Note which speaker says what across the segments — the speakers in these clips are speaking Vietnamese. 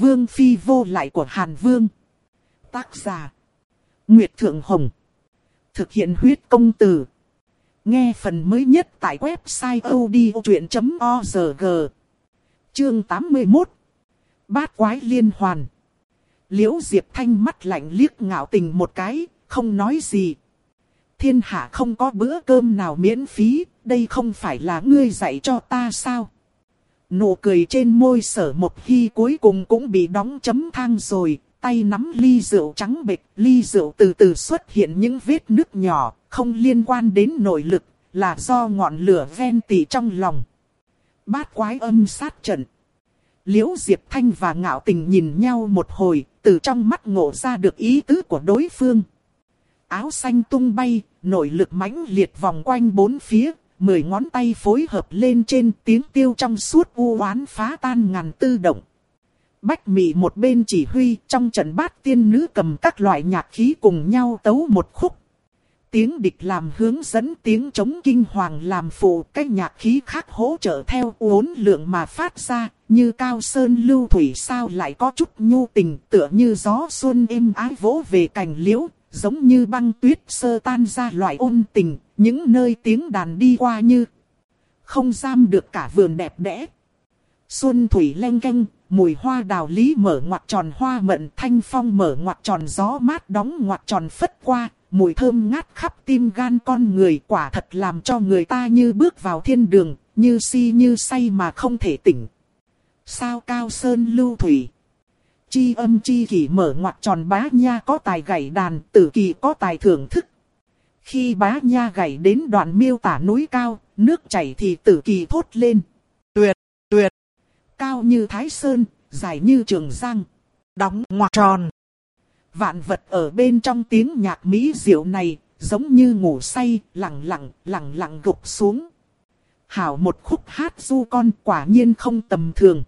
Speaker 1: Vương Phi vô lại của Hàn Vương. Tác giả. Nguyệt Thượng Hồng. Thực hiện huyết công từ. Nghe phần mới nhất tại website odchuyện.org. Chương 81. Bát quái liên hoàn. Liễu Diệp Thanh mắt lạnh liếc ngạo tình một cái, không nói gì. Thiên hạ không có bữa cơm nào miễn phí, đây không phải là ngươi dạy cho ta sao? Nụ cười trên môi sở một khi cuối cùng cũng bị đóng chấm thang rồi, tay nắm ly rượu trắng bệch, ly rượu từ từ xuất hiện những vết nước nhỏ, không liên quan đến nội lực, là do ngọn lửa ven tỉ trong lòng. Bát quái âm sát trận. Liễu Diệp Thanh và Ngạo Tình nhìn nhau một hồi, từ trong mắt ngộ ra được ý tứ của đối phương. Áo xanh tung bay, nội lực mãnh liệt vòng quanh bốn phía, mười ngón tay phối hợp lên trên tiếng tiêu trong suốt u oán phá tan ngàn tư động. Bách mị một bên chỉ huy trong trận bát tiên nữ cầm các loại nhạc khí cùng nhau tấu một khúc. Tiếng địch làm hướng dẫn tiếng chống kinh hoàng làm phụ cái nhạc khí khác hỗ trợ theo uốn lượng mà phát ra, như cao sơn lưu thủy sao lại có chút nhu tình tựa như gió xuân êm ái vỗ về cành liễu, giống như băng tuyết sơ tan ra loại ôn tình, những nơi tiếng đàn đi qua như không giam được cả vườn đẹp đẽ. Xuân thủy len canh, mùi hoa đào lý mở ngoặt tròn hoa mận thanh phong mở ngoặt tròn gió mát đóng ngoặt tròn phất qua, mùi thơm ngát khắp tim gan con người quả thật làm cho người ta như bước vào thiên đường, như si như say mà không thể tỉnh. Sao cao sơn lưu thủy? Chi âm chi kỷ mở ngoặt tròn bá nha có tài gảy đàn, tử kỳ có tài thưởng thức. Khi bá nha gảy đến đoạn miêu tả núi cao, nước chảy thì tử kỳ thốt lên. Tuyệt, tuyệt, cao như Thái Sơn, dài như Trường Giang, đóng ngoặt tròn. Vạn vật ở bên trong tiếng nhạc mỹ diệu này, giống như ngủ say, lặng lặng, lặng lặng gục xuống. Hảo một khúc hát du con quả nhiên không tầm thường.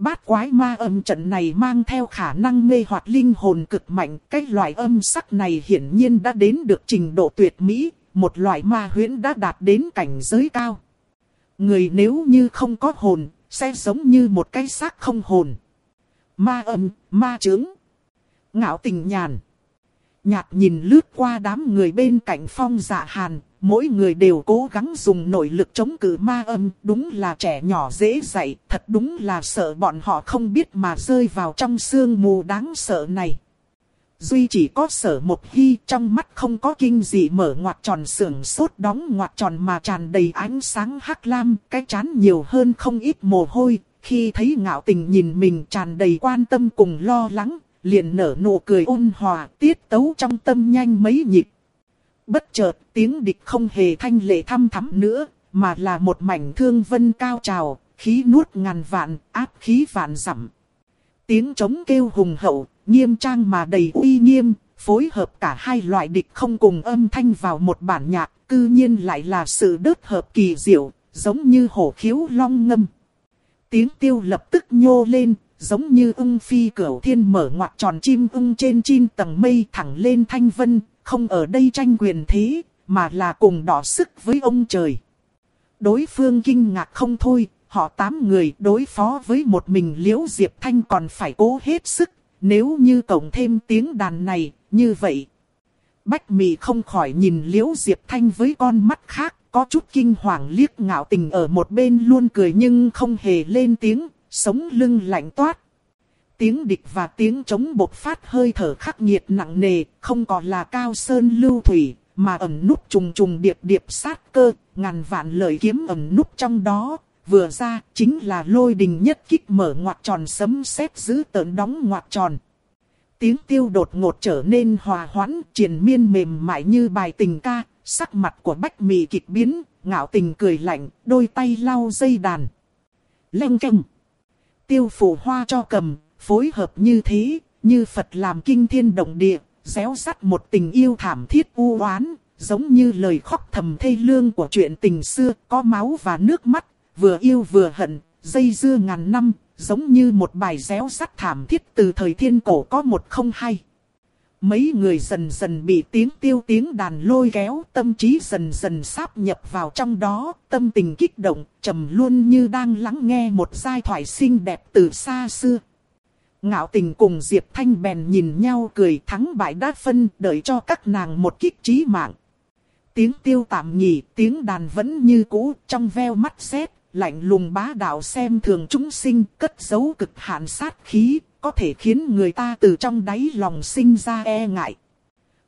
Speaker 1: Bát quái ma âm trận này mang theo khả năng mê hoặc linh hồn cực mạnh. Cái loại âm sắc này hiển nhiên đã đến được trình độ tuyệt mỹ. Một loại ma huyễn đã đạt đến cảnh giới cao. Người nếu như không có hồn, sẽ giống như một cái xác không hồn. Ma âm, ma trướng. Ngạo tình nhàn. Nhạt nhìn lướt qua đám người bên cạnh phong dạ hàn, mỗi người đều cố gắng dùng nội lực chống cự ma âm, đúng là trẻ nhỏ dễ dạy, thật đúng là sợ bọn họ không biết mà rơi vào trong sương mù đáng sợ này. Duy chỉ có sở một hy trong mắt không có kinh gì mở ngoặt tròn sưởng sốt đóng ngoặt tròn mà tràn đầy ánh sáng hắc lam, cái chán nhiều hơn không ít mồ hôi, khi thấy ngạo tình nhìn mình tràn đầy quan tâm cùng lo lắng, liền nở nụ cười ôn hòa, tiết tấu trong tâm nhanh mấy nhịp. Bất chợt, tiếng địch không hề thanh lệ thăm thắm nữa, mà là một mảnh thương vân cao trào, khí nuốt ngàn vạn, áp khí vạn dặm. Tiếng trống kêu hùng hậu, nghiêm trang mà đầy uy nghiêm, phối hợp cả hai loại địch không cùng âm thanh vào một bản nhạc, cư nhiên lại là sự đớt hợp kỳ diệu, giống như hổ khiếu long ngâm. Tiếng tiêu lập tức nhô lên, giống như ưng phi cửu thiên mở ngoặt tròn chim ưng trên chim tầng mây thẳng lên thanh vân, không ở đây tranh quyền thế, mà là cùng đỏ sức với ông trời. Đối phương kinh ngạc không thôi, họ tám người đối phó với một mình liễu diệp thanh còn phải cố hết sức, nếu như cộng thêm tiếng đàn này, như vậy. Bách mị không khỏi nhìn liễu diệp thanh với con mắt khác, có chút kinh hoàng liếc ngạo tình ở một bên luôn cười nhưng không hề lên tiếng, sống lưng lạnh toát. Tiếng địch và tiếng chống bột phát hơi thở khắc nghiệt nặng nề, không còn là cao sơn lưu thủy, mà ẩn nút trùng trùng điệp điệp sát cơ, ngàn vạn lời kiếm ẩn nút trong đó. Vừa ra, chính là lôi đình nhất kích mở ngoặt tròn sấm sét giữ tợn đóng ngoặt tròn. Tiếng tiêu đột ngột trở nên hòa hoãn, triền miên mềm mại như bài tình ca, sắc mặt của bách mì kịch biến, ngạo tình cười lạnh, đôi tay lau dây đàn. Lênh canh tiêu phủ hoa cho cầm, phối hợp như thế, như Phật làm kinh thiên động địa, réo sắt một tình yêu thảm thiết u oán, giống như lời khóc thầm thê lương của chuyện tình xưa, có máu và nước mắt, vừa yêu vừa hận, dây dưa ngàn năm, giống như một bài réo sắt thảm thiết từ thời thiên cổ có một không hai Mấy người dần dần bị tiếng tiêu tiếng đàn lôi kéo, tâm trí dần dần sáp nhập vào trong đó, tâm tình kích động, trầm luôn như đang lắng nghe một giai thoại xinh đẹp từ xa xưa. Ngạo tình cùng Diệp Thanh bèn nhìn nhau cười thắng bại đa phân đợi cho các nàng một kích trí mạng. Tiếng tiêu tạm nhỉ, tiếng đàn vẫn như cũ, trong veo mắt xét, lạnh lùng bá đạo xem thường chúng sinh, cất giấu cực hạn sát khí, có thể khiến người ta từ trong đáy lòng sinh ra e ngại.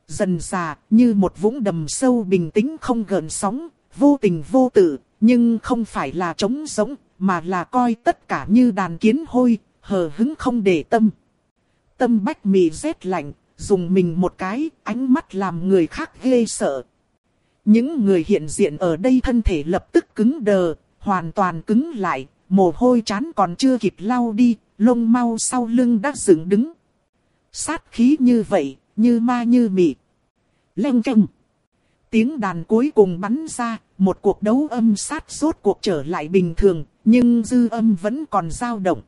Speaker 1: Dần già, như một vũng đầm sâu bình tĩnh không gợn sóng, vô tình vô tự, nhưng không phải là trống giống, mà là coi tất cả như đàn kiến hôi, hờ hứng không để tâm. Tâm bách mì rét lạnh, dùng mình một cái, ánh mắt làm người khác ghê sợ. Những người hiện diện ở đây thân thể lập tức cứng đờ, hoàn toàn cứng lại, mồ hôi chán còn chưa kịp lau đi, lông mau sau lưng đã dựng đứng. Sát khí như vậy, như ma như mị. Lênh canh. Tiếng đàn cuối cùng bắn ra, một cuộc đấu âm sát rốt cuộc trở lại bình thường, nhưng dư âm vẫn còn dao động.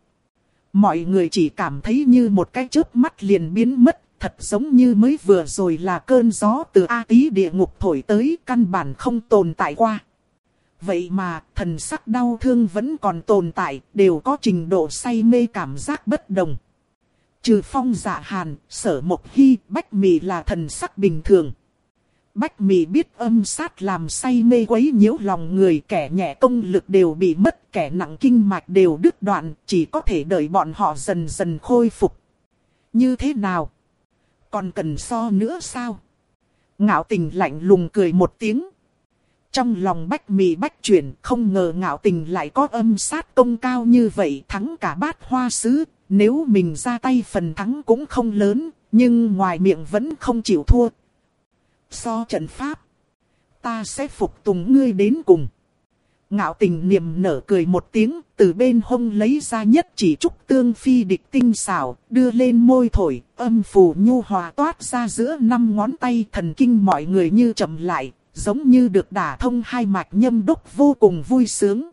Speaker 1: Mọi người chỉ cảm thấy như một cái chớp mắt liền biến mất, thật giống như mới vừa rồi là cơn gió từ A tí địa ngục thổi tới căn bản không tồn tại qua. Vậy mà, thần sắc đau thương vẫn còn tồn tại, đều có trình độ say mê cảm giác bất đồng. Trừ phong dạ hàn, sở mộc hy, bách mì là thần sắc bình thường. Bách mì biết âm sát làm say mê quấy nhiễu lòng người kẻ nhẹ công lực đều bị mất, kẻ nặng kinh mạch đều đứt đoạn, chỉ có thể đợi bọn họ dần dần khôi phục. Như thế nào? Còn cần so nữa sao? Ngạo tình lạnh lùng cười một tiếng. Trong lòng bách mì bách chuyển không ngờ ngạo tình lại có âm sát công cao như vậy thắng cả bát hoa sứ. Nếu mình ra tay phần thắng cũng không lớn, nhưng ngoài miệng vẫn không chịu thua. So trận pháp, ta sẽ phục tùng ngươi đến cùng. Ngạo tình niềm nở cười một tiếng, từ bên hông lấy ra nhất chỉ trúc tương phi địch tinh xảo, đưa lên môi thổi, âm phù nhu hòa toát ra giữa năm ngón tay thần kinh mọi người như chậm lại, giống như được đả thông hai mạch nhâm đúc vô cùng vui sướng.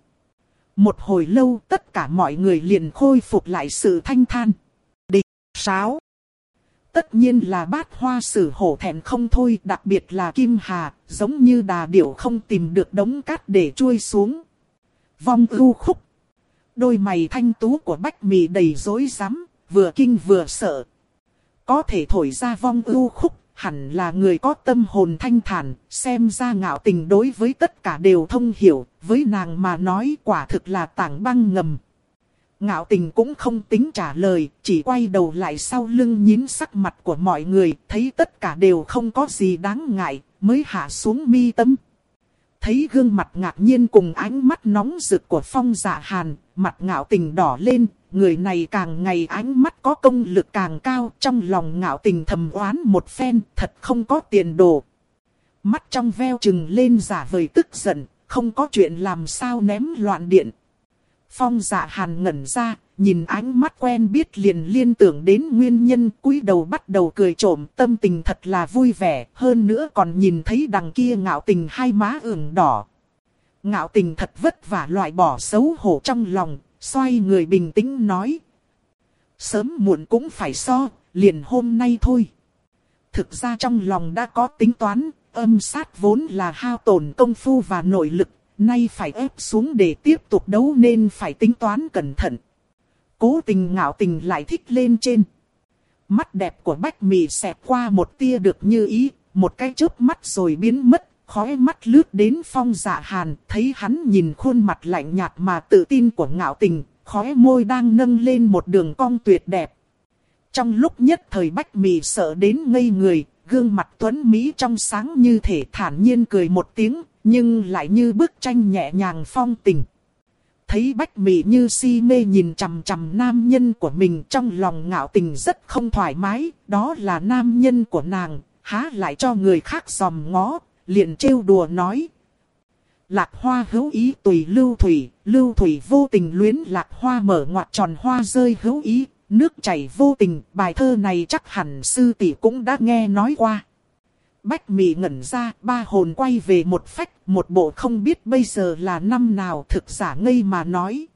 Speaker 1: Một hồi lâu tất cả mọi người liền khôi phục lại sự thanh than. Địch, sáo. Tất nhiên là bát hoa sử hổ thẹn không thôi, đặc biệt là Kim Hà, giống như đà điểu không tìm được đống cát để chui xuống. Vong ưu khúc. Đôi mày thanh tú của Bách Mì đầy rối rắm, vừa kinh vừa sợ. Có thể thổi ra vong ưu khúc, hẳn là người có tâm hồn thanh thản, xem ra ngạo tình đối với tất cả đều thông hiểu, với nàng mà nói quả thực là tảng băng ngầm. Ngạo tình cũng không tính trả lời, chỉ quay đầu lại sau lưng nhín sắc mặt của mọi người, thấy tất cả đều không có gì đáng ngại, mới hạ xuống mi tâm. Thấy gương mặt ngạc nhiên cùng ánh mắt nóng rực của phong dạ hàn, mặt ngạo tình đỏ lên, người này càng ngày ánh mắt có công lực càng cao, trong lòng ngạo tình thầm oán một phen, thật không có tiền đồ. Mắt trong veo chừng lên giả vời tức giận, không có chuyện làm sao ném loạn điện. Phong dạ hàn ngẩn ra, nhìn ánh mắt quen biết liền liên tưởng đến nguyên nhân cúi đầu bắt đầu cười trộm tâm tình thật là vui vẻ, hơn nữa còn nhìn thấy đằng kia ngạo tình hai má ửng đỏ. Ngạo tình thật vất vả loại bỏ xấu hổ trong lòng, xoay người bình tĩnh nói. Sớm muộn cũng phải so, liền hôm nay thôi. Thực ra trong lòng đã có tính toán, âm sát vốn là hao tổn công phu và nội lực, nay phải ép xuống để tiếp tục đấu nên phải tính toán cẩn thận. Cố tình ngạo tình lại thích lên trên. Mắt đẹp của Bách mì xẹt qua một tia được như ý, một cái chớp mắt rồi biến mất, khói mắt lướt đến phong dạ hàn, thấy hắn nhìn khuôn mặt lạnh nhạt mà tự tin của ngạo tình, khói môi đang nâng lên một đường cong tuyệt đẹp. Trong lúc nhất thời Bách mì sợ đến ngây người, gương mặt tuấn Mỹ trong sáng như thể thản nhiên cười một tiếng, nhưng lại như bức tranh nhẹ nhàng phong tình. Thấy Bách Mỹ như si mê nhìn chằm chằm nam nhân của mình trong lòng ngạo tình rất không thoải mái, đó là nam nhân của nàng, há lại cho người khác dòm ngó, liền trêu đùa nói. Lạc hoa hữu ý tùy lưu thủy, lưu thủy vô tình luyến lạc hoa mở ngoặt tròn hoa rơi hữu ý, nước chảy vô tình, bài thơ này chắc hẳn sư tỷ cũng đã nghe nói qua. Bách mị ngẩn ra, ba hồn quay về một phách, một bộ không biết bây giờ là năm nào thực giả ngây mà nói.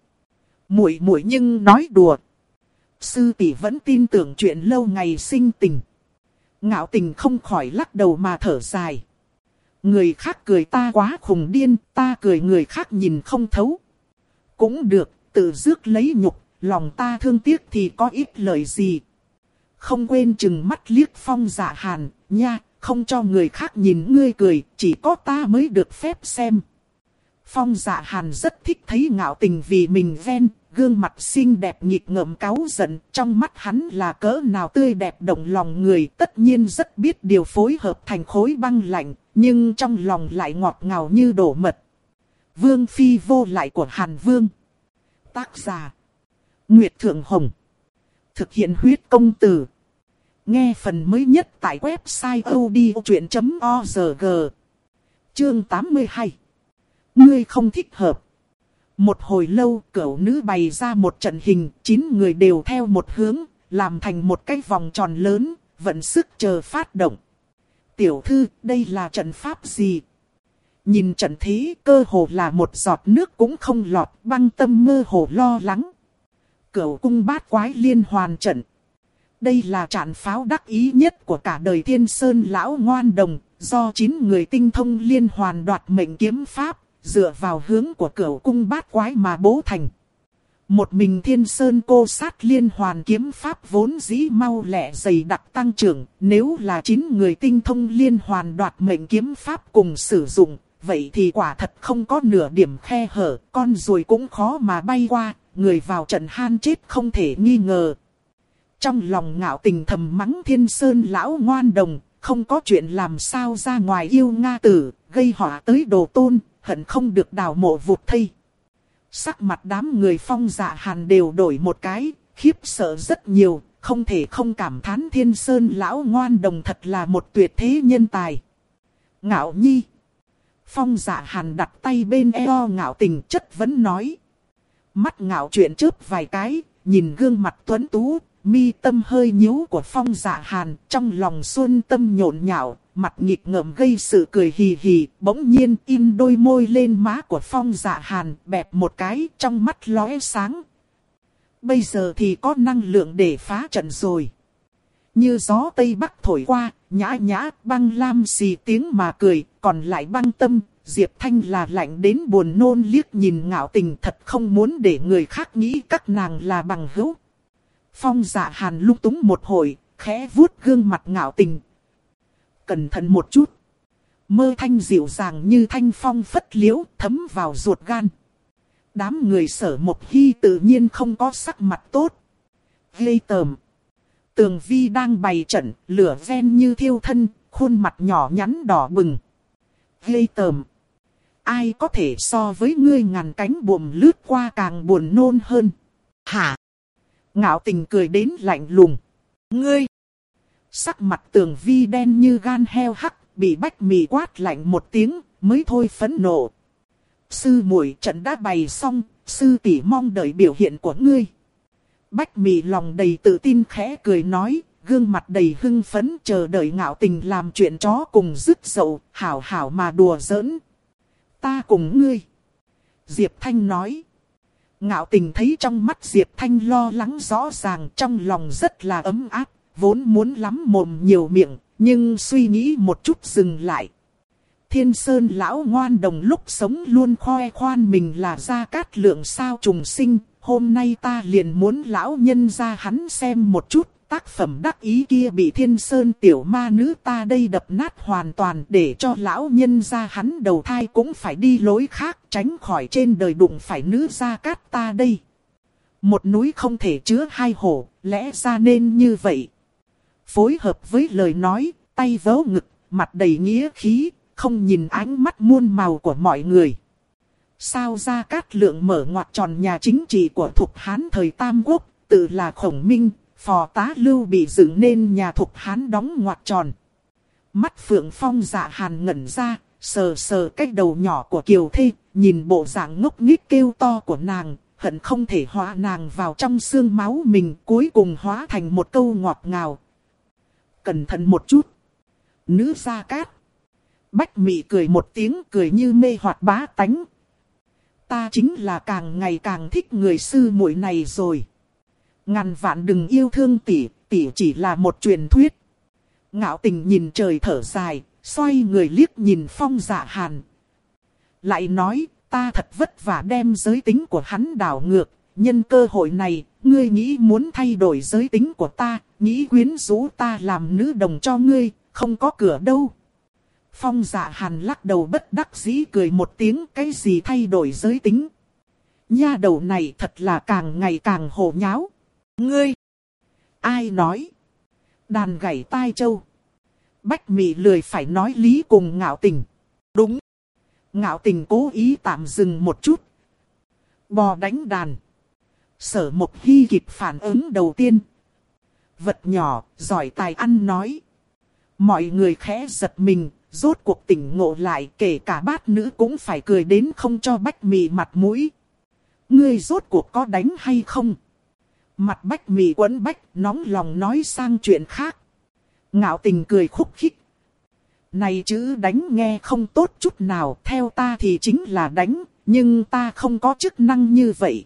Speaker 1: Muội muội nhưng nói đùa. Sư tỷ vẫn tin tưởng chuyện lâu ngày sinh tình. Ngạo tình không khỏi lắc đầu mà thở dài. Người khác cười ta quá khùng điên, ta cười người khác nhìn không thấu. Cũng được, tự dước lấy nhục, lòng ta thương tiếc thì có ít lời gì. Không quên chừng mắt liếc phong dạ hàn, nha, không cho người khác nhìn ngươi cười, chỉ có ta mới được phép xem. Phong dạ hàn rất thích thấy ngạo tình vì mình ven, gương mặt xinh đẹp nhịp ngợm cáu giận, trong mắt hắn là cỡ nào tươi đẹp động lòng người, tất nhiên rất biết điều phối hợp thành khối băng lạnh, nhưng trong lòng lại ngọt ngào như đổ mật. Vương phi vô lại của Hàn Vương. Tác giả. Nguyệt Thượng Hồng. Thực hiện huyết công từ. Nghe phần mới nhất tại website odchuyện.org. Chương 82. Ngươi không thích hợp. Một hồi lâu cửu nữ bày ra một trận hình, chín người đều theo một hướng, làm thành một cái vòng tròn lớn, vận sức chờ phát động. Tiểu thư, đây là trận pháp gì? Nhìn trận thế cơ hồ là một giọt nước cũng không lọt, băng tâm mơ hồ lo lắng. Cửu cung bát quái liên hoàn trận. Đây là trận pháo đắc ý nhất của cả đời thiên sơn lão ngoan đồng, do chín người tinh thông liên hoàn đoạt mệnh kiếm pháp dựa vào hướng của cửu cung bát quái mà bố thành. Một mình thiên sơn cô sát liên hoàn kiếm pháp vốn dĩ mau lẹ dày đặc tăng trưởng, nếu là chín người tinh thông liên hoàn đoạt mệnh kiếm pháp cùng sử dụng, vậy thì quả thật không có nửa điểm khe hở, con ruồi cũng khó mà bay qua, người vào trận han chết không thể nghi ngờ. Trong lòng ngạo tình thầm mắng thiên sơn lão ngoan đồng, không có chuyện làm sao ra ngoài yêu Nga tử, gây họa tới đồ tôn, hận không được đào mộ vụt thây. Sắc mặt đám người phong dạ hàn đều đổi một cái, khiếp sợ rất nhiều, không thể không cảm thán thiên sơn lão ngoan đồng thật là một tuyệt thế nhân tài. Ngạo nhi. Phong dạ hàn đặt tay bên eo ngạo tình chất vẫn nói. Mắt ngạo chuyện chớp vài cái, nhìn gương mặt tuấn tú, mi tâm hơi nhíu của phong dạ hàn, trong lòng xuân tâm nhộn nhạo, mặt nghịch ngợm gây sự cười hì hì, bỗng nhiên in đôi môi lên má của phong dạ hàn, bẹp một cái trong mắt lóe sáng. Bây giờ thì có năng lượng để phá trận rồi. Như gió Tây Bắc thổi qua, nhã nhã, băng lam xì tiếng mà cười, còn lại băng tâm, Diệp Thanh là lạnh đến buồn nôn liếc nhìn ngạo tình thật không muốn để người khác nghĩ các nàng là bằng hữu. Phong dạ hàn lung túng một hồi, khẽ vuốt gương mặt ngạo tình, cẩn thận một chút. Mơ thanh dịu dàng như thanh phong phất liễu thấm vào ruột gan. Đám người sở một hy tự nhiên không có sắc mặt tốt. Gây tờm. Tường vi đang bày trận, lửa ven như thiêu thân, khuôn mặt nhỏ nhắn đỏ bừng. Gây tờm. Ai có thể so với ngươi ngàn cánh buồm lướt qua càng buồn nôn hơn. Hả? Ngạo tình cười đến lạnh lùng. Ngươi! Sắc mặt tường vi đen như gan heo hắc, bị bách mì quát lạnh một tiếng, mới thôi phấn nộ. Sư muội trận đã bày xong, sư tỷ mong đợi biểu hiện của ngươi. Bách mì lòng đầy tự tin khẽ cười nói, gương mặt đầy hưng phấn chờ đợi ngạo tình làm chuyện chó cùng dứt dậu, hảo hảo mà đùa giỡn. Ta cùng ngươi. Diệp Thanh nói. Ngạo tình thấy trong mắt Diệp Thanh lo lắng rõ ràng trong lòng rất là ấm áp vốn muốn lắm mồm nhiều miệng, nhưng suy nghĩ một chút dừng lại. Thiên Sơn lão ngoan đồng lúc sống luôn khoe khoan mình là ra cát lượng sao trùng sinh, hôm nay ta liền muốn lão nhân ra hắn xem một chút, tác phẩm đắc ý kia bị Thiên Sơn tiểu ma nữ ta đây đập nát hoàn toàn để cho lão nhân ra hắn đầu thai cũng phải đi lối khác tránh khỏi trên đời đụng phải nữ gia cát ta đây. Một núi không thể chứa hai hổ, lẽ ra nên như vậy, phối hợp với lời nói, tay vớ ngực, mặt đầy nghĩa khí, không nhìn ánh mắt muôn màu của mọi người. Sao ra cát lượng mở ngoặt tròn nhà chính trị của Thục Hán thời Tam Quốc, tự là khổng minh, phò tá lưu bị dựng nên nhà Thục Hán đóng ngoặt tròn. Mắt phượng phong dạ hàn ngẩn ra, sờ sờ cái đầu nhỏ của Kiều Thê, nhìn bộ dạng ngốc nghếch kêu to của nàng, hận không thể hóa nàng vào trong xương máu mình cuối cùng hóa thành một câu ngọt ngào, cẩn thận một chút. Nữ gia cát. Bách mị cười một tiếng cười như mê hoạt bá tánh. Ta chính là càng ngày càng thích người sư muội này rồi. Ngàn vạn đừng yêu thương tỷ, tỷ chỉ là một truyền thuyết. Ngạo tình nhìn trời thở dài, xoay người liếc nhìn phong dạ hàn. Lại nói, ta thật vất vả đem giới tính của hắn đảo ngược, nhân cơ hội này, ngươi nghĩ muốn thay đổi giới tính của ta, nghĩ quyến rũ ta làm nữ đồng cho ngươi, không có cửa đâu. Phong dạ hàn lắc đầu bất đắc dĩ cười một tiếng cái gì thay đổi giới tính. Nha đầu này thật là càng ngày càng hồ nháo. Ngươi! Ai nói? Đàn gảy tai châu. Bách mị lười phải nói lý cùng ngạo tình. Đúng. Ngạo tình cố ý tạm dừng một chút. Bò đánh đàn. Sở Mộc Hy kịp phản ứng đầu tiên. Vật nhỏ, giỏi tài ăn nói. Mọi người khẽ giật mình, rốt cuộc tỉnh ngộ lại kể cả bát nữ cũng phải cười đến không cho bách mì mặt mũi. Ngươi rốt cuộc có đánh hay không? Mặt bách mì quấn bách nóng lòng nói sang chuyện khác. Ngạo tình cười khúc khích. Này chữ đánh nghe không tốt chút nào, theo ta thì chính là đánh, nhưng ta không có chức năng như vậy.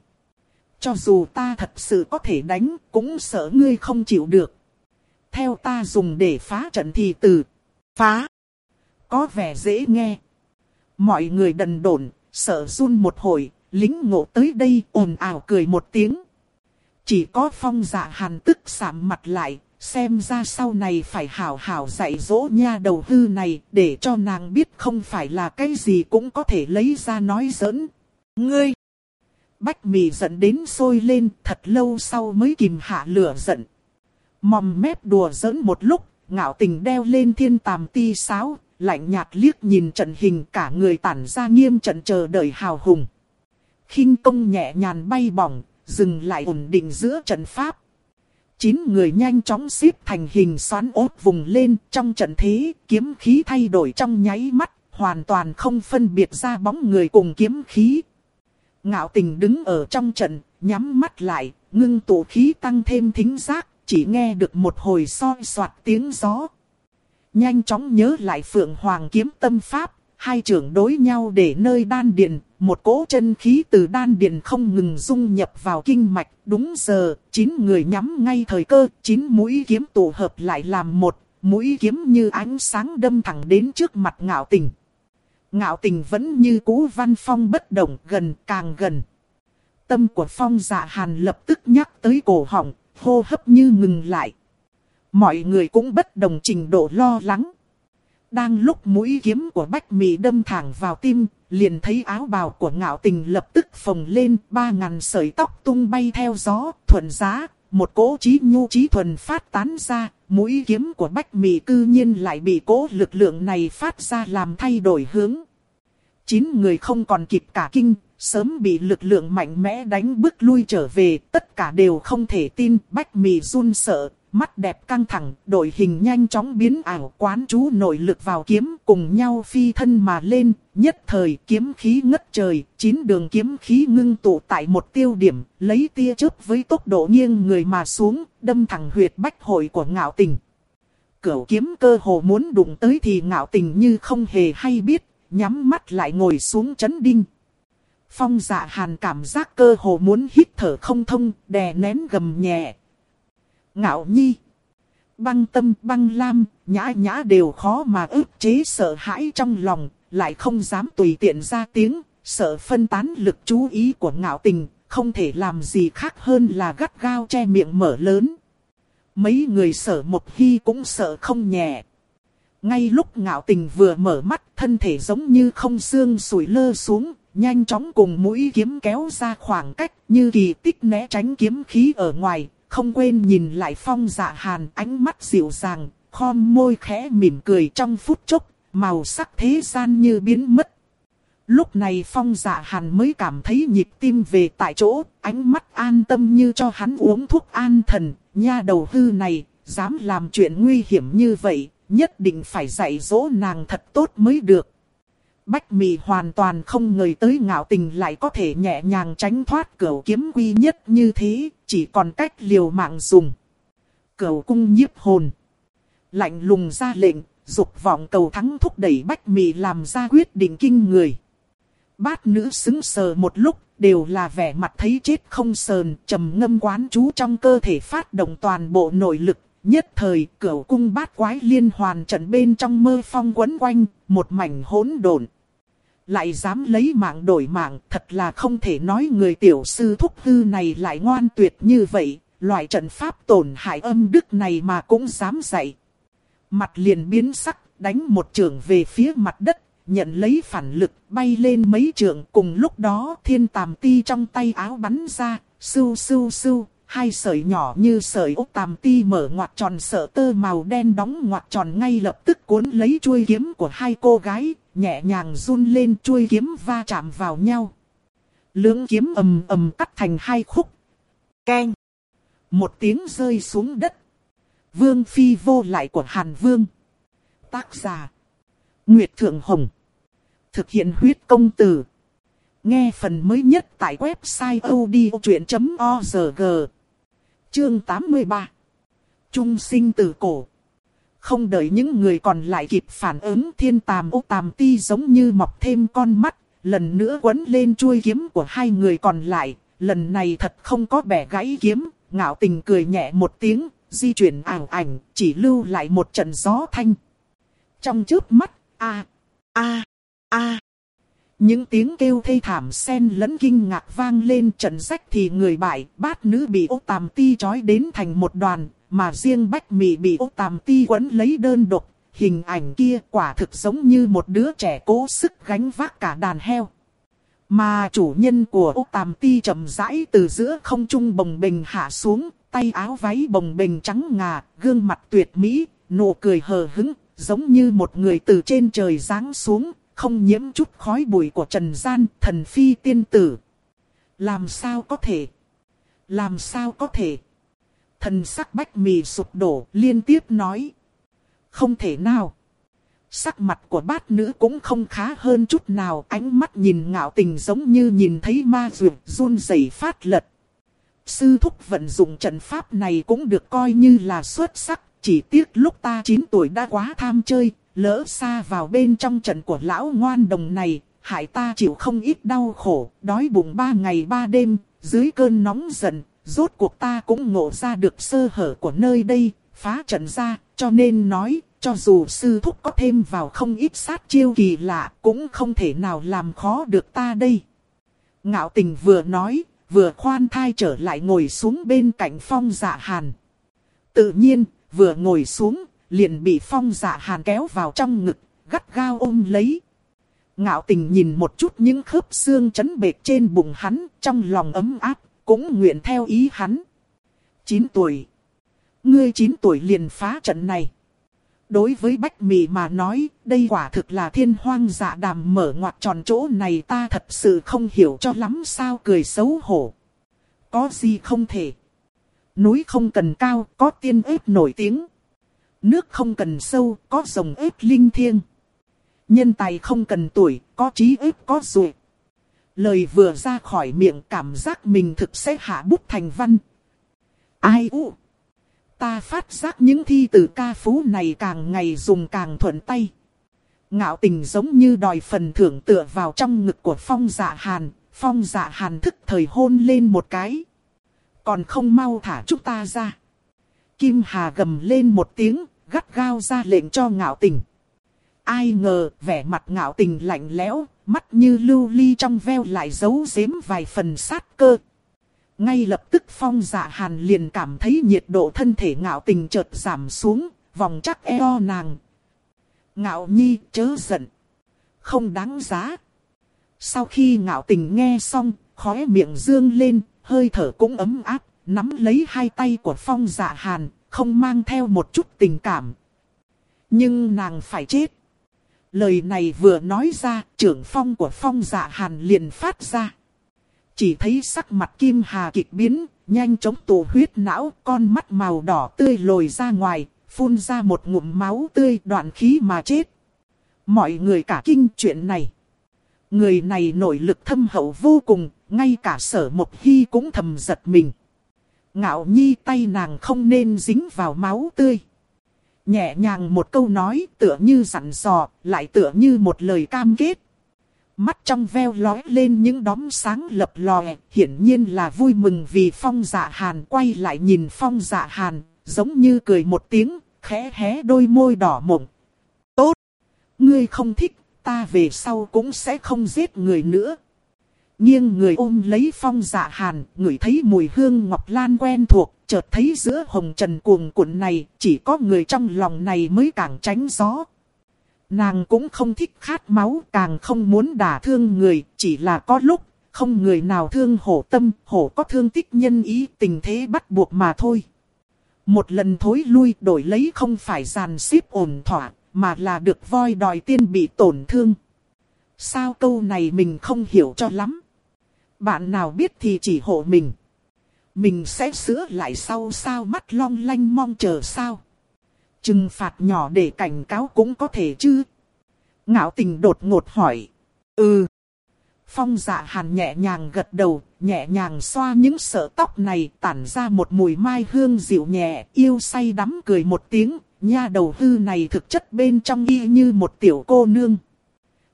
Speaker 1: Cho dù ta thật sự có thể đánh, cũng sợ ngươi không chịu được. Theo ta dùng để phá trận thì từ phá. Có vẻ dễ nghe. Mọi người đần đồn sợ run một hồi, lính ngộ tới đây ồn ào cười một tiếng. Chỉ có phong dạ hàn tức sạm mặt lại, xem ra sau này phải hảo hảo dạy dỗ nha đầu hư này, để cho nàng biết không phải là cái gì cũng có thể lấy ra nói giỡn. Ngươi! Bách mì giận đến sôi lên, thật lâu sau mới kìm hạ lửa giận. Mòm mép đùa giỡn một lúc, ngạo tình đeo lên thiên tàm ti sáo, lạnh nhạt liếc nhìn trận hình cả người tản ra nghiêm trận chờ đợi hào hùng. khinh công nhẹ nhàn bay bỏng dừng lại ổn định giữa trận pháp. Chín người nhanh chóng xếp thành hình xoắn ốt vùng lên trong trận thế, kiếm khí thay đổi trong nháy mắt, hoàn toàn không phân biệt ra bóng người cùng kiếm khí. Ngạo tình đứng ở trong trận, nhắm mắt lại, ngưng tụ khí tăng thêm thính giác, chỉ nghe được một hồi soi soạt tiếng gió. Nhanh chóng nhớ lại Phượng Hoàng kiếm tâm pháp, hai trưởng đối nhau để nơi đan điện, một cỗ chân khí từ đan điện không ngừng dung nhập vào kinh mạch. Đúng giờ, chín người nhắm ngay thời cơ, chín mũi kiếm tụ hợp lại làm một, mũi kiếm như ánh sáng đâm thẳng đến trước mặt ngạo tình. Ngạo tình vẫn như cũ văn phong bất động gần càng gần. Tâm của phong dạ hàn lập tức nhắc tới cổ họng, hô hấp như ngừng lại. Mọi người cũng bất đồng trình độ lo lắng. Đang lúc mũi kiếm của Bách Mị đâm thẳng vào tim, liền thấy áo bào của ngạo tình lập tức phồng lên, ba ngàn sợi tóc tung bay theo gió, thuận giá, một cỗ trí nhu trí thuần phát tán ra, mũi kiếm của Bách Mị cư nhiên lại bị cỗ lực lượng này phát ra làm thay đổi hướng. Chín người không còn kịp cả kinh, sớm bị lực lượng mạnh mẽ đánh bước lui trở về, tất cả đều không thể tin, Bách Mị run sợ, mắt đẹp căng thẳng, đội hình nhanh chóng biến ảo quán chú nội lực vào kiếm cùng nhau phi thân mà lên, nhất thời kiếm khí ngất trời, chín đường kiếm khí ngưng tụ tại một tiêu điểm, lấy tia chớp với tốc độ nghiêng người mà xuống, đâm thẳng huyệt bách hội của ngạo tình. Cửu kiếm cơ hồ muốn đụng tới thì ngạo tình như không hề hay biết, nhắm mắt lại ngồi xuống chấn đinh. Phong dạ hàn cảm giác cơ hồ muốn hít thở không thông, đè nén gầm nhẹ, ngạo nhi. Băng tâm băng lam, nhã nhã đều khó mà ức chế sợ hãi trong lòng, lại không dám tùy tiện ra tiếng, sợ phân tán lực chú ý của ngạo tình, không thể làm gì khác hơn là gắt gao che miệng mở lớn. Mấy người sợ một khi cũng sợ không nhẹ. Ngay lúc ngạo tình vừa mở mắt, thân thể giống như không xương sủi lơ xuống, nhanh chóng cùng mũi kiếm kéo ra khoảng cách, như kỳ tích né tránh kiếm khí ở ngoài, không quên nhìn lại phong dạ hàn ánh mắt dịu dàng, khom môi khẽ mỉm cười trong phút chốc, màu sắc thế gian như biến mất. Lúc này phong dạ hàn mới cảm thấy nhịp tim về tại chỗ, ánh mắt an tâm như cho hắn uống thuốc an thần, nha đầu hư này, dám làm chuyện nguy hiểm như vậy, nhất định phải dạy dỗ nàng thật tốt mới được. Bách mì hoàn toàn không ngờ tới ngạo tình lại có thể nhẹ nhàng tránh thoát cửu kiếm quy nhất như thế, chỉ còn cách liều mạng dùng. Cửu cung nhiếp hồn. Lạnh lùng ra lệnh, dục vọng cầu thắng thúc đẩy bách mì làm ra quyết định kinh người. Bát nữ xứng sờ một lúc, đều là vẻ mặt thấy chết không sờn, trầm ngâm quán chú trong cơ thể phát động toàn bộ nội lực. Nhất thời, cửu cung bát quái liên hoàn trận bên trong mơ phong quấn quanh, một mảnh hỗn độn lại dám lấy mạng đổi mạng, thật là không thể nói người tiểu sư thúc hư này lại ngoan tuyệt như vậy, loại trận pháp tổn hại âm đức này mà cũng dám dạy. Mặt liền biến sắc, đánh một trường về phía mặt đất, nhận lấy phản lực, bay lên mấy trường. Cùng lúc đó thiên tàm ti trong tay áo bắn ra, sưu sưu sưu, hai sợi nhỏ như sợi ốc tàm ti mở ngoặt tròn sợ tơ màu đen đóng ngoặt tròn ngay lập tức cuốn lấy chuôi kiếm của hai cô gái, nhẹ nhàng run lên chuôi kiếm va chạm vào nhau. Lưỡng kiếm ầm ầm cắt thành hai khúc. Keng. Một tiếng rơi xuống đất. Vương phi vô lại của Hàn Vương. Tác giả. Nguyệt Thượng Hồng. Thực hiện huyết công từ. Nghe phần mới nhất tại website odchuyện.org. Chương 83. Trung sinh từ cổ. Không đợi những người còn lại kịp phản ứng thiên tàm ô tàm ti giống như mọc thêm con mắt. Lần nữa quấn lên chuôi kiếm của hai người còn lại. Lần này thật không có bẻ gãy kiếm. Ngạo tình cười nhẹ một tiếng. Di chuyển ảng ảnh. Chỉ lưu lại một trận gió thanh. Trong trước mắt. a a a những tiếng kêu thê thảm xen lẫn kinh ngạc vang lên trận rách thì người bại, bát nữ bị ô tàm ti trói đến thành một đoàn, mà riêng bách mị bị ô tàm ti quấn lấy đơn độc. Hình ảnh kia quả thực giống như một đứa trẻ cố sức gánh vác cả đàn heo. Mà chủ nhân của ô tàm ti chậm rãi từ giữa không trung bồng bình hạ xuống, tay áo váy bồng bình trắng ngà, gương mặt tuyệt mỹ, nụ cười hờ hững, giống như một người từ trên trời giáng xuống, không nhiễm chút khói bụi của trần gian, thần phi tiên tử. Làm sao có thể? Làm sao có thể? Thần sắc bách mì sụp đổ, liên tiếp nói. Không thể nào. Sắc mặt của bát nữ cũng không khá hơn chút nào, ánh mắt nhìn ngạo tình giống như nhìn thấy ma dược run rẩy phát lật. Sư thúc vận dụng trận pháp này cũng được coi như là xuất sắc, chỉ tiếc lúc ta 9 tuổi đã quá tham chơi, lỡ xa vào bên trong trận của lão ngoan đồng này, hại ta chịu không ít đau khổ, đói bụng ba ngày ba đêm, dưới cơn nóng giận, rốt cuộc ta cũng ngộ ra được sơ hở của nơi đây, phá trận ra, cho nên nói, cho dù sư thúc có thêm vào không ít sát chiêu kỳ lạ, cũng không thể nào làm khó được ta đây. Ngạo tình vừa nói, vừa khoan thai trở lại ngồi xuống bên cạnh phong dạ hàn. Tự nhiên, vừa ngồi xuống, liền bị phong dạ hàn kéo vào trong ngực, gắt gao ôm lấy. Ngạo tình nhìn một chút những khớp xương chấn bệt trên bụng hắn, trong lòng ấm áp, cũng nguyện theo ý hắn. 9 tuổi. Ngươi 9 tuổi liền phá trận này. Đối với Bách mì mà nói, đây quả thực là thiên hoang dạ đàm mở ngoặt tròn chỗ này ta thật sự không hiểu cho lắm sao cười xấu hổ. Có gì không thể. Núi không cần cao, có tiên ếp nổi tiếng. Nước không cần sâu, có rồng ếp linh thiêng. Nhân tài không cần tuổi, có trí ếp có ruột. Lời vừa ra khỏi miệng cảm giác mình thực sẽ hạ bút thành văn. Ai u? Ta phát giác những thi từ ca phú này càng ngày dùng càng thuận tay. Ngạo tình giống như đòi phần thưởng tựa vào trong ngực của phong dạ hàn. Phong dạ hàn thức thời hôn lên một cái. Còn không mau thả chúng ta ra. Kim Hà gầm lên một tiếng, gắt gao ra lệnh cho ngạo tình. Ai ngờ, vẻ mặt ngạo tình lạnh lẽo, mắt như lưu ly trong veo lại giấu giếm vài phần sát cơ. Ngay lập tức phong dạ hàn liền cảm thấy nhiệt độ thân thể ngạo tình chợt giảm xuống, vòng chắc eo nàng. Ngạo nhi chớ giận. Không đáng giá. Sau khi ngạo tình nghe xong, khóe miệng dương lên, hơi thở cũng ấm áp, nắm lấy hai tay của phong dạ hàn, không mang theo một chút tình cảm. Nhưng nàng phải chết. Lời này vừa nói ra, trưởng phong của phong dạ hàn liền phát ra. Chỉ thấy sắc mặt kim hà kịch biến, nhanh chóng tụ huyết não, con mắt màu đỏ tươi lồi ra ngoài, phun ra một ngụm máu tươi đoạn khí mà chết. Mọi người cả kinh chuyện này. Người này nội lực thâm hậu vô cùng, ngay cả sở một hy cũng thầm giật mình. Ngạo nhi tay nàng không nên dính vào máu tươi. Nhẹ nhàng một câu nói tựa như dặn dò, lại tựa như một lời cam kết. Mắt trong veo lóe lên những đóm sáng lập lòe, hiển nhiên là vui mừng vì phong dạ hàn quay lại nhìn phong dạ hàn, giống như cười một tiếng, khẽ hé đôi môi đỏ mộng. Tốt! Ngươi không thích, ta về sau cũng sẽ không giết người nữa. Nghiêng người ôm lấy phong dạ hàn, ngửi thấy mùi hương ngọc lan quen thuộc, chợt thấy giữa hồng trần cuồng cuộn này, chỉ có người trong lòng này mới càng tránh gió. Nàng cũng không thích khát máu, càng không muốn đả thương người, chỉ là có lúc, không người nào thương hổ tâm, hổ có thương tích nhân ý, tình thế bắt buộc mà thôi. Một lần thối lui đổi lấy không phải giàn xếp ổn thỏa, mà là được voi đòi tiên bị tổn thương. Sao câu này mình không hiểu cho lắm. Bạn nào biết thì chỉ hộ mình. Mình sẽ sửa lại sau sao mắt long lanh mong chờ sao. Trừng phạt nhỏ để cảnh cáo cũng có thể chứ. Ngạo tình đột ngột hỏi. Ừ. Phong dạ hàn nhẹ nhàng gật đầu, nhẹ nhàng xoa những sợi tóc này tản ra một mùi mai hương dịu nhẹ, yêu say đắm cười một tiếng, nha đầu hư này thực chất bên trong y như một tiểu cô nương.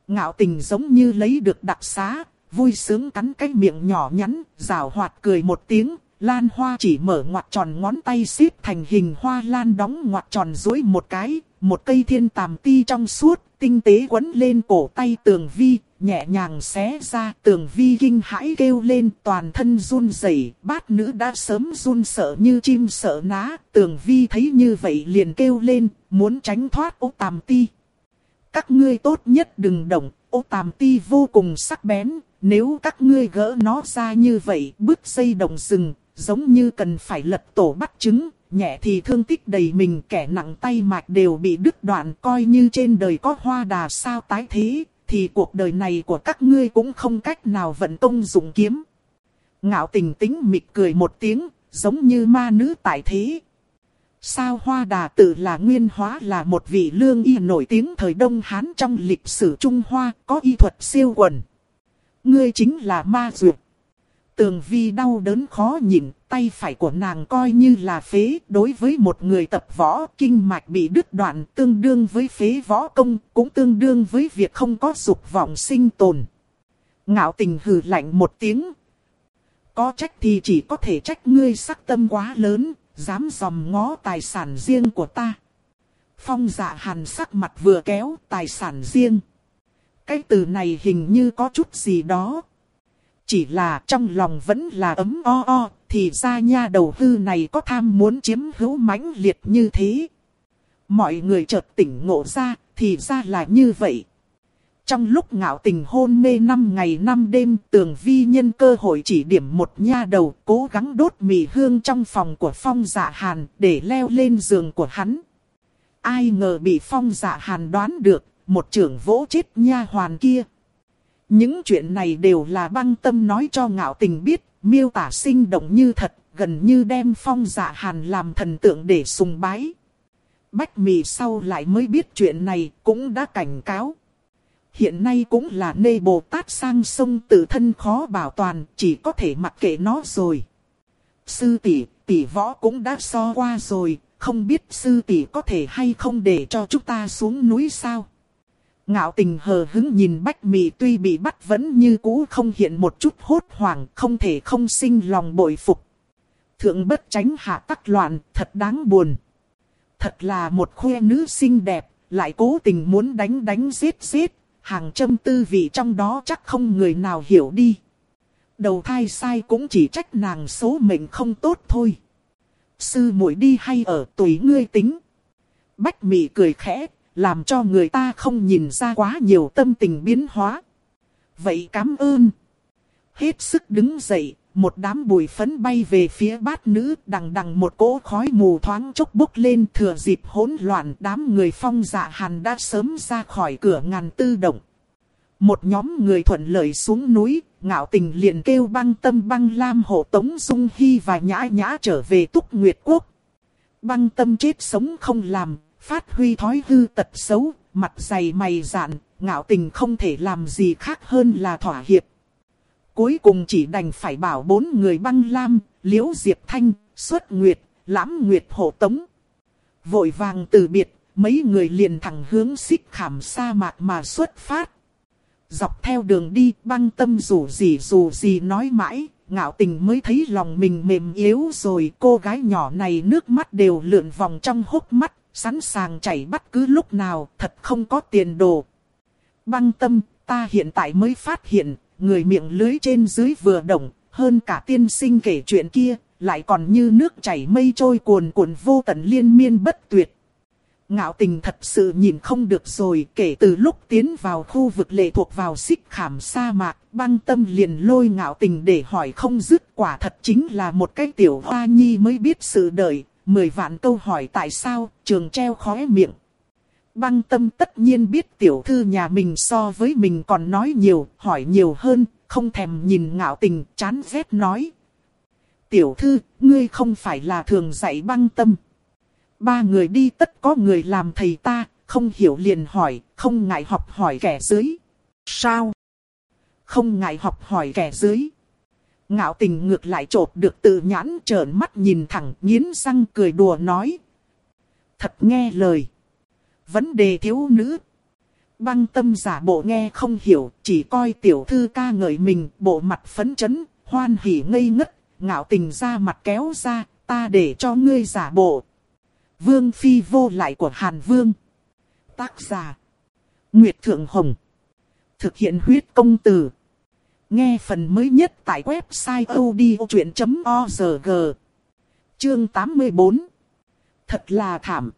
Speaker 1: Ngạo tình giống như lấy được đặc xá, vui sướng cắn cái miệng nhỏ nhắn, rào hoạt cười một tiếng, lan hoa chỉ mở ngoặt tròn ngón tay xếp thành hình hoa lan đóng ngoặt tròn dối một cái, một cây thiên tàm ti trong suốt, tinh tế quấn lên cổ tay tường vi, nhẹ nhàng xé ra, tường vi kinh hãi kêu lên toàn thân run rẩy bát nữ đã sớm run sợ như chim sợ ná, tường vi thấy như vậy liền kêu lên, muốn tránh thoát ố tàm ti. Các ngươi tốt nhất đừng động, ố tàm ti vô cùng sắc bén, nếu các ngươi gỡ nó ra như vậy, bước xây đồng rừng, giống như cần phải lật tổ bắt chứng nhẹ thì thương tích đầy mình kẻ nặng tay mạch đều bị đứt đoạn coi như trên đời có hoa đà sao tái thế, thì cuộc đời này của các ngươi cũng không cách nào vận công dụng kiếm. Ngạo tình tính mịt cười một tiếng, giống như ma nữ tại thế. Sao Hoa Đà tự là nguyên hóa là một vị lương y nổi tiếng thời Đông Hán trong lịch sử Trung Hoa, có y thuật siêu quần. Ngươi chính là ma duyệt. Tường vi đau đớn khó nhịn, tay phải của nàng coi như là phế. Đối với một người tập võ, kinh mạch bị đứt đoạn tương đương với phế võ công, cũng tương đương với việc không có dục vọng sinh tồn. Ngạo tình hừ lạnh một tiếng. Có trách thì chỉ có thể trách ngươi sắc tâm quá lớn, dám dòm ngó tài sản riêng của ta. Phong dạ hàn sắc mặt vừa kéo tài sản riêng. Cái từ này hình như có chút gì đó. Chỉ là trong lòng vẫn là ấm o o, thì ra nha đầu hư này có tham muốn chiếm hữu mãnh liệt như thế. Mọi người chợt tỉnh ngộ ra, thì ra là như vậy. Trong lúc ngạo tình hôn mê năm ngày năm đêm, tường vi nhân cơ hội chỉ điểm một nha đầu cố gắng đốt mì hương trong phòng của phong dạ hàn để leo lên giường của hắn. Ai ngờ bị phong dạ hàn đoán được, một trưởng vỗ chết nha hoàn kia. Những chuyện này đều là băng tâm nói cho ngạo tình biết, miêu tả sinh động như thật, gần như đem phong dạ hàn làm thần tượng để sùng bái. Bách mì sau lại mới biết chuyện này, cũng đã cảnh cáo. Hiện nay cũng là nê Bồ Tát sang sông tự thân khó bảo toàn, chỉ có thể mặc kệ nó rồi. Sư tỷ, tỷ võ cũng đã so qua rồi, không biết sư tỷ có thể hay không để cho chúng ta xuống núi sao? Ngạo tình hờ hứng nhìn bách mị tuy bị bắt vẫn như cũ không hiện một chút hốt hoảng, không thể không sinh lòng bội phục. Thượng bất tránh hạ tắc loạn, thật đáng buồn. Thật là một khuê nữ xinh đẹp, lại cố tình muốn đánh đánh giết giết, hàng trăm tư vị trong đó chắc không người nào hiểu đi. Đầu thai sai cũng chỉ trách nàng số mệnh không tốt thôi. Sư muội đi hay ở tùy ngươi tính. Bách mị cười khẽ, làm cho người ta không nhìn ra quá nhiều tâm tình biến hóa. Vậy cảm ơn. Hết sức đứng dậy, một đám bụi phấn bay về phía bát nữ, đằng đằng một cỗ khói mù thoáng chốc bốc lên thừa dịp hỗn loạn, đám người phong dạ hàn đã sớm ra khỏi cửa ngàn tư động. Một nhóm người thuận lợi xuống núi, ngạo tình liền kêu băng tâm băng lam hộ tống dung hy và nhã nhã trở về túc nguyệt quốc. Băng tâm chết sống không làm, phát huy thói hư tật xấu, mặt dày mày dạn, ngạo tình không thể làm gì khác hơn là thỏa hiệp. Cuối cùng chỉ đành phải bảo bốn người băng lam, liễu diệp thanh, xuất nguyệt, lãm nguyệt hộ tống. Vội vàng từ biệt, mấy người liền thẳng hướng xích khảm sa mạc mà xuất phát. Dọc theo đường đi băng tâm rủ gì rủ gì nói mãi, ngạo tình mới thấy lòng mình mềm yếu rồi. Cô gái nhỏ này nước mắt đều lượn vòng trong hốc mắt, sẵn sàng chảy bất cứ lúc nào, thật không có tiền đồ. Băng tâm, ta hiện tại mới phát hiện, người miệng lưới trên dưới vừa động, hơn cả tiên sinh kể chuyện kia, lại còn như nước chảy mây trôi cuồn cuộn vô tận liên miên bất tuyệt. Ngạo tình thật sự nhìn không được rồi, kể từ lúc tiến vào khu vực lệ thuộc vào xích khảm sa mạc, băng tâm liền lôi ngạo tình để hỏi không dứt quả thật chính là một cái tiểu hoa nhi mới biết sự đợi, mười vạn câu hỏi tại sao, trường treo khóe miệng. Băng tâm tất nhiên biết tiểu thư nhà mình so với mình còn nói nhiều, hỏi nhiều hơn, không thèm nhìn ngạo tình, chán ghét nói. Tiểu thư, ngươi không phải là thường dạy băng tâm. Ba người đi tất có người làm thầy ta, không hiểu liền hỏi, không ngại học hỏi kẻ dưới. Sao? Không ngại học hỏi kẻ dưới. Ngạo tình ngược lại trột được tự nhãn trợn mắt nhìn thẳng, nghiến răng cười đùa nói. Thật nghe lời. Vấn đề thiếu nữ. Băng tâm giả bộ nghe không hiểu, chỉ coi tiểu thư ca ngợi mình, bộ mặt phấn chấn, hoan hỉ ngây ngất, ngạo tình ra mặt kéo ra, ta để cho ngươi giả bộ. Vương phi vô lại của Hàn Vương. Tác giả. Nguyệt Thượng Hồng. Thực hiện huyết công từ. Nghe phần mới nhất tại website odchuyện.org. Chương 84. Thật là thảm.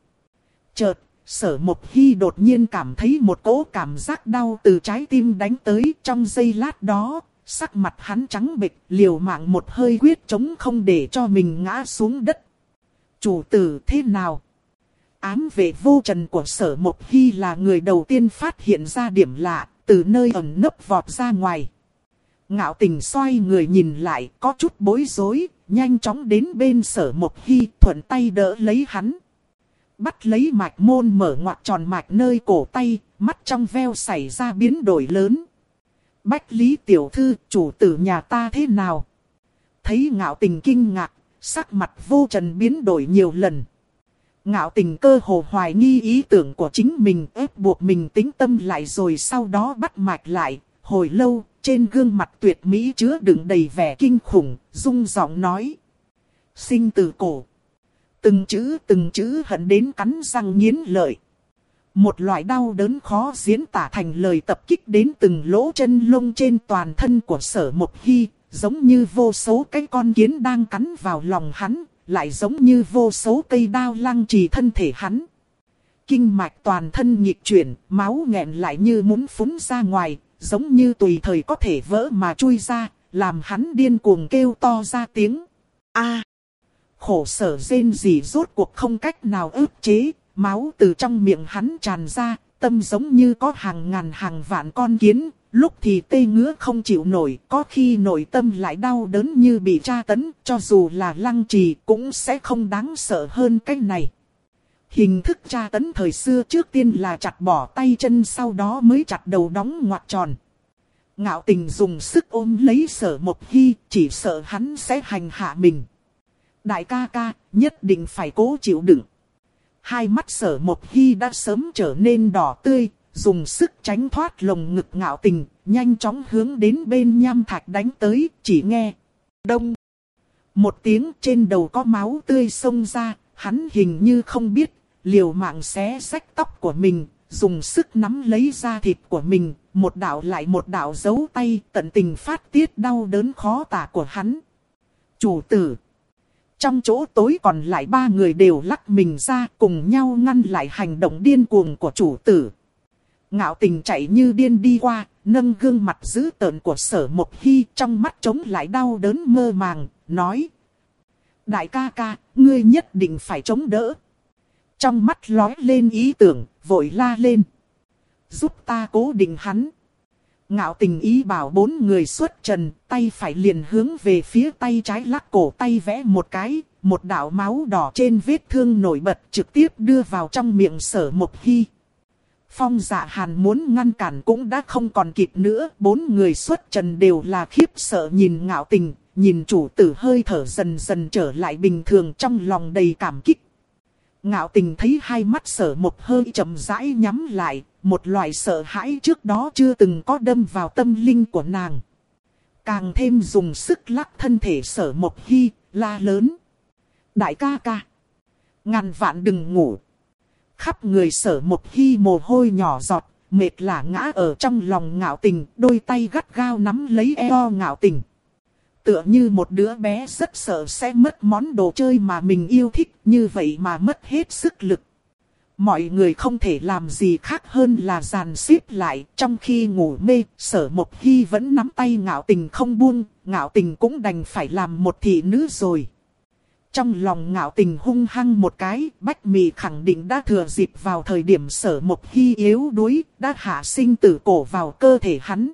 Speaker 1: Chợt, sở một hy đột nhiên cảm thấy một cỗ cảm giác đau từ trái tim đánh tới trong giây lát đó. Sắc mặt hắn trắng bệch, liều mạng một hơi quyết chống không để cho mình ngã xuống đất. Chủ tử thế nào? Ám vệ vô trần của sở một hy là người đầu tiên phát hiện ra điểm lạ, từ nơi ẩn nấp vọt ra ngoài. Ngạo tình xoay người nhìn lại, có chút bối rối, nhanh chóng đến bên sở một hy, thuận tay đỡ lấy hắn. Bắt lấy mạch môn mở ngoặt tròn mạch nơi cổ tay, mắt trong veo xảy ra biến đổi lớn. Bách Lý Tiểu Thư, chủ tử nhà ta thế nào? Thấy ngạo tình kinh ngạc, sắc mặt vô trần biến đổi nhiều lần. Ngạo tình cơ hồ hoài nghi ý tưởng của chính mình ép buộc mình tính tâm lại rồi sau đó bắt mạch lại, hồi lâu, trên gương mặt tuyệt mỹ chứa đựng đầy vẻ kinh khủng, rung giọng nói. Sinh từ cổ. Từng chữ từng chữ hận đến cắn răng nghiến lợi. Một loại đau đớn khó diễn tả thành lời tập kích đến từng lỗ chân lông trên toàn thân của sở một hy, giống như vô số cái con kiến đang cắn vào lòng hắn, lại giống như vô số cây đao lăng trì thân thể hắn. Kinh mạch toàn thân nhịp chuyển, máu nghẹn lại như muốn phúng ra ngoài, giống như tùy thời có thể vỡ mà chui ra, làm hắn điên cuồng kêu to ra tiếng. A Khổ sở rên gì rốt cuộc không cách nào ức chế, máu từ trong miệng hắn tràn ra, tâm giống như có hàng ngàn hàng vạn con kiến, lúc thì tê ngứa không chịu nổi, có khi nội tâm lại đau đớn như bị tra tấn, cho dù là lăng trì cũng sẽ không đáng sợ hơn cái này. Hình thức tra tấn thời xưa trước tiên là chặt bỏ tay chân sau đó mới chặt đầu đóng ngoặt tròn. Ngạo tình dùng sức ôm lấy sở một hy, chỉ sợ hắn sẽ hành hạ mình. Đại ca ca, nhất định phải cố chịu đựng. Hai mắt sở một hy đã sớm trở nên đỏ tươi, dùng sức tránh thoát lồng ngực ngạo tình, nhanh chóng hướng đến bên nham thạch đánh tới, chỉ nghe. Đông. Một tiếng trên đầu có máu tươi sông ra, hắn hình như không biết, liều mạng xé rách tóc của mình, dùng sức nắm lấy da thịt của mình, một đạo lại một đạo giấu tay, tận tình phát tiết đau đớn khó tả của hắn. Chủ tử. Trong chỗ tối còn lại ba người đều lắc mình ra cùng nhau ngăn lại hành động điên cuồng của chủ tử. Ngạo tình chạy như điên đi qua, nâng gương mặt dữ tợn của sở một hy trong mắt chống lại đau đớn mơ màng, nói. Đại ca ca, ngươi nhất định phải chống đỡ. Trong mắt lói lên ý tưởng, vội la lên. Giúp ta cố định hắn. Ngạo tình ý bảo bốn người xuất trần, tay phải liền hướng về phía tay trái lắc cổ tay vẽ một cái, một đạo máu đỏ trên vết thương nổi bật trực tiếp đưa vào trong miệng sở một hy. Phong dạ hàn muốn ngăn cản cũng đã không còn kịp nữa, bốn người xuất trần đều là khiếp sợ nhìn ngạo tình, nhìn chủ tử hơi thở dần dần trở lại bình thường trong lòng đầy cảm kích. Ngạo tình thấy hai mắt sở một hơi chậm rãi nhắm lại, một loại sợ hãi trước đó chưa từng có đâm vào tâm linh của nàng. Càng thêm dùng sức lắc thân thể sở một hy, la lớn. Đại ca ca, ngàn vạn đừng ngủ. Khắp người sở một hy mồ hôi nhỏ giọt, mệt lả ngã ở trong lòng ngạo tình, đôi tay gắt gao nắm lấy eo ngạo tình. Tựa như một đứa bé rất sợ sẽ mất món đồ chơi mà mình yêu thích, như vậy mà mất hết sức lực. Mọi người không thể làm gì khác hơn là dàn xếp lại, trong khi ngủ mê, sở một hy vẫn nắm tay ngạo tình không buông, ngạo tình cũng đành phải làm một thị nữ rồi. Trong lòng ngạo tình hung hăng một cái, Bách Mị khẳng định đã thừa dịp vào thời điểm sở một hy yếu đuối, đã hạ sinh tử cổ vào cơ thể hắn.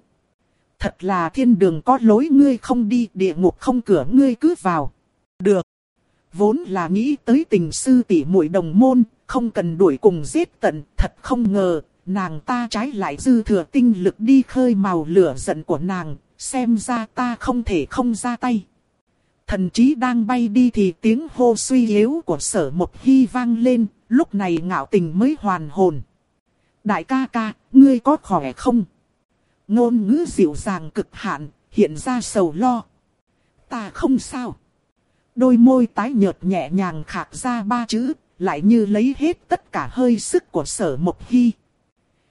Speaker 1: Thật là thiên đường có lối ngươi không đi, địa ngục không cửa ngươi cứ vào. Được. Vốn là nghĩ tới tình sư tỷ muội đồng môn, không cần đuổi cùng giết tận, thật không ngờ, nàng ta trái lại dư thừa tinh lực đi khơi màu lửa giận của nàng, xem ra ta không thể không ra tay. Thần trí đang bay đi thì tiếng hô suy yếu của sở một hy vang lên, lúc này ngạo tình mới hoàn hồn. Đại ca ca, ngươi có khỏe không? Ngôn ngữ dịu dàng cực hạn, hiện ra sầu lo. Ta không sao. Đôi môi tái nhợt nhẹ nhàng khạc ra ba chữ, lại như lấy hết tất cả hơi sức của sở mộc hy.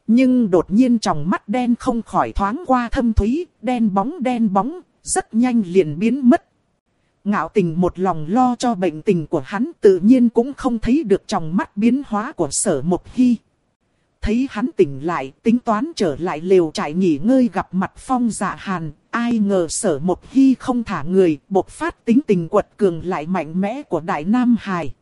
Speaker 1: Nhưng đột nhiên trong mắt đen không khỏi thoáng qua thâm thúy, đen bóng đen bóng, rất nhanh liền biến mất. Ngạo tình một lòng lo cho bệnh tình của hắn tự nhiên cũng không thấy được trong mắt biến hóa của sở mộc hy. Thấy hắn tỉnh lại, tính toán trở lại lều trại nghỉ ngơi gặp mặt phong dạ hàn, ai ngờ sở một hy không thả người, bộc phát tính tình quật cường lại mạnh mẽ của Đại Nam hài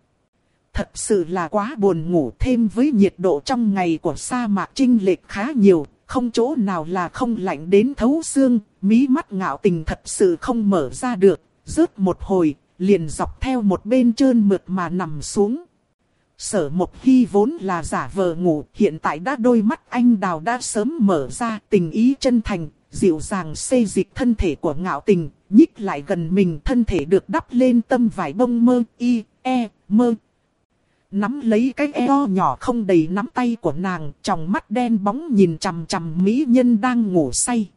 Speaker 1: Thật sự là quá buồn ngủ thêm với nhiệt độ trong ngày của sa mạc trinh lệch khá nhiều, không chỗ nào là không lạnh đến thấu xương, mí mắt ngạo tình thật sự không mở ra được, rớt một hồi, liền dọc theo một bên trơn mượt mà nằm xuống. Sở Mộc Hy vốn là giả vờ ngủ, hiện tại đã đôi mắt anh đào đã sớm mở ra tình ý chân thành, dịu dàng xây dịch thân thể của ngạo tình, nhích lại gần mình thân thể được đắp lên tâm vải bông mơ, y, e, mơ. Nắm lấy cái eo nhỏ không đầy nắm tay của nàng, trong mắt đen bóng nhìn chằm chằm mỹ nhân đang ngủ say.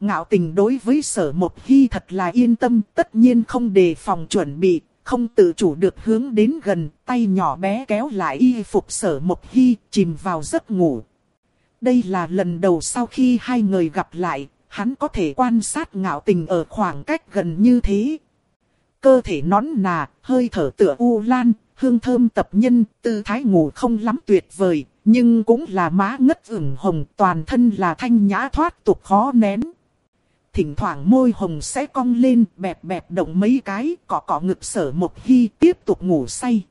Speaker 1: Ngạo tình đối với sở một hy thật là yên tâm, tất nhiên không đề phòng chuẩn bị, không tự chủ được hướng đến gần, tay nhỏ bé kéo lại y phục sở một hy, chìm vào giấc ngủ. Đây là lần đầu sau khi hai người gặp lại, hắn có thể quan sát ngạo tình ở khoảng cách gần như thế. Cơ thể nón nà, hơi thở tựa u lan, hương thơm tập nhân, tư thái ngủ không lắm tuyệt vời, nhưng cũng là má ngất ửng hồng, toàn thân là thanh nhã thoát tục khó nén. Thỉnh thoảng môi hồng sẽ cong lên, bẹp bẹp động mấy cái, cọ cọ ngực sở một hy tiếp tục ngủ say.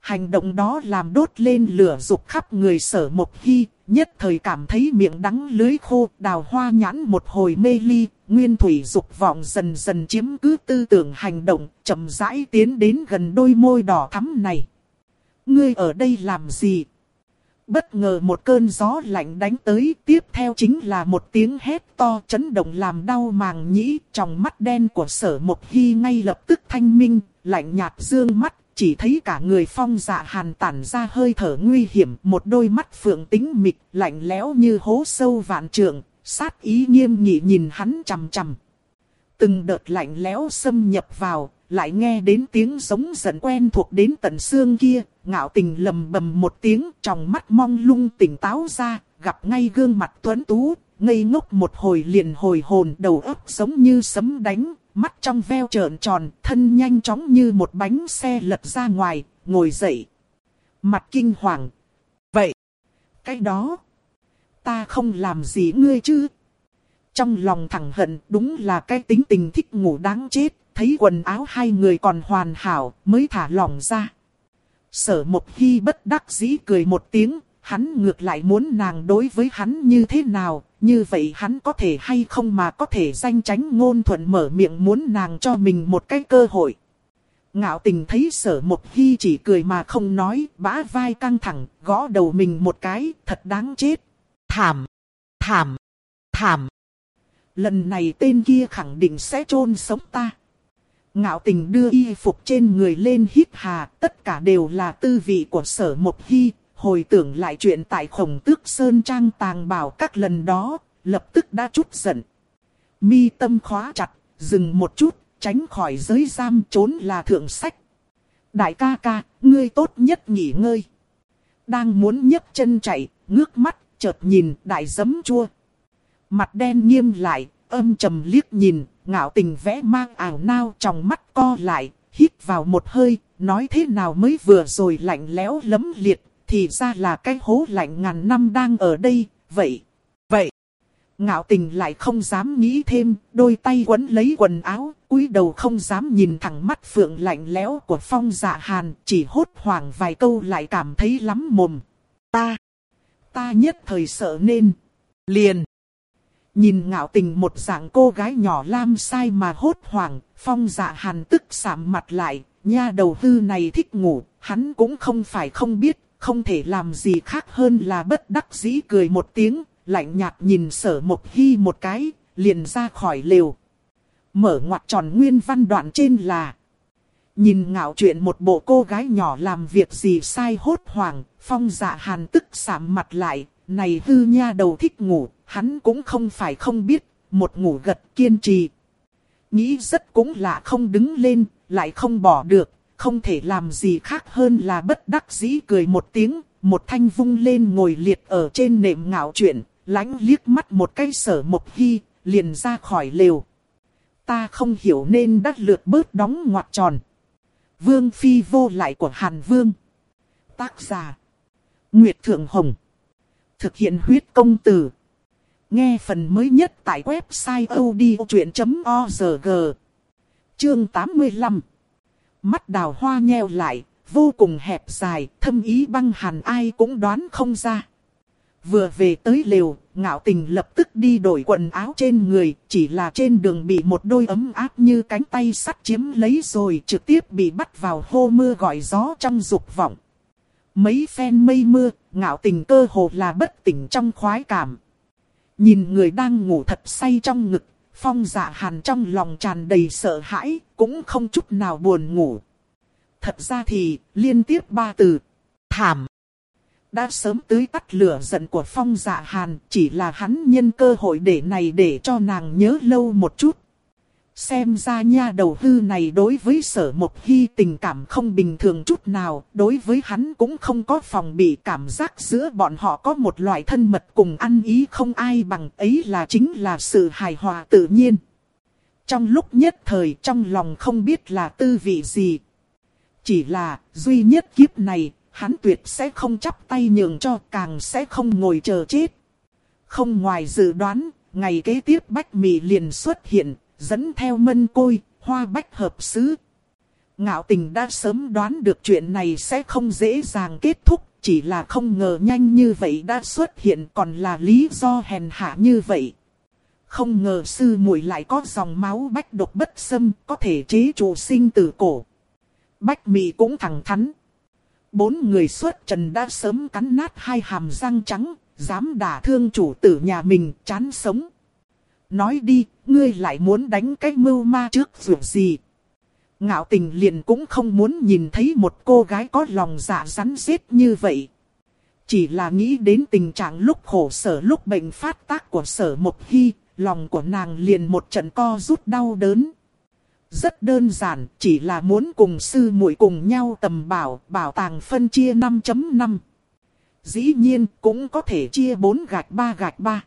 Speaker 1: Hành động đó làm đốt lên lửa dục khắp người sở một hy, nhất thời cảm thấy miệng đắng lưới khô, đào hoa nhãn một hồi mê ly, nguyên thủy dục vọng dần dần chiếm cứ tư tưởng hành động, chậm rãi tiến đến gần đôi môi đỏ thắm này. Ngươi ở đây làm gì? Bất ngờ một cơn gió lạnh đánh tới, tiếp theo chính là một tiếng hét to chấn động làm đau màng nhĩ, trong mắt đen của sở một hy ngay lập tức thanh minh, lạnh nhạt dương mắt, chỉ thấy cả người phong dạ hàn tản ra hơi thở nguy hiểm, một đôi mắt phượng tính mịch, lạnh lẽo như hố sâu vạn trượng, sát ý nghiêm nghị nhìn hắn chằm chằm. Từng đợt lạnh lẽo xâm nhập vào, lại nghe đến tiếng giống giận quen thuộc đến tận xương kia, ngạo tình lầm bầm một tiếng, trong mắt mong lung tỉnh táo ra, gặp ngay gương mặt tuấn tú, ngây ngốc một hồi liền hồi hồn đầu óc giống như sấm đánh, mắt trong veo trợn tròn, thân nhanh chóng như một bánh xe lật ra ngoài, ngồi dậy. Mặt kinh hoàng. Vậy, cái đó, ta không làm gì ngươi chứ? Trong lòng thẳng hận đúng là cái tính tình thích ngủ đáng chết, thấy quần áo hai người còn hoàn hảo mới thả lòng ra. Sở một hy bất đắc dĩ cười một tiếng, hắn ngược lại muốn nàng đối với hắn như thế nào, như vậy hắn có thể hay không mà có thể danh tránh ngôn thuận mở miệng muốn nàng cho mình một cái cơ hội. Ngạo tình thấy sở một hy chỉ cười mà không nói, bã vai căng thẳng, gõ đầu mình một cái, thật đáng chết. Thảm, thảm, thảm. Lần này tên kia khẳng định sẽ chôn sống ta. Ngạo tình đưa y phục trên người lên hít hà, tất cả đều là tư vị của sở một hy, hồi tưởng lại chuyện tại khổng tước Sơn Trang tàng bảo các lần đó, lập tức đã chút giận. Mi tâm khóa chặt, dừng một chút, tránh khỏi giới giam trốn là thượng sách. Đại ca ca, ngươi tốt nhất nghỉ ngơi. Đang muốn nhấc chân chạy, ngước mắt, chợt nhìn đại giấm chua. Mặt đen nghiêm lại, âm trầm liếc nhìn, ngạo tình vẽ mang ảo nao trong mắt co lại, hít vào một hơi, nói thế nào mới vừa rồi lạnh lẽo lấm liệt, thì ra là cái hố lạnh ngàn năm đang ở đây, vậy, vậy. Ngạo tình lại không dám nghĩ thêm, đôi tay quấn lấy quần áo, cúi đầu không dám nhìn thẳng mắt phượng lạnh lẽo của phong dạ hàn, chỉ hốt hoảng vài câu lại cảm thấy lắm mồm. Ta, ta nhất thời sợ nên, liền. Nhìn ngạo tình một dạng cô gái nhỏ lam sai mà hốt hoảng, phong dạ hàn tức sạm mặt lại, nha đầu hư này thích ngủ, hắn cũng không phải không biết, không thể làm gì khác hơn là bất đắc dĩ cười một tiếng, lạnh nhạt nhìn sở một hy một cái, liền ra khỏi lều. Mở ngoặt tròn nguyên văn đoạn trên là Nhìn ngạo chuyện một bộ cô gái nhỏ làm việc gì sai hốt hoảng, phong dạ hàn tức sạm mặt lại, này hư nha đầu thích ngủ, hắn cũng không phải không biết, một ngủ gật kiên trì. Nghĩ rất cũng lạ không đứng lên, lại không bỏ được, không thể làm gì khác hơn là bất đắc dĩ cười một tiếng, một thanh vung lên ngồi liệt ở trên nệm ngạo chuyện, lánh liếc mắt một cái sở một hy, liền ra khỏi lều. Ta không hiểu nên đắt lượt bớt đóng ngoặt tròn. Vương phi vô lại của Hàn Vương. Tác giả. Nguyệt Thượng Hồng. Thực hiện huyết công từ. Nghe phần mới nhất tại website odchuyện.org. Chương 85. Mắt đào hoa nheo lại, vô cùng hẹp dài, thâm ý băng hàn ai cũng đoán không ra. Vừa về tới lều, ngạo tình lập tức đi đổi quần áo trên người, chỉ là trên đường bị một đôi ấm áp như cánh tay sắt chiếm lấy rồi trực tiếp bị bắt vào hô mưa gọi gió trong dục vọng. Mấy phen mây mưa, ngạo tình cơ hồ là bất tỉnh trong khoái cảm. Nhìn người đang ngủ thật say trong ngực, phong dạ hàn trong lòng tràn đầy sợ hãi, cũng không chút nào buồn ngủ. Thật ra thì, liên tiếp ba từ, thảm. Đã sớm tưới tắt lửa giận của phong dạ hàn, chỉ là hắn nhân cơ hội để này để cho nàng nhớ lâu một chút. Xem ra nha đầu hư này đối với sở một hy tình cảm không bình thường chút nào, đối với hắn cũng không có phòng bị cảm giác giữa bọn họ có một loại thân mật cùng ăn ý không ai bằng ấy là chính là sự hài hòa tự nhiên. Trong lúc nhất thời trong lòng không biết là tư vị gì. Chỉ là duy nhất kiếp này, hắn tuyệt sẽ không chắp tay nhường cho càng sẽ không ngồi chờ chết. Không ngoài dự đoán, ngày kế tiếp Bách Mị liền xuất hiện, dẫn theo mân côi, hoa bách hợp sứ. Ngạo tình đã sớm đoán được chuyện này sẽ không dễ dàng kết thúc, chỉ là không ngờ nhanh như vậy đã xuất hiện còn là lý do hèn hạ như vậy. Không ngờ sư muội lại có dòng máu bách độc bất xâm, có thể chế trụ sinh tử cổ. Bách mị cũng thẳng thắn. Bốn người xuất trần đã sớm cắn nát hai hàm răng trắng, dám đả thương chủ tử nhà mình, chán sống. Nói đi, ngươi lại muốn đánh cái mưu ma trước dù gì. Ngạo tình liền cũng không muốn nhìn thấy một cô gái có lòng dạ rắn rết như vậy. Chỉ là nghĩ đến tình trạng lúc khổ sở lúc bệnh phát tác của sở Mộc Hy, lòng của nàng liền một trận co rút đau đớn. Rất đơn giản, chỉ là muốn cùng sư muội cùng nhau tầm bảo, bảo tàng phân chia 5.5. Dĩ nhiên cũng có thể chia 4 gạch 3 gạch 3.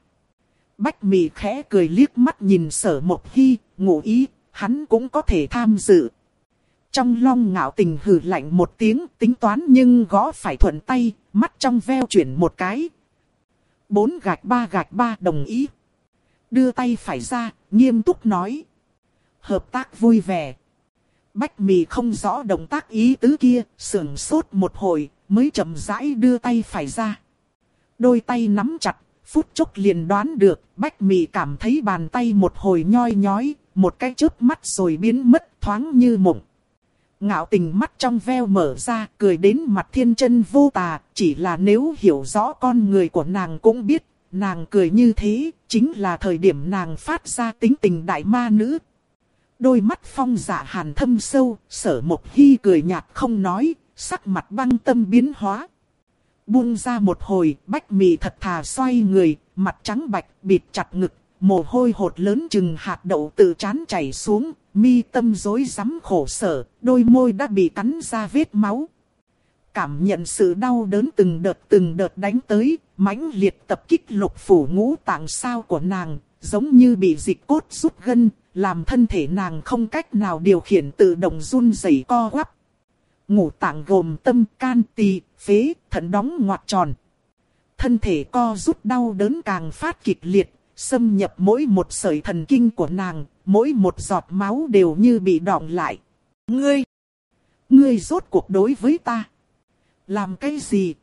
Speaker 1: Bách mì khẽ cười liếc mắt nhìn sở một hy, ngụ ý, hắn cũng có thể tham dự. Trong long ngạo tình hừ lạnh một tiếng tính toán nhưng gõ phải thuận tay, mắt trong veo chuyển một cái. Bốn gạch ba gạch ba đồng ý. Đưa tay phải ra, nghiêm túc nói. Hợp tác vui vẻ. Bách mì không rõ động tác ý tứ kia, sưởng sốt một hồi, mới chậm rãi đưa tay phải ra. Đôi tay nắm chặt, phút chốc liền đoán được, Bách Mị cảm thấy bàn tay một hồi nhoi nhói, một cái chớp mắt rồi biến mất thoáng như mộng. Ngạo tình mắt trong veo mở ra, cười đến mặt thiên chân vô tà, chỉ là nếu hiểu rõ con người của nàng cũng biết, nàng cười như thế, chính là thời điểm nàng phát ra tính tình đại ma nữ. Đôi mắt phong dạ hàn thâm sâu, sở một hy cười nhạt không nói, sắc mặt băng tâm biến hóa buông ra một hồi, bách mì thật thà xoay người, mặt trắng bạch, bịt chặt ngực, mồ hôi hột lớn chừng hạt đậu từ chán chảy xuống, mi tâm rối rắm khổ sở, đôi môi đã bị cắn ra vết máu. Cảm nhận sự đau đớn từng đợt từng đợt đánh tới, mãnh liệt tập kích lục phủ ngũ tạng sao của nàng, giống như bị dịch cốt rút gân, làm thân thể nàng không cách nào điều khiển tự động run rẩy co quắp. Ngũ tạng gồm tâm, can, tỳ, phế, thận đóng ngoặt tròn. Thân thể co rút đau đớn càng phát kịch liệt, xâm nhập mỗi một sợi thần kinh của nàng, mỗi một giọt máu đều như bị đọng lại. Ngươi! Ngươi rốt cuộc đối với ta! Làm cái gì?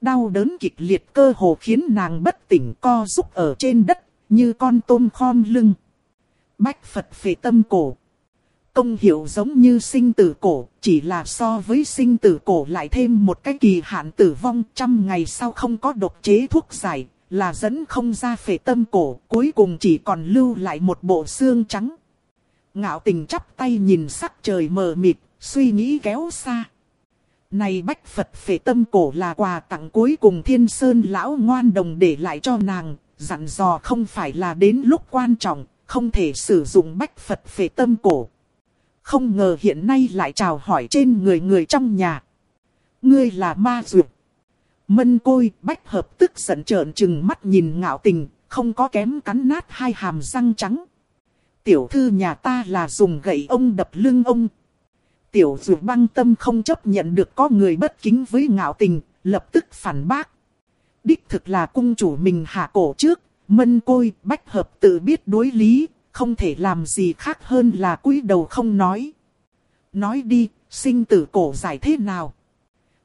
Speaker 1: Đau đớn kịch liệt cơ hồ khiến nàng bất tỉnh co rúc ở trên đất, như con tôm khom lưng. Bách Phật phệ tâm cổ. Công hiệu giống như sinh tử cổ, chỉ là so với sinh tử cổ lại thêm một cái kỳ hạn tử vong trăm ngày sau không có độc chế thuốc giải, là dẫn không ra phệ tâm cổ, cuối cùng chỉ còn lưu lại một bộ xương trắng. Ngạo tình chắp tay nhìn sắc trời mờ mịt, suy nghĩ kéo xa. Này bách Phật phệ tâm cổ là quà tặng cuối cùng thiên sơn lão ngoan đồng để lại cho nàng, dặn dò không phải là đến lúc quan trọng, không thể sử dụng bách Phật phệ tâm cổ. Không ngờ hiện nay lại chào hỏi trên người người trong nhà. Ngươi là ma dược. Mân côi, bách hợp tức giận trợn trừng mắt nhìn ngạo tình, không có kém cắn nát hai hàm răng trắng. Tiểu thư nhà ta là dùng gậy ông đập lưng ông. Tiểu dược băng tâm không chấp nhận được có người bất kính với ngạo tình, lập tức phản bác. Đích thực là cung chủ mình hạ cổ trước, mân côi, bách hợp tự biết đối lý, không thể làm gì khác hơn là cúi đầu không nói. Nói đi, sinh tử cổ giải thế nào?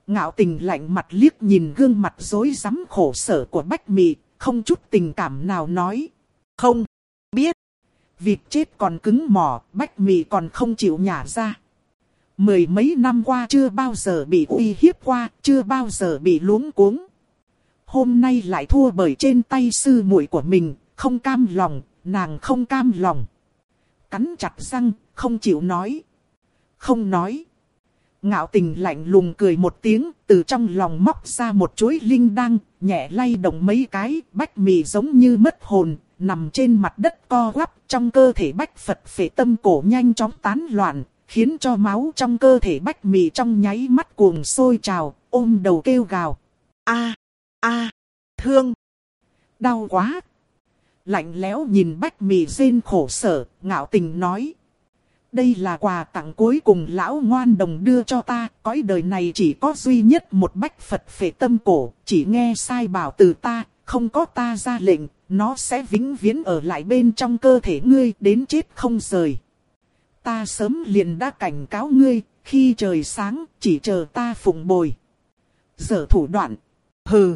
Speaker 1: Ngạo tình lạnh mặt liếc nhìn gương mặt rối rắm khổ sở của Bách Mị, không chút tình cảm nào nói. Không, biết. Vịt chết còn cứng mỏ, Bách Mị còn không chịu nhả ra. Mười mấy năm qua chưa bao giờ bị uy hiếp qua, chưa bao giờ bị luống cuống. Hôm nay lại thua bởi trên tay sư muội của mình, không cam lòng, nàng không cam lòng. Cắn chặt răng, không chịu nói. Không nói. Ngạo tình lạnh lùng cười một tiếng, từ trong lòng móc ra một chuối linh đăng, nhẹ lay động mấy cái, bách mì giống như mất hồn, nằm trên mặt đất co quắp, trong cơ thể bách Phật phệ tâm cổ nhanh chóng tán loạn, khiến cho máu trong cơ thể bách mì trong nháy mắt cuồng sôi trào, ôm đầu kêu gào. a a thương, đau quá. Lạnh lẽo nhìn bách mì rên khổ sở, ngạo tình nói. Đây là quà tặng cuối cùng lão ngoan đồng đưa cho ta, cõi đời này chỉ có duy nhất một bách Phật phệ tâm cổ, chỉ nghe sai bảo từ ta, không có ta ra lệnh, nó sẽ vĩnh viễn ở lại bên trong cơ thể ngươi đến chết không rời. Ta sớm liền đã cảnh cáo ngươi, khi trời sáng, chỉ chờ ta phụng bồi. Giờ thủ đoạn, hừ.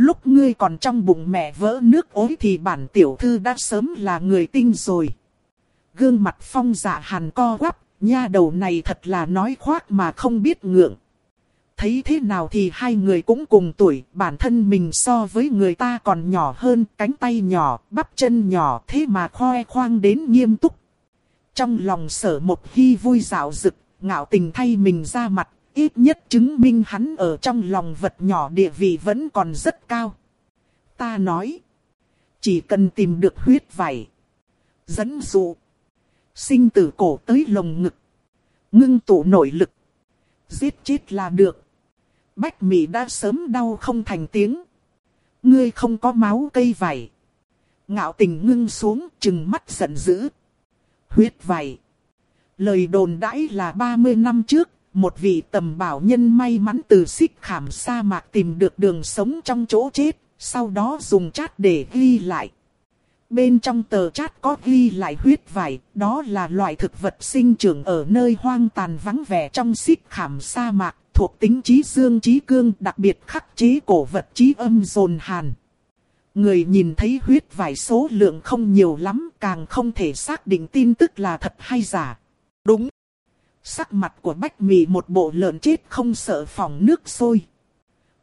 Speaker 1: Lúc ngươi còn trong bụng mẹ vỡ nước ối thì bản tiểu thư đã sớm là người tinh rồi gương mặt phong dạ hàn co quắp, nha đầu này thật là nói khoác mà không biết ngượng. Thấy thế nào thì hai người cũng cùng tuổi, bản thân mình so với người ta còn nhỏ hơn, cánh tay nhỏ, bắp chân nhỏ, thế mà khoe khoang đến nghiêm túc. Trong lòng sở một hy vui dạo dực, ngạo tình thay mình ra mặt, ít nhất chứng minh hắn ở trong lòng vật nhỏ địa vị vẫn còn rất cao. Ta nói, chỉ cần tìm được huyết vảy, dẫn dụ, sinh tử cổ tới lồng ngực. Ngưng tụ nội lực. Giết chết là được. Bách Mỹ đã sớm đau không thành tiếng. Ngươi không có máu cây vảy. Ngạo tình ngưng xuống chừng mắt giận dữ. Huyết vảy. Lời đồn đãi là 30 năm trước, một vị tầm bảo nhân may mắn từ xích khảm sa mạc tìm được đường sống trong chỗ chết, sau đó dùng chát để ghi lại. Bên trong tờ chát có ghi lại huyết vải, đó là loại thực vật sinh trưởng ở nơi hoang tàn vắng vẻ trong xích khảm sa mạc, thuộc tính trí dương trí cương đặc biệt khắc chế cổ vật trí âm dồn hàn. Người nhìn thấy huyết vải số lượng không nhiều lắm, càng không thể xác định tin tức là thật hay giả. Đúng. Sắc mặt của Bách Mì một bộ lợn chết không sợ phòng nước sôi.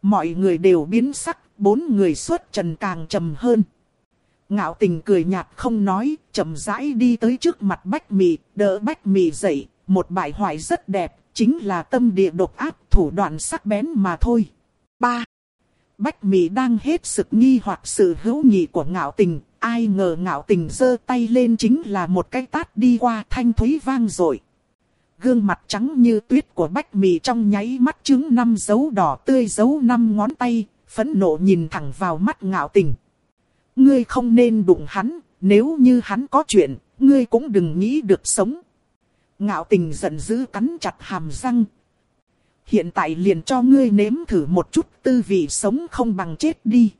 Speaker 1: Mọi người đều biến sắc, bốn người xuất trần càng trầm hơn. Ngạo tình cười nhạt không nói, chậm rãi đi tới trước mặt Bách mì đỡ Bách mì dậy, một bài hoài rất đẹp, chính là tâm địa độc ác, thủ đoạn sắc bén mà thôi. 3. Bách mì đang hết sực nghi hoặc sự hữu nghị của ngạo tình, ai ngờ ngạo tình giơ tay lên chính là một cái tát đi qua thanh thúy vang rồi gương mặt trắng như tuyết của bách mì trong nháy mắt trứng năm dấu đỏ tươi dấu năm ngón tay, phẫn nộ nhìn thẳng vào mắt ngạo tình. Ngươi không nên đụng hắn, nếu như hắn có chuyện, ngươi cũng đừng nghĩ được sống. Ngạo tình giận dữ cắn chặt hàm răng. Hiện tại liền cho ngươi nếm thử một chút tư vị sống không bằng chết đi.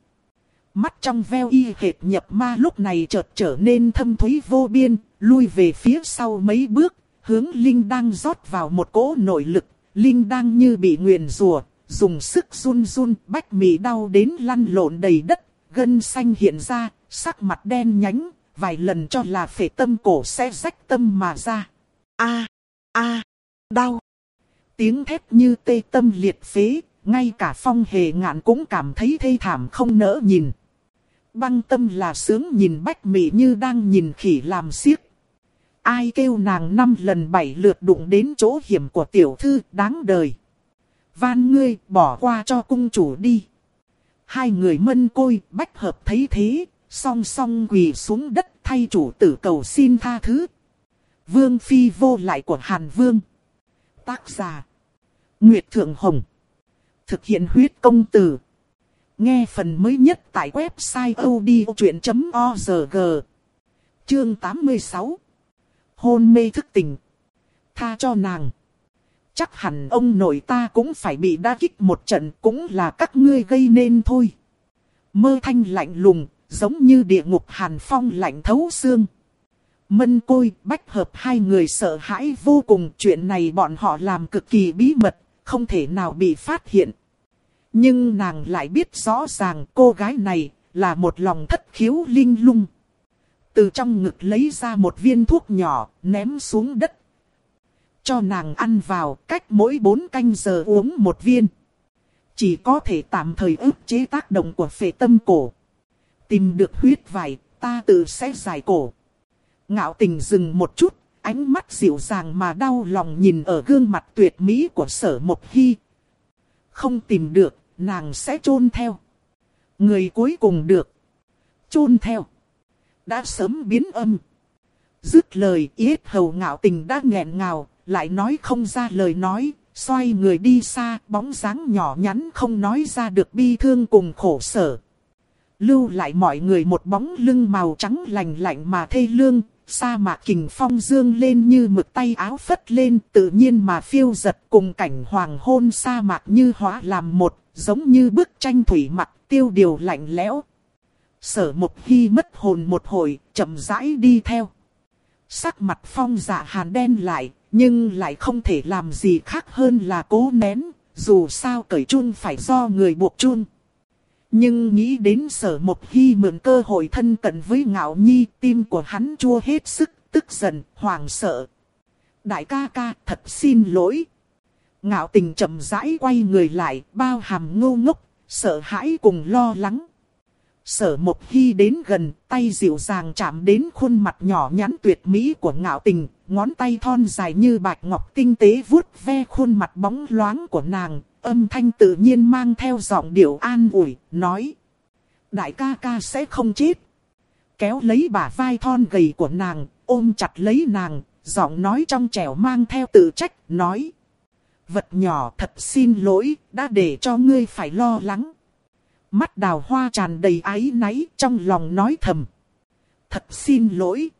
Speaker 1: Mắt trong veo y hệt nhập ma lúc này chợt trở nên thâm thúy vô biên, lui về phía sau mấy bước, hướng Linh đang rót vào một cỗ nội lực. Linh đang như bị nguyền rùa, dùng sức run run, bách mì đau đến lăn lộn đầy đất, gân xanh hiện ra, sắc mặt đen nhánh, vài lần cho là phệ tâm cổ sẽ rách tâm mà ra. A, a, đau. Tiếng thét như tê tâm liệt phế, ngay cả phong hề ngạn cũng cảm thấy thê thảm không nỡ nhìn. Băng tâm là sướng nhìn bách mị như đang nhìn khỉ làm xiếc. Ai kêu nàng năm lần bảy lượt đụng đến chỗ hiểm của tiểu thư đáng đời. Van ngươi bỏ qua cho cung chủ đi. Hai người mân côi bách hợp thấy thế, song song quỳ xuống đất thay chủ tử cầu xin tha thứ. Vương phi vô lại của Hàn Vương. Tác giả. Nguyệt Thượng Hồng. Thực hiện huyết công từ. Nghe phần mới nhất tại website odchuyện.org. Chương 86. Hôn mê thức tình. Tha cho nàng. Chắc hẳn ông nội ta cũng phải bị đa kích một trận cũng là các ngươi gây nên thôi. Mơ thanh lạnh lùng, giống như địa ngục hàn phong lạnh thấu xương. Mân côi, bách hợp hai người sợ hãi vô cùng chuyện này bọn họ làm cực kỳ bí mật, không thể nào bị phát hiện. Nhưng nàng lại biết rõ ràng cô gái này là một lòng thất khiếu linh lung. Từ trong ngực lấy ra một viên thuốc nhỏ, ném xuống đất. Cho nàng ăn vào, cách mỗi bốn canh giờ uống một viên. Chỉ có thể tạm thời ức chế tác động của phệ tâm cổ. Tìm được huyết vải, ta tự sẽ giải cổ. Ngạo tình dừng một chút, ánh mắt dịu dàng mà đau lòng nhìn ở gương mặt tuyệt mỹ của sở một hy. Không tìm được, nàng sẽ chôn theo. Người cuối cùng được. chôn theo. Đã sớm biến âm. Dứt lời yết hầu ngạo tình đã nghẹn ngào, lại nói không ra lời nói, xoay người đi xa, bóng dáng nhỏ nhắn không nói ra được bi thương cùng khổ sở. Lưu lại mọi người một bóng lưng màu trắng lành lạnh mà thê lương, sa mạc kình phong dương lên như mực tay áo phất lên tự nhiên mà phiêu giật cùng cảnh hoàng hôn sa mạc như hóa làm một, giống như bức tranh thủy mặc tiêu điều lạnh lẽo. Sở một hy mất hồn một hồi, chậm rãi đi theo. Sắc mặt phong dạ hàn đen lại, nhưng lại không thể làm gì khác hơn là cố nén, dù sao cởi chun phải do người buộc chun. Nhưng nghĩ đến sở một khi mượn cơ hội thân cận với ngạo nhi, tim của hắn chua hết sức, tức giận, hoảng sợ. Đại ca ca, thật xin lỗi. Ngạo tình chậm rãi quay người lại, bao hàm ngô ngốc, sợ hãi cùng lo lắng. Sở một hy đến gần, tay dịu dàng chạm đến khuôn mặt nhỏ nhắn tuyệt mỹ của ngạo tình, ngón tay thon dài như bạch ngọc tinh tế vuốt ve khuôn mặt bóng loáng của nàng, âm thanh tự nhiên mang theo giọng điệu an ủi, nói. Đại ca ca sẽ không chết. Kéo lấy bả vai thon gầy của nàng, ôm chặt lấy nàng, giọng nói trong trẻo mang theo tự trách, nói. Vật nhỏ thật xin lỗi, đã để cho ngươi phải lo lắng. Mắt đào hoa tràn đầy áy náy trong lòng nói thầm. Thật xin lỗi.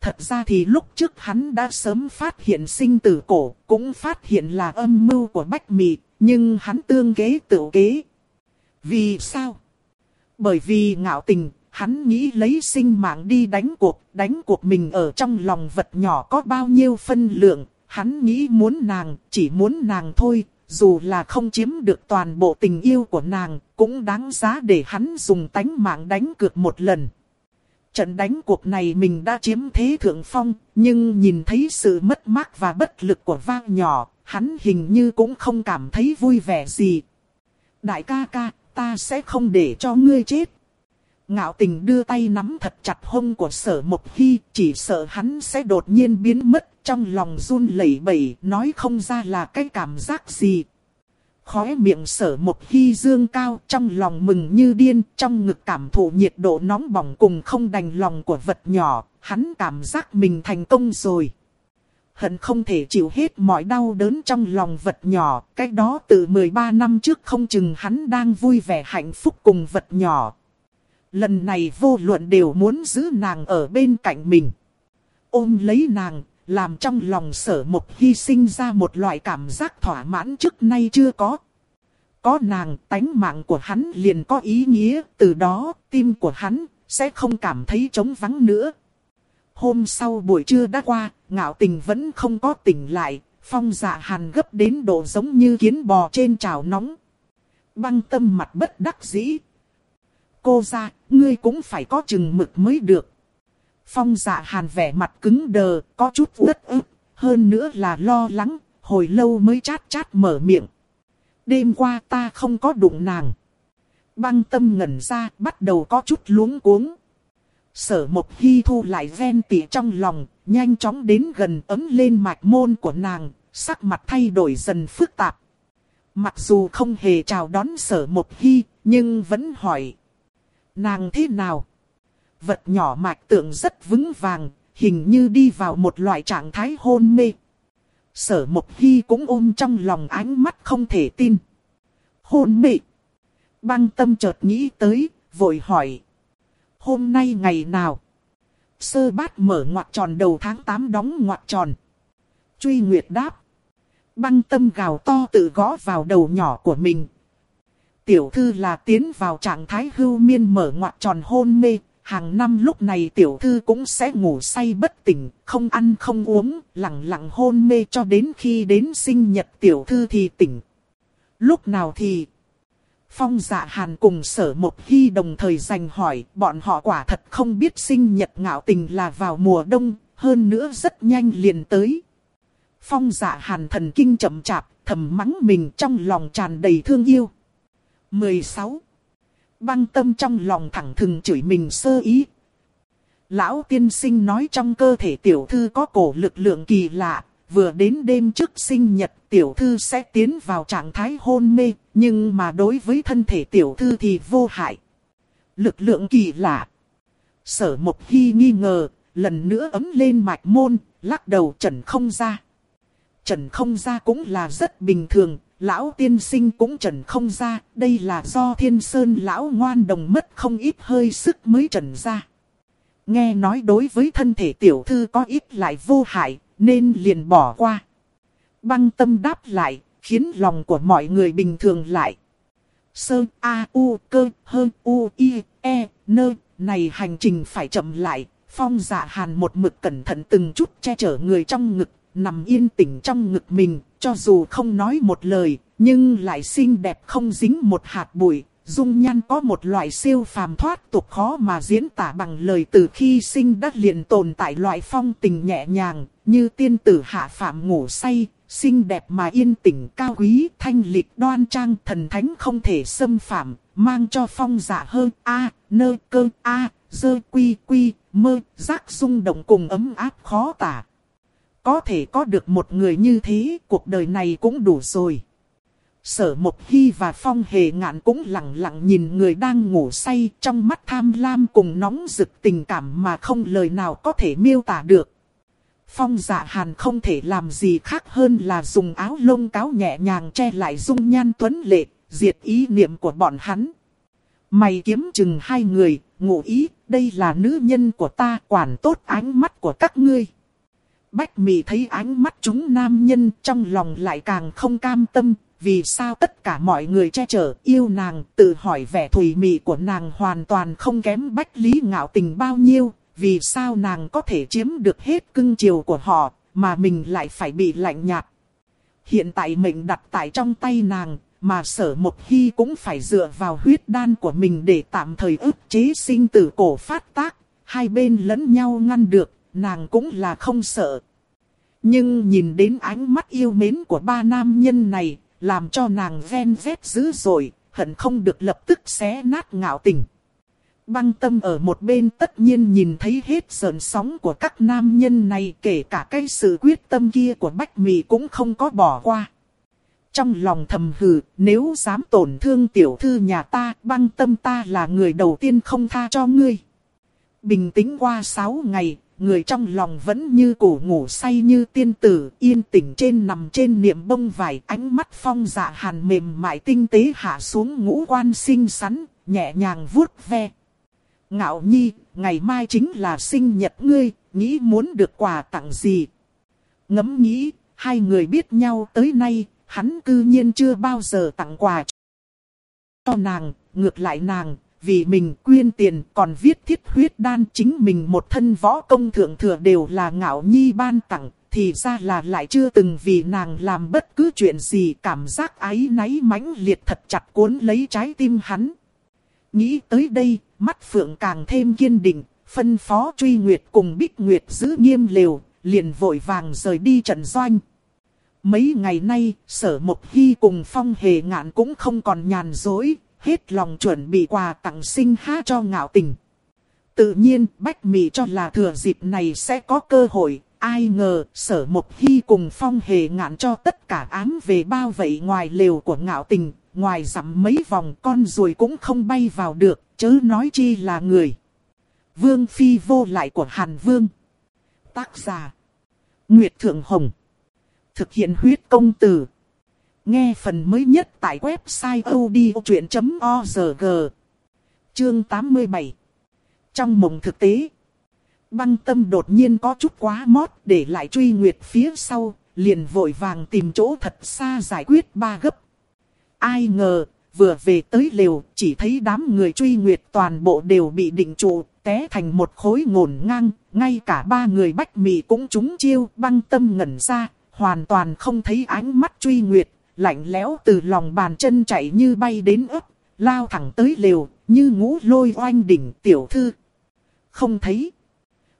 Speaker 1: Thật ra thì lúc trước hắn đã sớm phát hiện sinh tử cổ, cũng phát hiện là âm mưu của Bách Mị, nhưng hắn tương kế tự kế. Vì sao? Bởi vì ngạo tình, hắn nghĩ lấy sinh mạng đi đánh cuộc, đánh cuộc mình ở trong lòng vật nhỏ có bao nhiêu phân lượng, hắn nghĩ muốn nàng, chỉ muốn nàng thôi, dù là không chiếm được toàn bộ tình yêu của nàng, cũng đáng giá để hắn dùng tánh mạng đánh cược một lần. Trận đánh cuộc này mình đã chiếm thế thượng phong, nhưng nhìn thấy sự mất mát và bất lực của vang nhỏ, hắn hình như cũng không cảm thấy vui vẻ gì. Đại ca ca, ta sẽ không để cho ngươi chết. Ngạo tình đưa tay nắm thật chặt hông của sở một hy, chỉ sợ hắn sẽ đột nhiên biến mất, trong lòng run lẩy bẩy, nói không ra là cái cảm giác gì. Khóe miệng sở một hy dương cao, trong lòng mừng như điên, trong ngực cảm thụ nhiệt độ nóng bỏng cùng không đành lòng của vật nhỏ, hắn cảm giác mình thành công rồi. hận không thể chịu hết mọi đau đớn trong lòng vật nhỏ. Cách đó từ 13 năm trước không chừng hắn đang vui vẻ hạnh phúc cùng vật nhỏ. Lần này vô luận đều muốn giữ nàng ở bên cạnh mình. Ôm lấy nàng, làm trong lòng sở một hy sinh ra một loại cảm giác thỏa mãn trước nay chưa có. Có nàng, tánh mạng của hắn liền có ý nghĩa, từ đó, tim của hắn, sẽ không cảm thấy trống vắng nữa. Hôm sau buổi trưa đã qua, ngạo tình vẫn không có tỉnh lại, phong dạ hàn gấp đến độ giống như kiến bò trên chảo nóng. Băng tâm mặt bất đắc dĩ. Cô ra, ngươi cũng phải có chừng mực mới được. Phong dạ hàn vẻ mặt cứng đờ, có chút uất ức, hơn nữa là lo lắng, hồi lâu mới chát chát mở miệng. Đêm qua ta không có đụng nàng. Băng tâm ngẩn ra, bắt đầu có chút luống cuống. Sở Mộc Hy thu lại ven tỉ trong lòng, nhanh chóng đến gần ấm lên mạch môn của nàng, sắc mặt thay đổi dần phức tạp. Mặc dù không hề chào đón sở Mộc Hy, nhưng vẫn hỏi. Nàng thế nào? Vật nhỏ mạch tượng rất vững vàng, hình như đi vào một loại trạng thái hôn mê. Sở Mộc Hy cũng ôm trong lòng ánh mắt không thể tin. Hôn mê. Băng tâm chợt nghĩ tới, vội hỏi. Hôm nay ngày nào? Sơ bát mở ngoặt tròn đầu tháng 8 đóng ngoặt tròn. Truy Nguyệt đáp. Băng tâm gào to tự gõ vào đầu nhỏ của mình. Tiểu thư là tiến vào trạng thái hưu miên mở ngoặt tròn hôn mê. Hàng năm lúc này tiểu thư cũng sẽ ngủ say bất tỉnh, không ăn không uống, lặng lặng hôn mê cho đến khi đến sinh nhật tiểu thư thì tỉnh. Lúc nào thì... Phong dạ hàn cùng sở một hy đồng thời giành hỏi, bọn họ quả thật không biết sinh nhật ngạo tình là vào mùa đông, hơn nữa rất nhanh liền tới. Phong dạ hàn thần kinh chậm chạp, thầm mắng mình trong lòng tràn đầy thương yêu. 16. Băng tâm trong lòng thẳng thừng chửi mình sơ ý. Lão tiên sinh nói trong cơ thể tiểu thư có cổ lực lượng kỳ lạ, vừa đến đêm trước sinh nhật tiểu thư sẽ tiến vào trạng thái hôn mê, nhưng mà đối với thân thể tiểu thư thì vô hại. Lực lượng kỳ lạ. Sở Mộc Hy nghi ngờ, lần nữa ấm lên mạch môn, lắc đầu trần không ra. Trần không ra cũng là rất bình thường, lão tiên sinh cũng trần không ra, đây là do thiên sơn lão ngoan đồng mất không ít hơi sức mới trần ra. Nghe nói đối với thân thể tiểu thư có ít lại vô hại, nên liền bỏ qua. Băng tâm đáp lại, khiến lòng của mọi người bình thường lại. Sơ A U cơ hơ U I E nơ này hành trình phải chậm lại. Phong dạ hàn một mực cẩn thận từng chút che chở người trong ngực, nằm yên tĩnh trong ngực mình, cho dù không nói một lời, nhưng lại xinh đẹp không dính một hạt bụi, dung nhan có một loại siêu phàm thoát tục khó mà diễn tả bằng lời từ khi sinh đất liền tồn tại loại phong tình nhẹ nhàng, như tiên tử hạ phạm ngủ say, xinh đẹp mà yên tĩnh cao quý, thanh lịch đoan trang, thần thánh không thể xâm phạm, mang cho phong dạ hơn a, nơ cơ a, dơ quy quy, mơ, giác rung động cùng ấm áp khó tả. Có thể có được một người như thế, cuộc đời này cũng đủ rồi. Sở Mộc Hy và Phong Hề Ngạn cũng lặng lặng nhìn người đang ngủ say trong mắt tham lam cùng nóng rực tình cảm mà không lời nào có thể miêu tả được. Phong dạ hàn không thể làm gì khác hơn là dùng áo lông cáo nhẹ nhàng che lại dung nhan tuấn lệ, diệt ý niệm của bọn hắn. Mày kiếm chừng hai người, ngụ ý, đây là nữ nhân của ta quản tốt ánh mắt của các ngươi. Bách mị thấy ánh mắt chúng nam nhân trong lòng lại càng không cam tâm, vì sao tất cả mọi người che chở yêu nàng, tự hỏi vẻ thùy mị của nàng hoàn toàn không kém bách lý ngạo tình bao nhiêu, vì sao nàng có thể chiếm được hết cưng chiều của họ, mà mình lại phải bị lạnh nhạt. Hiện tại mệnh đặt tại trong tay nàng, mà sở một hy cũng phải dựa vào huyết đan của mình để tạm thời ức chế sinh tử cổ phát tác, hai bên lẫn nhau ngăn được, nàng cũng là không sợ. Nhưng nhìn đến ánh mắt yêu mến của ba nam nhân này, làm cho nàng ven vét dữ rồi hận không được lập tức xé nát ngạo tình. Băng tâm ở một bên tất nhiên nhìn thấy hết sờn sóng của các nam nhân này kể cả cái sự quyết tâm kia của Bách mì cũng không có bỏ qua. Trong lòng thầm hừ, nếu dám tổn thương tiểu thư nhà ta, băng tâm ta là người đầu tiên không tha cho ngươi. Bình tĩnh qua 6 ngày, người trong lòng vẫn như cổ ngủ say như tiên tử, yên tĩnh trên nằm trên niệm bông vải, ánh mắt phong dạ hàn mềm mại tinh tế hạ xuống ngũ quan xinh xắn, nhẹ nhàng vuốt ve. Ngạo nhi, ngày mai chính là sinh nhật ngươi, nghĩ muốn được quà tặng gì? Ngẫm nghĩ, hai người biết nhau tới nay, hắn cư nhiên chưa bao giờ tặng quà cho nàng, ngược lại nàng, vì mình quyên tiền còn viết thiết huyết đan chính mình một thân võ công thượng thừa đều là ngạo nhi ban tặng, thì ra là lại chưa từng vì nàng làm bất cứ chuyện gì cảm giác ái náy mãnh liệt thật chặt cuốn lấy trái tim hắn. Nghĩ tới đây, mắt phượng càng thêm kiên định, phân phó truy nguyệt cùng bích nguyệt giữ nghiêm liều, liền vội vàng rời đi trận doanh. Mấy ngày nay, sở một hy cùng phong hề ngạn cũng không còn nhàn dối, hết lòng chuẩn bị quà tặng sinh há cho ngạo tình. Tự nhiên, Bách Mị cho là thừa dịp này sẽ có cơ hội, ai ngờ sở một hy cùng phong hề ngạn cho tất cả ám về bao vây ngoài lều của ngạo tình, ngoài dặm mấy vòng con ruồi cũng không bay vào được, chớ nói chi là người. Vương Phi vô lại của Hàn Vương. Tác giả. Nguyệt Thượng Hồng. Thực hiện huyết công từ. Nghe phần mới nhất tại website odchuyện.org. Chương 87. Trong mộng thực tế. Băng tâm đột nhiên có chút quá mót để lại truy nguyệt phía sau, liền vội vàng tìm chỗ thật xa giải quyết ba gấp. Ai ngờ, vừa về tới lều, chỉ thấy đám người truy nguyệt toàn bộ đều bị định trụ, té thành một khối ngổn ngang, ngay cả ba người bách mì cũng trúng chiêu, băng tâm ngẩn ra, hoàn toàn không thấy ánh mắt truy nguyệt, lạnh lẽo từ lòng bàn chân chạy như bay đến ấp, lao thẳng tới lều, như ngũ lôi oanh đỉnh tiểu thư. Không thấy.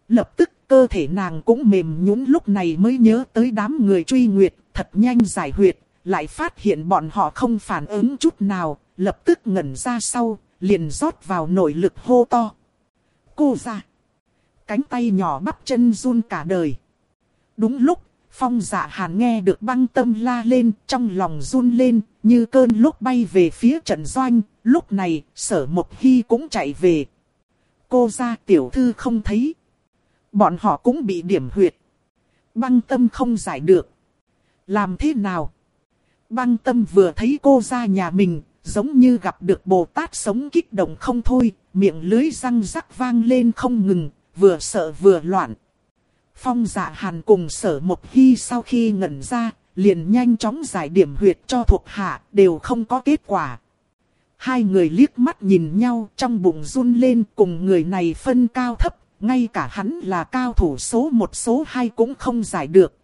Speaker 1: Lập tức cơ thể nàng cũng mềm nhũn lúc này mới nhớ tới đám người truy nguyệt, thật nhanh giải huyệt, lại phát hiện bọn họ không phản ứng chút nào, lập tức ngẩn ra sau, liền rót vào nội lực hô to. Cô ra. Cánh tay nhỏ bắp chân run cả đời. Đúng lúc, phong dạ hàn nghe được băng tâm la lên, trong lòng run lên, như cơn lúc bay về phía trận doanh, lúc này, sở một hy cũng chạy về. Cô ra tiểu thư không thấy. Bọn họ cũng bị điểm huyệt. Băng tâm không giải được. Làm thế nào? Băng tâm vừa thấy cô ra nhà mình, giống như gặp được Bồ Tát sống kích động không thôi, miệng lưới răng rắc vang lên không ngừng, vừa sợ vừa loạn. Phong dạ hàn cùng sở một hy sau khi ngẩn ra, liền nhanh chóng giải điểm huyệt cho thuộc hạ, đều không có kết quả. Hai người liếc mắt nhìn nhau trong bụng run lên cùng người này phân cao thấp, ngay cả hắn là cao thủ số một số hai cũng không giải được.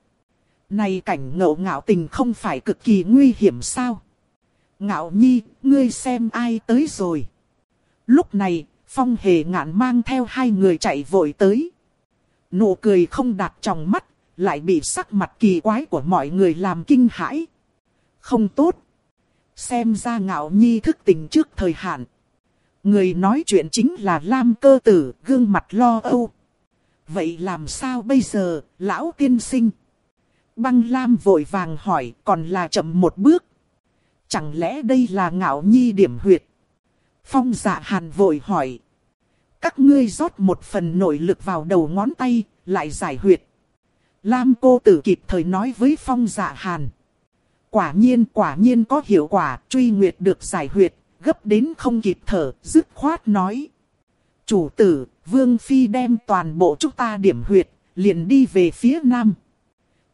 Speaker 1: Này cảnh ngậu ngạo tình không phải cực kỳ nguy hiểm sao? Ngạo nhi, ngươi xem ai tới rồi. Lúc này, phong hề ngạn mang theo hai người chạy vội tới. Nụ cười không đạt trong mắt, lại bị sắc mặt kỳ quái của mọi người làm kinh hãi. Không tốt. Xem ra ngạo nhi thức tình trước thời hạn. Người nói chuyện chính là Lam cơ tử, gương mặt lo âu. Vậy làm sao bây giờ, lão tiên sinh? Băng Lam vội vàng hỏi, còn là chậm một bước. Chẳng lẽ đây là ngạo nhi điểm huyệt? Phong dạ hàn vội hỏi. Các ngươi rót một phần nội lực vào đầu ngón tay, lại giải huyệt. Lam cô tử kịp thời nói với phong dạ hàn. Quả nhiên quả nhiên có hiệu quả, truy nguyệt được giải huyệt, gấp đến không kịp thở, dứt khoát nói. Chủ tử, Vương Phi đem toàn bộ chúng ta điểm huyệt, liền đi về phía nam.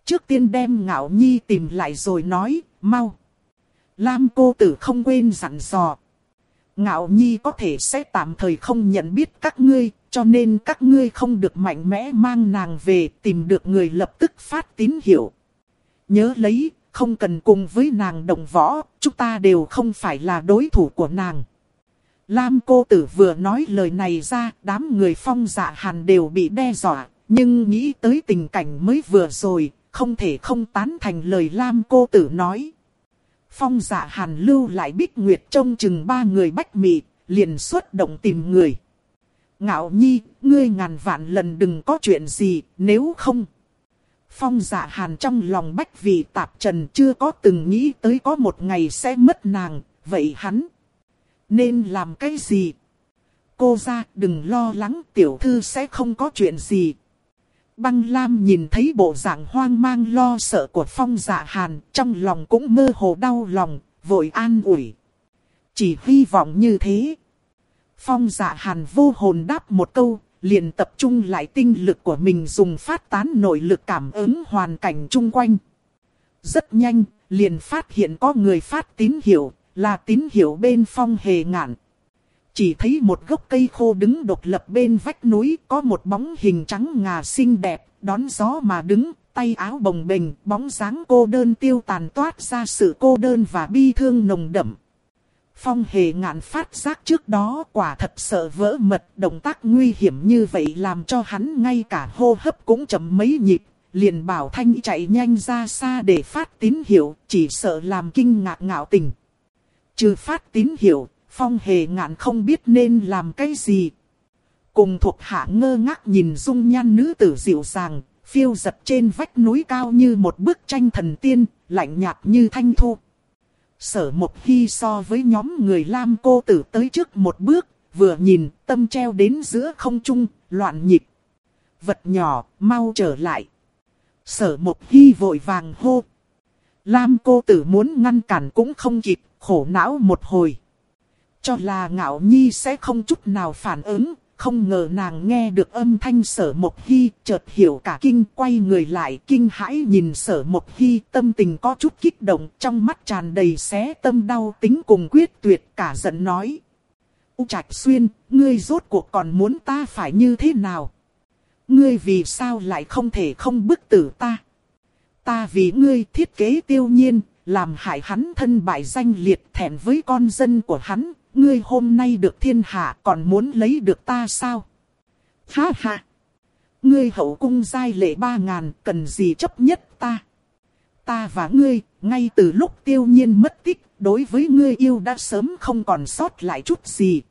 Speaker 1: Trước tiên đem ngạo nhi tìm lại rồi nói, mau. Lam cô tử không quên dặn dò. Ngạo nhi có thể sẽ tạm thời không nhận biết các ngươi, cho nên các ngươi không được mạnh mẽ mang nàng về tìm được người lập tức phát tín hiệu. Nhớ lấy, không cần cùng với nàng đồng võ, chúng ta đều không phải là đối thủ của nàng. Lam cô tử vừa nói lời này ra, đám người phong dạ hàn đều bị đe dọa, nhưng nghĩ tới tình cảnh mới vừa rồi, không thể không tán thành lời Lam cô tử nói. Phong dạ hàn lưu lại bích nguyệt trông chừng ba người bách mị, liền xuất động tìm người. Ngạo nhi, ngươi ngàn vạn lần đừng có chuyện gì, nếu không. Phong dạ hàn trong lòng bách vì tạp trần chưa có từng nghĩ tới có một ngày sẽ mất nàng, vậy hắn nên làm cái gì? Cô ra đừng lo lắng tiểu thư sẽ không có chuyện gì băng lam nhìn thấy bộ dạng hoang mang lo sợ của phong dạ hàn, trong lòng cũng mơ hồ đau lòng, vội an ủi. Chỉ hy vọng như thế. Phong dạ hàn vô hồn đáp một câu, liền tập trung lại tinh lực của mình dùng phát tán nội lực cảm ứng hoàn cảnh chung quanh. Rất nhanh, liền phát hiện có người phát tín hiệu, là tín hiệu bên phong hề ngạn. Chỉ thấy một gốc cây khô đứng độc lập bên vách núi có một bóng hình trắng ngà xinh đẹp, đón gió mà đứng, tay áo bồng bềnh, bóng dáng cô đơn tiêu tàn toát ra sự cô đơn và bi thương nồng đậm. Phong hề ngạn phát giác trước đó quả thật sợ vỡ mật, động tác nguy hiểm như vậy làm cho hắn ngay cả hô hấp cũng chậm mấy nhịp, liền bảo Thanh chạy nhanh ra xa để phát tín hiệu, chỉ sợ làm kinh ngạc ngạo tình. Trừ phát tín hiệu, Phong hề ngạn không biết nên làm cái gì. Cùng thuộc hạ ngơ ngác nhìn dung nhan nữ tử dịu dàng, phiêu giật trên vách núi cao như một bức tranh thần tiên, lạnh nhạt như thanh thu. Sở một hy so với nhóm người Lam cô tử tới trước một bước, vừa nhìn, tâm treo đến giữa không trung, loạn nhịp. Vật nhỏ, mau trở lại. Sở một hy vội vàng hô. Lam cô tử muốn ngăn cản cũng không kịp, khổ não một hồi. Cho là ngạo nhi sẽ không chút nào phản ứng, không ngờ nàng nghe được âm thanh sở một hy, chợt hiểu cả kinh quay người lại kinh hãi nhìn sở một hy tâm tình có chút kích động trong mắt tràn đầy xé tâm đau tính cùng quyết tuyệt cả giận nói. U Trạch Xuyên, ngươi rốt cuộc còn muốn ta phải như thế nào? Ngươi vì sao lại không thể không bức tử ta? Ta vì ngươi thiết kế tiêu nhiên, làm hại hắn thân bại danh liệt thẹn với con dân của hắn, ngươi hôm nay được thiên hạ còn muốn lấy được ta sao? Ha ha! Ngươi hậu cung giai lệ ba ngàn, cần gì chấp nhất ta? Ta và ngươi, ngay từ lúc tiêu nhiên mất tích, đối với ngươi yêu đã sớm không còn sót lại chút gì.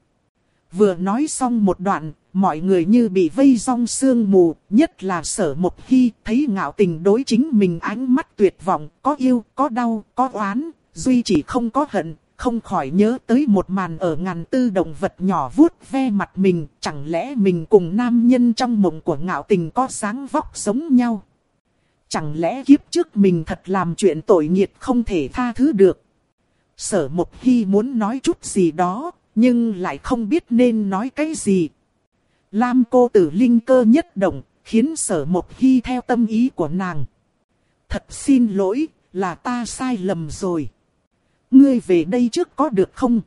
Speaker 1: Vừa nói xong một đoạn, mọi người như bị vây rong sương mù, nhất là sở một khi thấy ngạo tình đối chính mình ánh mắt tuyệt vọng, có yêu, có đau, có oán, duy chỉ không có hận, không khỏi nhớ tới một màn ở ngàn tư động vật nhỏ vuốt ve mặt mình, chẳng lẽ mình cùng nam nhân trong mộng của ngạo tình có sáng vóc giống nhau. Chẳng lẽ kiếp trước mình thật làm chuyện tội nghiệt không thể tha thứ được. Sở một hy muốn nói chút gì đó, nhưng lại không biết nên nói cái gì. Lam cô tử linh cơ nhất động, khiến sở một hy theo tâm ý của nàng. Thật xin lỗi, là ta sai lầm rồi. Ngươi về đây trước có được không?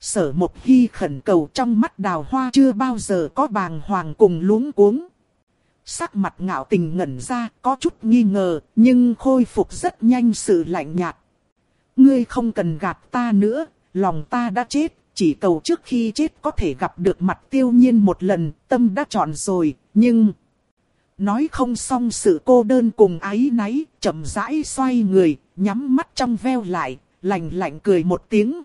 Speaker 1: Sở một hy khẩn cầu trong mắt đào hoa chưa bao giờ có bàng hoàng cùng luống cuống. Sắc mặt ngạo tình ngẩn ra có chút nghi ngờ nhưng khôi phục rất nhanh sự lạnh nhạt. Ngươi không cần gạt ta nữa, lòng ta đã chết, chỉ cầu trước khi chết có thể gặp được mặt tiêu nhiên một lần, tâm đã chọn rồi, nhưng... Nói không xong sự cô đơn cùng ái náy, chậm rãi xoay người, nhắm mắt trong veo lại, lạnh lạnh cười một tiếng.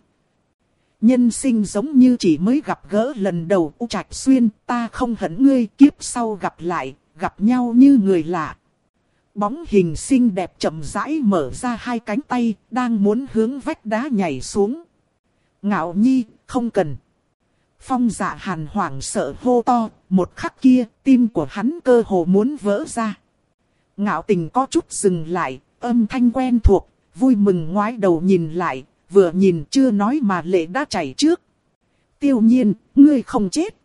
Speaker 1: Nhân sinh giống như chỉ mới gặp gỡ lần đầu U Trạch Xuyên, ta không hận ngươi kiếp sau gặp lại, gặp nhau như người lạ. Bóng hình xinh đẹp chậm rãi mở ra hai cánh tay, đang muốn hướng vách đá nhảy xuống. Ngạo nhi, không cần. Phong dạ hàn hoảng sợ hô to, một khắc kia, tim của hắn cơ hồ muốn vỡ ra. Ngạo tình có chút dừng lại, âm thanh quen thuộc, vui mừng ngoái đầu nhìn lại, vừa nhìn chưa nói mà lệ đã chảy trước. Tiêu nhiên, ngươi không chết.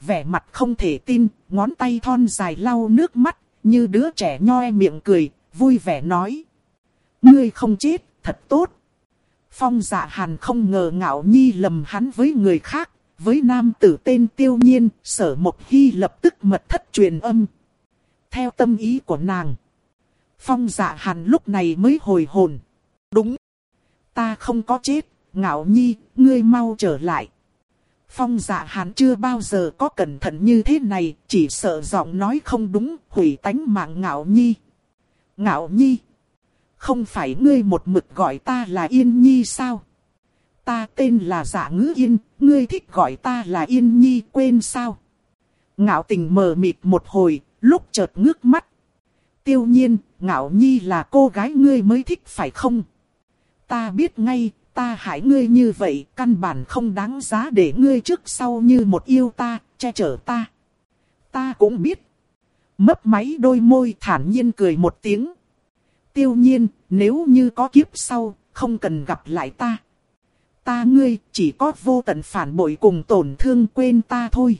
Speaker 1: Vẻ mặt không thể tin, ngón tay thon dài lau nước mắt, như đứa trẻ nhoi miệng cười, vui vẻ nói. Ngươi không chết, thật tốt. Phong dạ hàn không ngờ ngạo nhi lầm hắn với người khác, với nam tử tên tiêu nhiên, sở mộc hy lập tức mật thất truyền âm. Theo tâm ý của nàng. Phong dạ hàn lúc này mới hồi hồn. Đúng. Ta không có chết, ngạo nhi, ngươi mau trở lại. Phong dạ hàn chưa bao giờ có cẩn thận như thế này, chỉ sợ giọng nói không đúng, hủy tánh mạng ngạo nhi. Ngạo nhi. Không phải ngươi một mực gọi ta là Yên Nhi sao? Ta tên là Dạ Ngữ Yên, ngươi thích gọi ta là Yên Nhi quên sao? Ngạo tình mờ mịt một hồi, lúc chợt ngước mắt. Tiêu nhiên, Ngạo Nhi là cô gái ngươi mới thích phải không? Ta biết ngay, ta hại ngươi như vậy, căn bản không đáng giá để ngươi trước sau như một yêu ta, che chở ta. Ta cũng biết. Mấp máy đôi môi thản nhiên cười một tiếng. Tiêu nhiên, nếu như có kiếp sau, không cần gặp lại ta. Ta ngươi chỉ có vô tận phản bội cùng tổn thương quên ta thôi.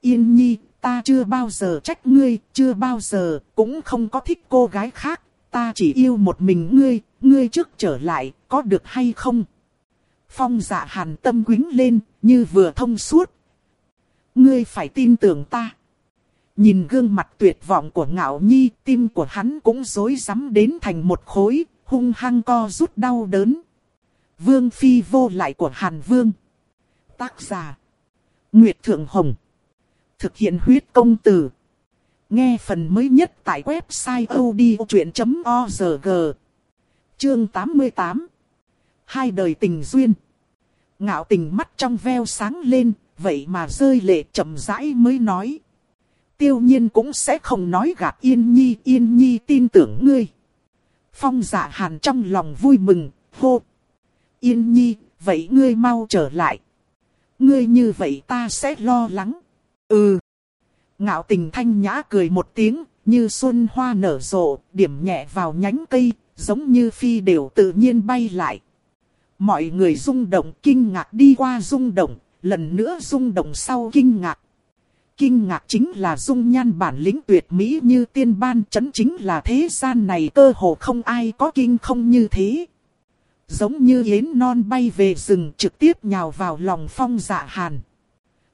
Speaker 1: Yên nhi, ta chưa bao giờ trách ngươi, chưa bao giờ, cũng không có thích cô gái khác. Ta chỉ yêu một mình ngươi, ngươi trước trở lại, có được hay không? Phong dạ hàn tâm quính lên, như vừa thông suốt. Ngươi phải tin tưởng ta. Nhìn gương mặt tuyệt vọng của ngạo nhi, tim của hắn cũng rối rắm đến thành một khối, hung hăng co rút đau đớn. Vương phi vô lại của Hàn Vương. Tác giả. Nguyệt Thượng Hồng. Thực hiện huyết công từ. Nghe phần mới nhất tại website odchuyện.org. Chương 88. Hai đời tình duyên. Ngạo tình mắt trong veo sáng lên, vậy mà rơi lệ chậm rãi mới nói. Tiêu nhiên cũng sẽ không nói gạt Yên Nhi, Yên Nhi tin tưởng ngươi. Phong dạ hàn trong lòng vui mừng, hô. Yên Nhi, vậy ngươi mau trở lại. Ngươi như vậy ta sẽ lo lắng. Ừ. Ngạo tình thanh nhã cười một tiếng, như xuân hoa nở rộ, điểm nhẹ vào nhánh cây, giống như phi đều tự nhiên bay lại. Mọi người rung động kinh ngạc đi qua rung động, lần nữa rung động sau kinh ngạc. Kinh ngạc chính là dung nhan bản lĩnh tuyệt mỹ như tiên ban chấn chính là thế gian này cơ hồ không ai có kinh không như thế. Giống như yến non bay về rừng trực tiếp nhào vào lòng phong dạ hàn.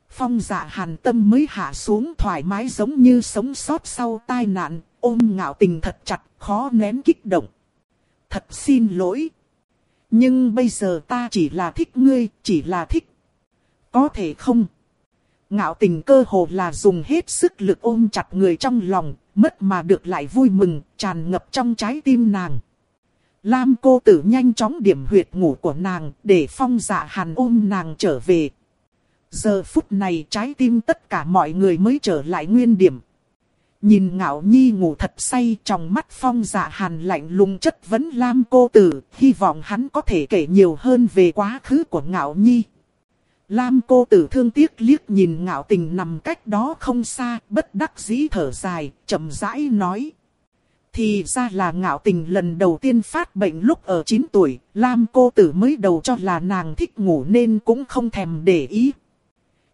Speaker 1: Phong dạ hàn tâm mới hạ xuống thoải mái giống như sống sót sau tai nạn, ôm ngạo tình thật chặt, khó nén kích động. Thật xin lỗi. Nhưng bây giờ ta chỉ là thích ngươi, chỉ là thích. Có thể không? Ngạo tình cơ hồ là dùng hết sức lực ôm chặt người trong lòng, mất mà được lại vui mừng, tràn ngập trong trái tim nàng. Lam cô tử nhanh chóng điểm huyệt ngủ của nàng, để phong dạ hàn ôm nàng trở về. Giờ phút này trái tim tất cả mọi người mới trở lại nguyên điểm. Nhìn ngạo nhi ngủ thật say trong mắt phong dạ hàn lạnh lùng chất vấn Lam cô tử, hy vọng hắn có thể kể nhiều hơn về quá khứ của ngạo nhi. Lam cô tử thương tiếc liếc nhìn ngạo tình nằm cách đó không xa, bất đắc dĩ thở dài, chậm rãi nói. Thì ra là ngạo tình lần đầu tiên phát bệnh lúc ở 9 tuổi, Lam cô tử mới đầu cho là nàng thích ngủ nên cũng không thèm để ý.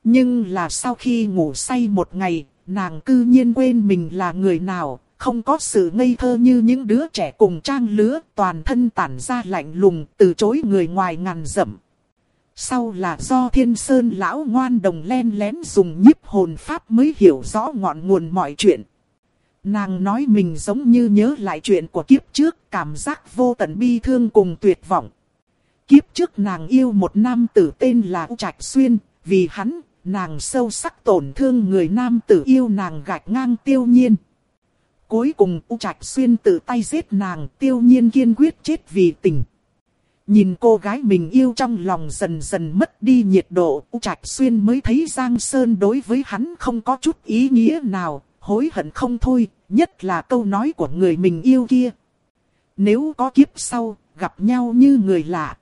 Speaker 1: Nhưng là sau khi ngủ say một ngày, nàng cư nhiên quên mình là người nào, không có sự ngây thơ như những đứa trẻ cùng trang lứa, toàn thân tản ra lạnh lùng, từ chối người ngoài ngàn dặm. Sau là do thiên sơn lão ngoan đồng len lén dùng nhiếp hồn pháp mới hiểu rõ ngọn nguồn mọi chuyện. Nàng nói mình giống như nhớ lại chuyện của kiếp trước, cảm giác vô tận bi thương cùng tuyệt vọng. Kiếp trước nàng yêu một nam tử tên là Trạch Xuyên, vì hắn, nàng sâu sắc tổn thương người nam tử yêu nàng gạch ngang tiêu nhiên. Cuối cùng U Trạch Xuyên tự tay giết nàng, tiêu nhiên kiên quyết chết vì tình. Nhìn cô gái mình yêu trong lòng dần dần mất đi nhiệt độ, U Trạch Xuyên mới thấy Giang Sơn đối với hắn không có chút ý nghĩa nào, hối hận không thôi, nhất là câu nói của người mình yêu kia. Nếu có kiếp sau, gặp nhau như người lạ.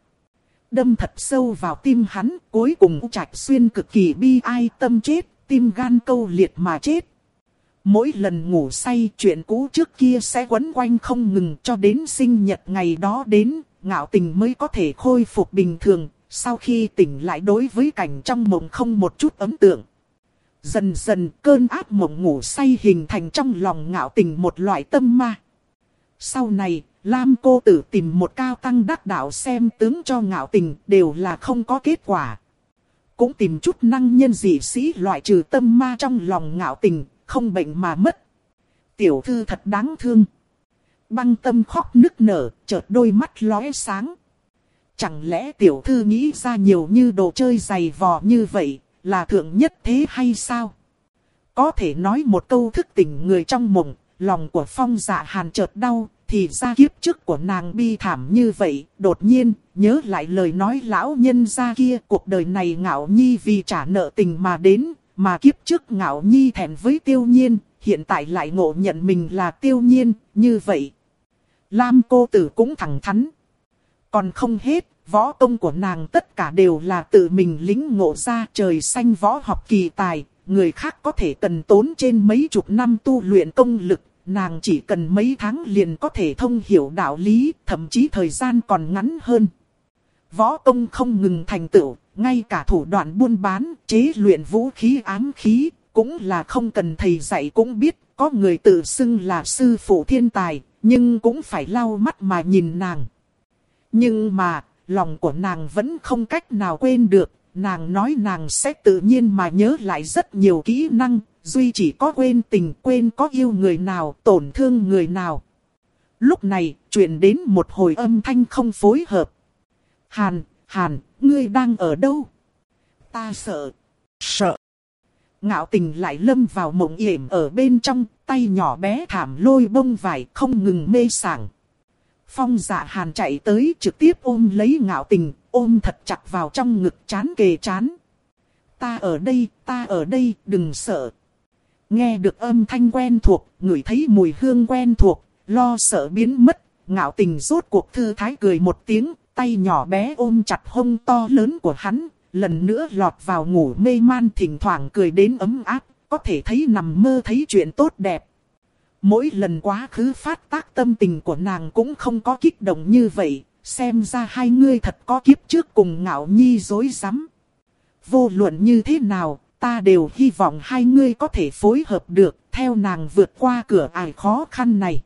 Speaker 1: Đâm thật sâu vào tim hắn, cuối cùng U Trạch Xuyên cực kỳ bi ai tâm chết, tim gan câu liệt mà chết. Mỗi lần ngủ say chuyện cũ trước kia sẽ quấn quanh không ngừng cho đến sinh nhật ngày đó đến, ngạo tình mới có thể khôi phục bình thường, sau khi tỉnh lại đối với cảnh trong mộng không một chút ấn tượng. Dần dần cơn áp mộng ngủ say hình thành trong lòng ngạo tình một loại tâm ma. Sau này, Lam cô tử tìm một cao tăng đắc đạo xem tướng cho ngạo tình đều là không có kết quả. Cũng tìm chút năng nhân dị sĩ loại trừ tâm ma trong lòng ngạo tình, không bệnh mà mất. Tiểu thư thật đáng thương băng tâm khóc nức nở, chợt đôi mắt lóe sáng. Chẳng lẽ tiểu thư nghĩ ra nhiều như đồ chơi dày vò như vậy, là thượng nhất thế hay sao? Có thể nói một câu thức tỉnh người trong mộng, lòng của phong dạ hàn chợt đau, thì ra kiếp trước của nàng bi thảm như vậy, đột nhiên, nhớ lại lời nói lão nhân ra kia, cuộc đời này ngạo nhi vì trả nợ tình mà đến, mà kiếp trước ngạo nhi thẹn với tiêu nhiên, hiện tại lại ngộ nhận mình là tiêu nhiên, như vậy, Lam cô tử cũng thẳng thắn. Còn không hết, võ công của nàng tất cả đều là tự mình lính ngộ ra trời xanh võ học kỳ tài, người khác có thể cần tốn trên mấy chục năm tu luyện công lực, nàng chỉ cần mấy tháng liền có thể thông hiểu đạo lý, thậm chí thời gian còn ngắn hơn. Võ công không ngừng thành tựu, ngay cả thủ đoạn buôn bán, chế luyện vũ khí ám khí, cũng là không cần thầy dạy cũng biết, có người tự xưng là sư phụ thiên tài, nhưng cũng phải lau mắt mà nhìn nàng. Nhưng mà, lòng của nàng vẫn không cách nào quên được, nàng nói nàng sẽ tự nhiên mà nhớ lại rất nhiều kỹ năng, duy chỉ có quên tình quên có yêu người nào, tổn thương người nào. Lúc này, chuyện đến một hồi âm thanh không phối hợp. Hàn, Hàn, ngươi đang ở đâu? Ta sợ. Sợ. Ngạo tình lại lâm vào mộng yểm ở bên trong, tay nhỏ bé thảm lôi bông vải không ngừng mê sảng. Phong dạ hàn chạy tới trực tiếp ôm lấy ngạo tình, ôm thật chặt vào trong ngực chán kề chán. Ta ở đây, ta ở đây, đừng sợ. Nghe được âm thanh quen thuộc, ngửi thấy mùi hương quen thuộc, lo sợ biến mất, ngạo tình rốt cuộc thư thái cười một tiếng, tay nhỏ bé ôm chặt hông to lớn của hắn, lần nữa lọt vào ngủ mê man thỉnh thoảng cười đến ấm áp, có thể thấy nằm mơ thấy chuyện tốt đẹp. Mỗi lần quá khứ phát tác tâm tình của nàng cũng không có kích động như vậy, xem ra hai ngươi thật có kiếp trước cùng ngạo nhi dối rắm Vô luận như thế nào, ta đều hy vọng hai ngươi có thể phối hợp được, theo nàng vượt qua cửa ải khó khăn này.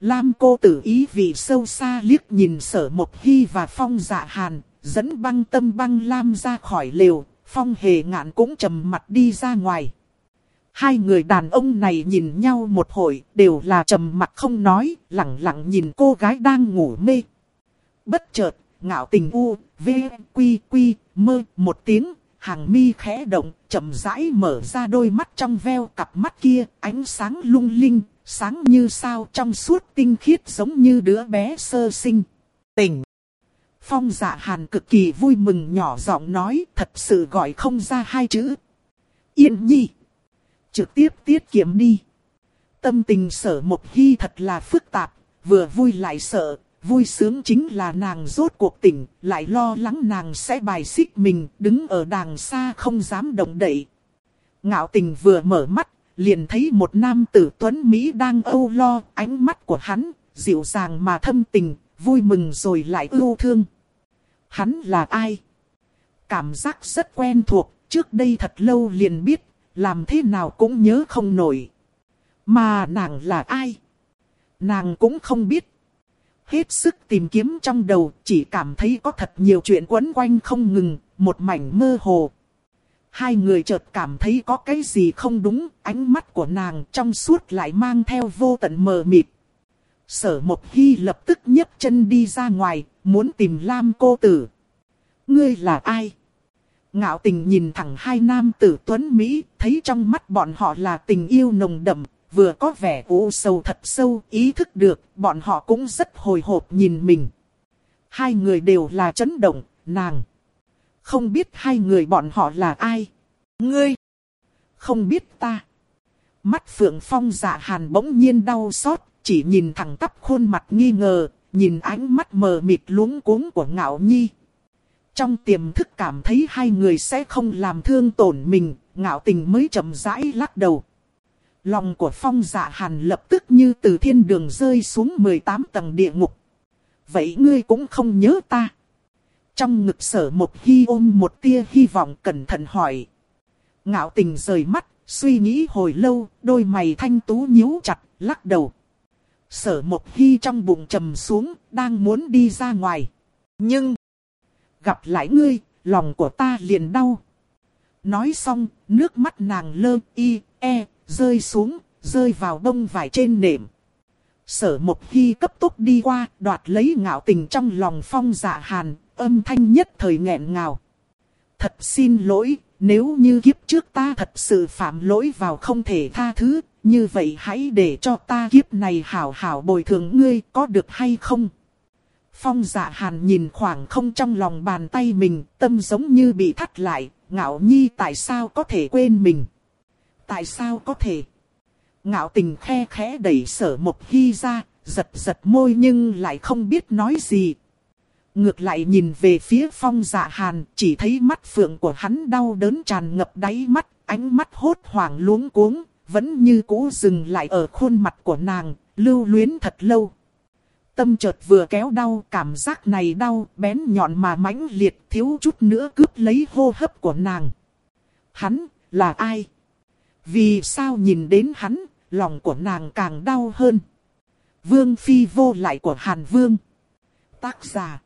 Speaker 1: Lam cô tử ý vì sâu xa liếc nhìn sở một hy và phong dạ hàn, dẫn băng tâm băng Lam ra khỏi lều, phong hề ngạn cũng trầm mặt đi ra ngoài. Hai người đàn ông này nhìn nhau một hồi, đều là trầm mặt không nói, lặng lặng nhìn cô gái đang ngủ mê. Bất chợt, ngạo tình u, v, quy, quy, mơ, một tiếng, hàng mi khẽ động, chậm rãi mở ra đôi mắt trong veo cặp mắt kia, ánh sáng lung linh, sáng như sao trong suốt tinh khiết giống như đứa bé sơ sinh. Tỉnh! Phong dạ hàn cực kỳ vui mừng nhỏ giọng nói thật sự gọi không ra hai chữ. Yên nhi! Trực tiếp tiết kiệm đi. Tâm tình sở một hy thật là phức tạp, vừa vui lại sợ, vui sướng chính là nàng rốt cuộc tỉnh, lại lo lắng nàng sẽ bài xích mình, đứng ở đàng xa không dám động đậy. Ngạo tình vừa mở mắt, liền thấy một nam tử tuấn Mỹ đang âu lo, ánh mắt của hắn, dịu dàng mà thâm tình, vui mừng rồi lại ưu thương. Hắn là ai? Cảm giác rất quen thuộc, trước đây thật lâu liền biết, làm thế nào cũng nhớ không nổi. Mà nàng là ai? Nàng cũng không biết. Hết sức tìm kiếm trong đầu, chỉ cảm thấy có thật nhiều chuyện quấn quanh không ngừng, một mảnh mơ hồ. Hai người chợt cảm thấy có cái gì không đúng, ánh mắt của nàng trong suốt lại mang theo vô tận mờ mịt. Sở Mộc Hy lập tức nhấc chân đi ra ngoài, muốn tìm Lam cô tử. Ngươi là ai? Ngạo tình nhìn thẳng hai nam tử tuấn Mỹ, thấy trong mắt bọn họ là tình yêu nồng đậm, vừa có vẻ u sầu thật sâu, ý thức được, bọn họ cũng rất hồi hộp nhìn mình. Hai người đều là chấn động, nàng. Không biết hai người bọn họ là ai? Ngươi! Không biết ta. Mắt Phượng Phong dạ hàn bỗng nhiên đau xót, chỉ nhìn thẳng tắp khuôn mặt nghi ngờ, nhìn ánh mắt mờ mịt luống cuống của ngạo nhi. Trong tiềm thức cảm thấy hai người sẽ không làm thương tổn mình, ngạo tình mới chậm rãi lắc đầu. Lòng của phong dạ hàn lập tức như từ thiên đường rơi xuống 18 tầng địa ngục. Vậy ngươi cũng không nhớ ta. Trong ngực sở một hy ôm một tia hy vọng cẩn thận hỏi. Ngạo tình rời mắt, suy nghĩ hồi lâu, đôi mày thanh tú nhíu chặt, lắc đầu. Sở một hy trong bụng trầm xuống, đang muốn đi ra ngoài. Nhưng, gặp lại ngươi, lòng của ta liền đau. Nói xong, nước mắt nàng lơ y, e, rơi xuống, rơi vào bông vải trên nệm. Sở một hy cấp tốc đi qua, đoạt lấy ngạo tình trong lòng phong dạ hàn, âm thanh nhất thời nghẹn ngào. Thật xin lỗi, nếu như kiếp trước ta thật sự phạm lỗi vào không thể tha thứ, như vậy hãy để cho ta kiếp này hảo hảo bồi thường ngươi có được hay không? Phong dạ hàn nhìn khoảng không trong lòng bàn tay mình, tâm giống như bị thắt lại, ngạo nhi tại sao có thể quên mình? Tại sao có thể? Ngạo tình khe khẽ đẩy sở một hy ra, giật giật môi nhưng lại không biết nói gì. Ngược lại nhìn về phía phong dạ hàn, chỉ thấy mắt phượng của hắn đau đớn tràn ngập đáy mắt, ánh mắt hốt hoảng luống cuống, vẫn như cũ dừng lại ở khuôn mặt của nàng, lưu luyến thật lâu. Tâm chợt vừa kéo đau, cảm giác này đau, bén nhọn mà mãnh liệt, thiếu chút nữa cướp lấy hô hấp của nàng. Hắn, là ai? Vì sao nhìn đến hắn, lòng của nàng càng đau hơn? Vương Phi vô lại của Hàn Vương. Tác giả.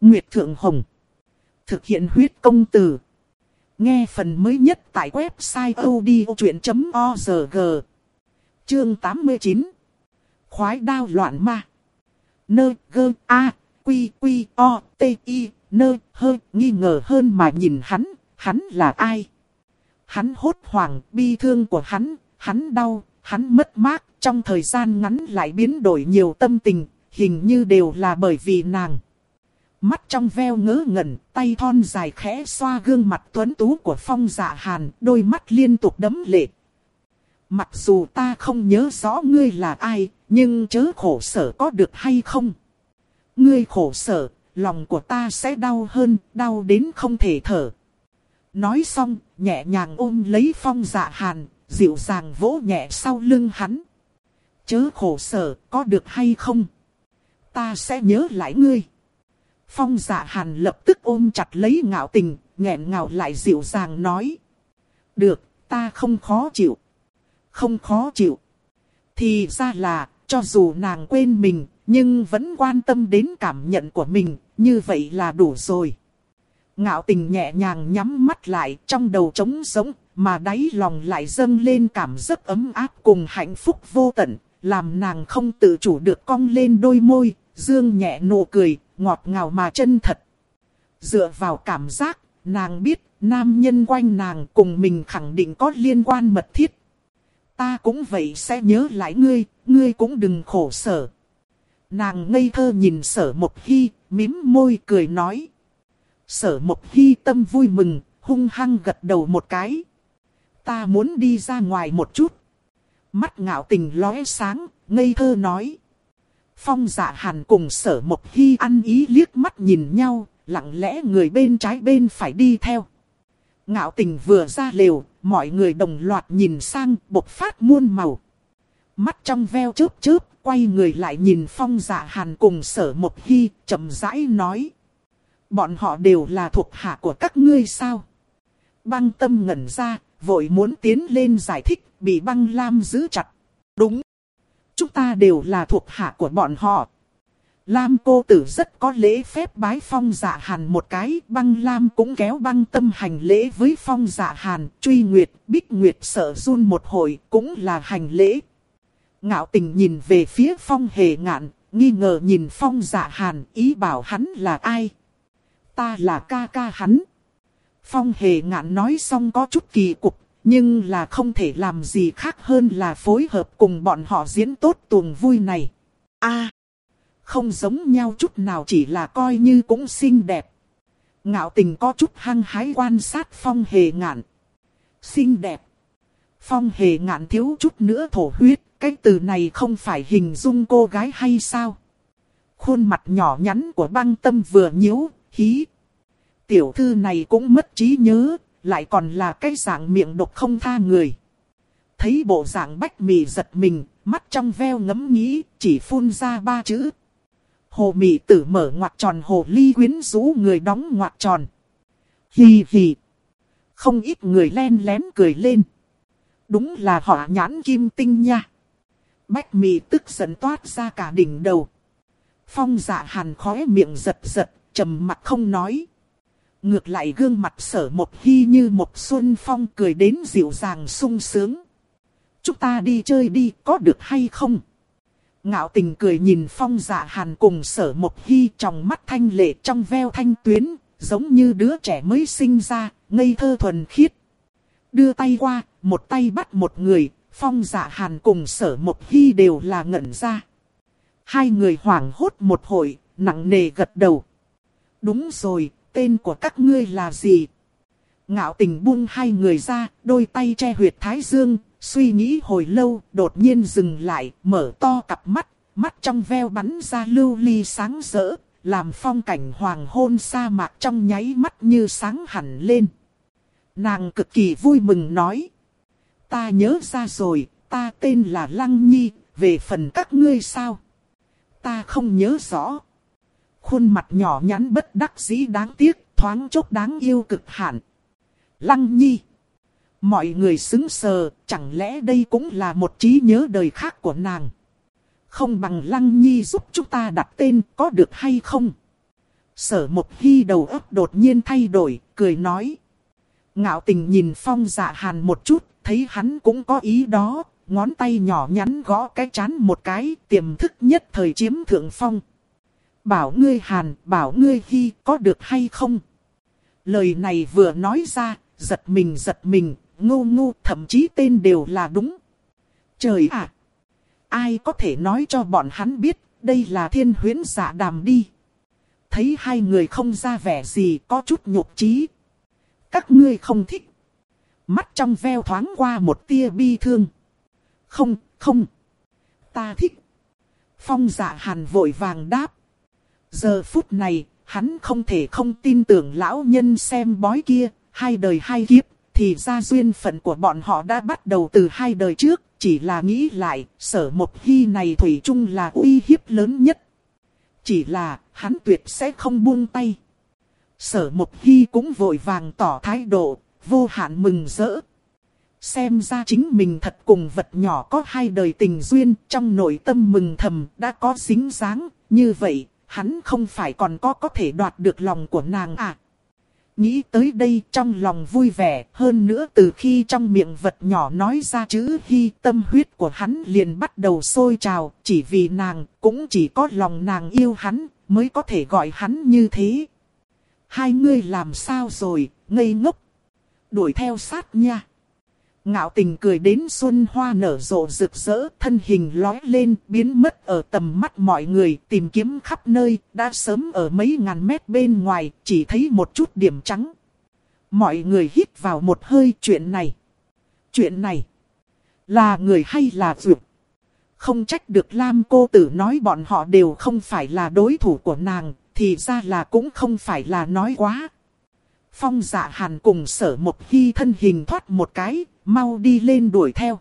Speaker 1: Nguyệt Thượng Hồng. Thực hiện huyết công từ. Nghe phần mới nhất tại website odchuyện.org. Chương 89. Khói đao loạn ma. Nơ gơ a quy quy o t i nơ hơi nghi ngờ hơn mà nhìn hắn, hắn là ai? Hắn hốt hoảng, bi thương của hắn, hắn đau, hắn mất mát, trong thời gian ngắn lại biến đổi nhiều tâm tình, hình như đều là bởi vì nàng. Mắt trong veo ngớ ngẩn, tay thon dài khẽ xoa gương mặt tuấn tú của phong dạ hàn, đôi mắt liên tục đấm lệ. Mặc dù ta không nhớ rõ ngươi là ai, nhưng chớ khổ sở có được hay không? Ngươi khổ sở, lòng của ta sẽ đau hơn, đau đến không thể thở. Nói xong, nhẹ nhàng ôm lấy phong dạ hàn, dịu dàng vỗ nhẹ sau lưng hắn. Chớ khổ sở, có được hay không? Ta sẽ nhớ lại ngươi. Phong dạ hàn lập tức ôm chặt lấy ngạo tình, nghẹn ngào lại dịu dàng nói. Được, ta không khó chịu. Không khó chịu. Thì ra là, cho dù nàng quên mình, nhưng vẫn quan tâm đến cảm nhận của mình, như vậy là đủ rồi. Ngạo tình nhẹ nhàng nhắm mắt lại trong đầu trống sống, mà đáy lòng lại dâng lên cảm giác ấm áp cùng hạnh phúc vô tận, làm nàng không tự chủ được cong lên đôi môi, dương nhẹ nụ cười, ngọt ngào mà chân thật. Dựa vào cảm giác, nàng biết nam nhân quanh nàng cùng mình khẳng định có liên quan mật thiết. Ta cũng vậy sẽ nhớ lại ngươi, ngươi cũng đừng khổ sở. Nàng ngây thơ nhìn sở một hy, mím môi cười nói. Sở một hy tâm vui mừng, hung hăng gật đầu một cái. Ta muốn đi ra ngoài một chút. Mắt ngạo tình lóe sáng, ngây thơ nói. Phong dạ hàn cùng sở một hy ăn ý liếc mắt nhìn nhau, lặng lẽ người bên trái bên phải đi theo. Ngạo tình vừa ra lều, mọi người đồng loạt nhìn sang bộc phát muôn màu. Mắt trong veo chớp chớp, quay người lại nhìn phong dạ hàn cùng sở một hy, chậm rãi nói. Bọn họ đều là thuộc hạ của các ngươi sao? Băng tâm ngẩn ra, vội muốn tiến lên giải thích, bị băng lam giữ chặt. Đúng. Chúng ta đều là thuộc hạ của bọn họ. Lam cô tử rất có lễ phép bái phong dạ hàn một cái, băng lam cũng kéo băng tâm hành lễ với phong dạ hàn, truy nguyệt, bích nguyệt sợ run một hồi, cũng là hành lễ. Ngạo tình nhìn về phía phong hề ngạn, nghi ngờ nhìn phong dạ hàn, ý bảo hắn là ai. Ta là ca ca hắn. Phong hề ngạn nói xong có chút kỳ cục, nhưng là không thể làm gì khác hơn là phối hợp cùng bọn họ diễn tốt tuồng vui này. a không giống nhau chút nào chỉ là coi như cũng xinh đẹp. Ngạo tình có chút hăng hái quan sát phong hề ngạn. Xinh đẹp. Phong hề ngạn thiếu chút nữa thổ huyết, cái từ này không phải hình dung cô gái hay sao? Khuôn mặt nhỏ nhắn của băng tâm vừa nhíu, hí. Tiểu thư này cũng mất trí nhớ, lại còn là cái dạng miệng độc không tha người. Thấy bộ dạng bách mì giật mình, mắt trong veo ngấm nghĩ, chỉ phun ra ba chữ. Hồ mị tử mở ngoặt tròn hồ ly quyến rũ người đóng ngoặt tròn. Hì hì. Không ít người len lén cười lên. Đúng là họ nhãn kim tinh nha. Bách mì tức giận toát ra cả đỉnh đầu. Phong dạ hàn khóe miệng giật giật, trầm mặt không nói. Ngược lại gương mặt sở một hy như một xuân phong cười đến dịu dàng sung sướng. Chúng ta đi chơi đi, có được hay không? Ngạo tình cười nhìn phong dạ hàn cùng sở một hy trong mắt thanh lệ trong veo thanh tuyến, giống như đứa trẻ mới sinh ra, ngây thơ thuần khiết. Đưa tay qua, một tay bắt một người, phong dạ hàn cùng sở một hy đều là ngẩn ra. Hai người hoảng hốt một hồi, nặng nề gật đầu. Đúng rồi, tên của các ngươi là gì? Ngạo tình buông hai người ra, đôi tay che huyệt thái dương, suy nghĩ hồi lâu, đột nhiên dừng lại, mở to cặp mắt, mắt trong veo bắn ra lưu ly sáng rỡ, làm phong cảnh hoàng hôn sa mạc trong nháy mắt như sáng hẳn lên. Nàng cực kỳ vui mừng nói. Ta nhớ ra rồi, ta tên là Lăng Nhi, về phần các ngươi sao? Ta không nhớ rõ. Khuôn mặt nhỏ nhắn bất đắc dĩ đáng tiếc, thoáng chốc đáng yêu cực hạn. Lăng Nhi. Mọi người xứng sờ, chẳng lẽ đây cũng là một trí nhớ đời khác của nàng? Không bằng Lăng Nhi giúp chúng ta đặt tên có được hay không? Sở một Hy đầu óc đột nhiên thay đổi, cười nói. Ngạo tình nhìn phong dạ hàn một chút, thấy hắn cũng có ý đó, ngón tay nhỏ nhắn gõ cái chán một cái, tiềm thức nhất thời chiếm thượng phong. Bảo ngươi hàn, bảo ngươi hy, có được hay không? Lời này vừa nói ra, giật mình giật mình, ngu ngu, thậm chí tên đều là đúng. Trời ạ! ai có thể nói cho bọn hắn biết, đây là thiên huyến giả đàm đi. Thấy hai người không ra vẻ gì, có chút nhục trí. Các ngươi không thích. Mắt trong veo thoáng qua một tia bi thương. Không, không. Ta thích. Phong giả hàn vội vàng đáp. Giờ phút này, hắn không thể không tin tưởng lão nhân xem bói kia, hai đời hai kiếp, thì ra duyên phận của bọn họ đã bắt đầu từ hai đời trước, chỉ là nghĩ lại, sở một hy này thủy chung là uy hiếp lớn nhất. Chỉ là, hắn tuyệt sẽ không buông tay. Sở một hy cũng vội vàng tỏ thái độ, vô hạn mừng rỡ. Xem ra chính mình thật cùng vật nhỏ có hai đời tình duyên, trong nội tâm mừng thầm đã có dính dáng, như vậy, hắn không phải còn có có thể đoạt được lòng của nàng à. Nghĩ tới đây trong lòng vui vẻ, hơn nữa từ khi trong miệng vật nhỏ nói ra chữ hy tâm huyết của hắn liền bắt đầu sôi trào, chỉ vì nàng, cũng chỉ có lòng nàng yêu hắn, mới có thể gọi hắn như thế. Hai ngươi làm sao rồi, ngây ngốc. Đuổi theo sát nha. Ngạo tình cười đến xuân hoa nở rộ rực rỡ, thân hình lói lên, biến mất ở tầm mắt mọi người, tìm kiếm khắp nơi, đã sớm ở mấy ngàn mét bên ngoài, chỉ thấy một chút điểm trắng. Mọi người hít vào một hơi chuyện này. Chuyện này, là người hay là vượt? Không trách được Lam cô tử nói bọn họ đều không phải là đối thủ của nàng, thì ra là cũng không phải là nói quá. Phong dạ hàn cùng sở một hy thân hình thoát một cái, mau đi lên đuổi theo.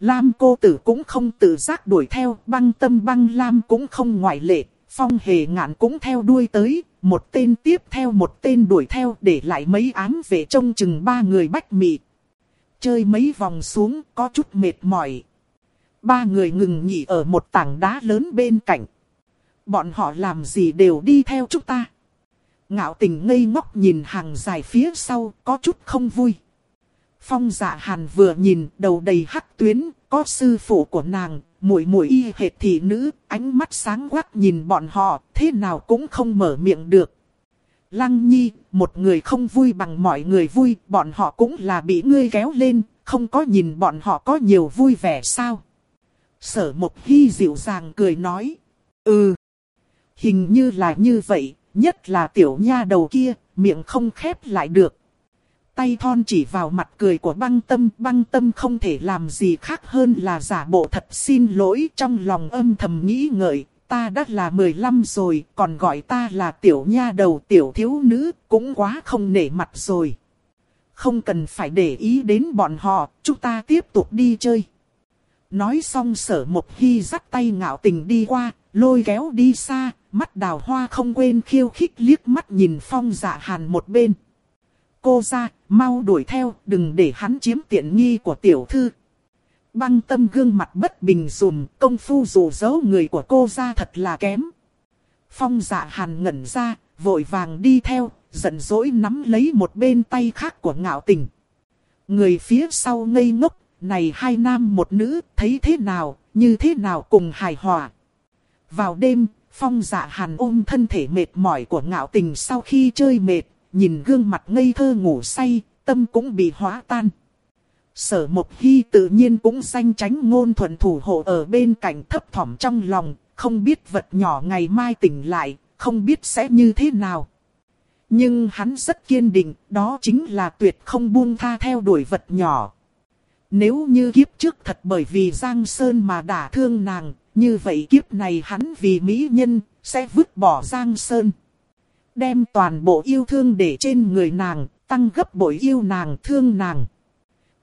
Speaker 1: Lam cô tử cũng không tự giác đuổi theo, băng tâm băng Lam cũng không ngoại lệ, phong hề ngạn cũng theo đuôi tới, một tên tiếp theo một tên đuổi theo để lại mấy ám về trông chừng ba người bách mị. Chơi mấy vòng xuống có chút mệt mỏi. Ba người ngừng nghỉ ở một tảng đá lớn bên cạnh. Bọn họ làm gì đều đi theo chúng ta. Ngạo tình ngây ngốc nhìn hàng dài phía sau có chút không vui. Phong dạ hàn vừa nhìn đầu đầy hắc tuyến, có sư phụ của nàng, mũi mũi y hệt thị nữ, ánh mắt sáng quắc nhìn bọn họ, thế nào cũng không mở miệng được. Lăng nhi, một người không vui bằng mọi người vui, bọn họ cũng là bị ngươi kéo lên, không có nhìn bọn họ có nhiều vui vẻ sao. Sở một hy dịu dàng cười nói, ừ, hình như là như vậy, nhất là tiểu nha đầu kia, miệng không khép lại được tay thon chỉ vào mặt cười của băng tâm. Băng tâm không thể làm gì khác hơn là giả bộ thật xin lỗi trong lòng âm thầm nghĩ ngợi. Ta đã là 15 rồi, còn gọi ta là tiểu nha đầu tiểu thiếu nữ, cũng quá không nể mặt rồi. Không cần phải để ý đến bọn họ, chúng ta tiếp tục đi chơi. Nói xong sở một hy dắt tay ngạo tình đi qua, lôi kéo đi xa, mắt đào hoa không quên khiêu khích liếc mắt nhìn phong dạ hàn một bên cô ra, mau đuổi theo, đừng để hắn chiếm tiện nghi của tiểu thư. Băng tâm gương mặt bất bình dùm, công phu dù dấu người của cô ra thật là kém. Phong dạ hàn ngẩn ra, vội vàng đi theo, giận dỗi nắm lấy một bên tay khác của ngạo tình. Người phía sau ngây ngốc, này hai nam một nữ, thấy thế nào, như thế nào cùng hài hòa. Vào đêm, phong dạ hàn ôm thân thể mệt mỏi của ngạo tình sau khi chơi mệt, nhìn gương mặt ngây thơ ngủ say, tâm cũng bị hóa tan. Sở Mộc Hy tự nhiên cũng danh tránh ngôn thuận thủ hộ ở bên cạnh thấp thỏm trong lòng, không biết vật nhỏ ngày mai tỉnh lại, không biết sẽ như thế nào. Nhưng hắn rất kiên định, đó chính là tuyệt không buông tha theo đuổi vật nhỏ. Nếu như kiếp trước thật bởi vì Giang Sơn mà đả thương nàng, như vậy kiếp này hắn vì mỹ nhân, sẽ vứt bỏ Giang Sơn đem toàn bộ yêu thương để trên người nàng, tăng gấp bội yêu nàng thương nàng.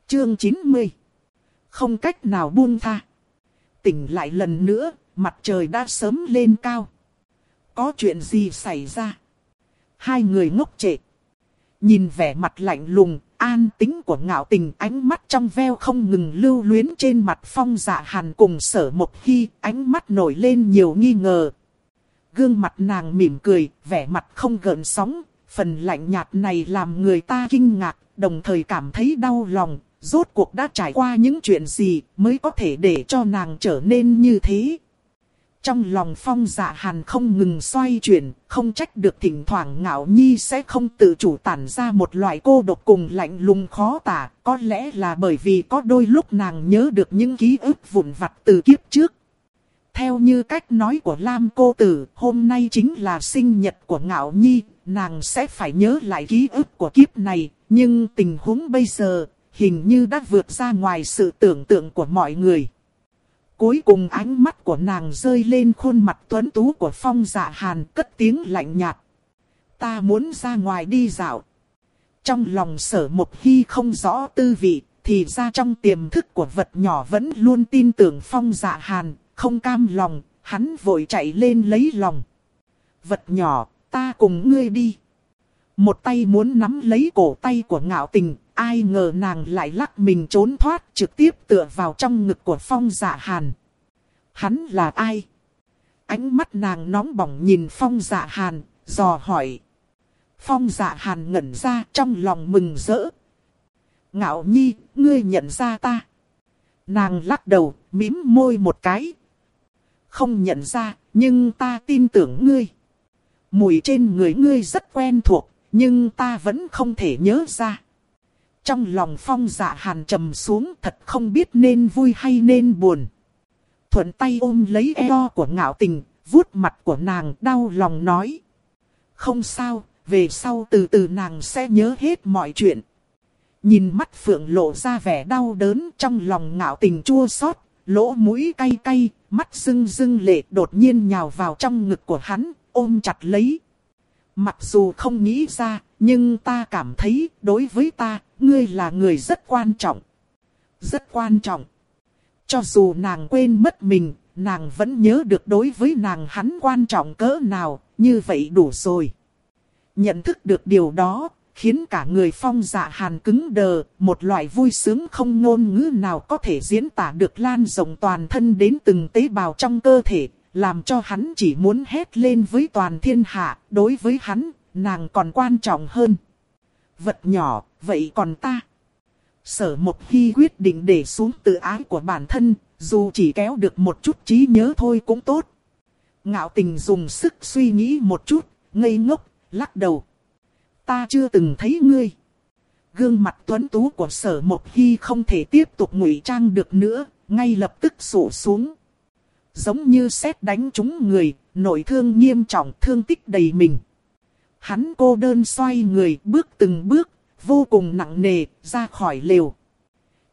Speaker 1: Chương 90 Không cách nào buông tha. Tỉnh lại lần nữa, mặt trời đã sớm lên cao. Có chuyện gì xảy ra? Hai người ngốc trệ. Nhìn vẻ mặt lạnh lùng, an tính của ngạo tình ánh mắt trong veo không ngừng lưu luyến trên mặt phong dạ hàn cùng sở một khi ánh mắt nổi lên nhiều nghi ngờ. Gương mặt nàng mỉm cười, vẻ mặt không gợn sóng, phần lạnh nhạt này làm người ta kinh ngạc, đồng thời cảm thấy đau lòng, rốt cuộc đã trải qua những chuyện gì mới có thể để cho nàng trở nên như thế. Trong lòng phong dạ hàn không ngừng xoay chuyển, không trách được thỉnh thoảng ngạo nhi sẽ không tự chủ tản ra một loại cô độc cùng lạnh lùng khó tả. Có lẽ là bởi vì có đôi lúc nàng nhớ được những ký ức vụn vặt từ kiếp trước. Theo như cách nói của Lam cô tử, hôm nay chính là sinh nhật của ngạo nhi, nàng sẽ phải nhớ lại ký ức của kiếp này. Nhưng tình huống bây giờ, hình như đã vượt ra ngoài sự tưởng tượng của mọi người. Cuối cùng ánh mắt của nàng rơi lên khuôn mặt tuấn tú của phong dạ hàn cất tiếng lạnh nhạt. Ta muốn ra ngoài đi dạo. Trong lòng sở một khi không rõ tư vị, thì ra trong tiềm thức của vật nhỏ vẫn luôn tin tưởng phong dạ hàn, không cam lòng, hắn vội chạy lên lấy lòng. Vật nhỏ, ta cùng ngươi đi. Một tay muốn nắm lấy cổ tay của ngạo tình, ai ngờ nàng lại lắc mình trốn thoát trực tiếp tựa vào trong ngực của phong dạ hàn. Hắn là ai? Ánh mắt nàng nóng bỏng nhìn phong dạ hàn, dò hỏi. Phong dạ hàn ngẩn ra trong lòng mừng rỡ. Ngạo nhi, ngươi nhận ra ta. Nàng lắc đầu, mím môi một cái. Không nhận ra, nhưng ta tin tưởng ngươi. Mùi trên người ngươi rất quen thuộc, nhưng ta vẫn không thể nhớ ra. Trong lòng phong dạ hàn trầm xuống thật không biết nên vui hay nên buồn. Thuận tay ôm lấy eo của ngạo tình, vuốt mặt của nàng đau lòng nói. Không sao, về sau từ từ nàng sẽ nhớ hết mọi chuyện. Nhìn mắt phượng lộ ra vẻ đau đớn trong lòng ngạo tình chua xót, lỗ mũi cay cay, mắt rưng rưng lệ đột nhiên nhào vào trong ngực của hắn, ôm chặt lấy. Mặc dù không nghĩ ra, nhưng ta cảm thấy đối với ta, ngươi là người rất quan trọng. Rất quan trọng. Cho dù nàng quên mất mình, nàng vẫn nhớ được đối với nàng hắn quan trọng cỡ nào, như vậy đủ rồi. Nhận thức được điều đó, khiến cả người phong dạ hàn cứng đờ, một loại vui sướng không ngôn ngữ nào có thể diễn tả được lan rộng toàn thân đến từng tế bào trong cơ thể, làm cho hắn chỉ muốn hét lên với toàn thiên hạ, đối với hắn, nàng còn quan trọng hơn. Vật nhỏ, vậy còn ta? Sở một khi quyết định để xuống tự ái của bản thân, dù chỉ kéo được một chút trí nhớ thôi cũng tốt. Ngạo tình dùng sức suy nghĩ một chút, ngây ngốc, lắc đầu. Ta chưa từng thấy ngươi. Gương mặt tuấn tú của sở một khi không thể tiếp tục ngụy trang được nữa, ngay lập tức sổ xuống. Giống như xét đánh trúng người, nội thương nghiêm trọng thương tích đầy mình. Hắn cô đơn xoay người bước từng bước, vô cùng nặng nề, ra khỏi lều.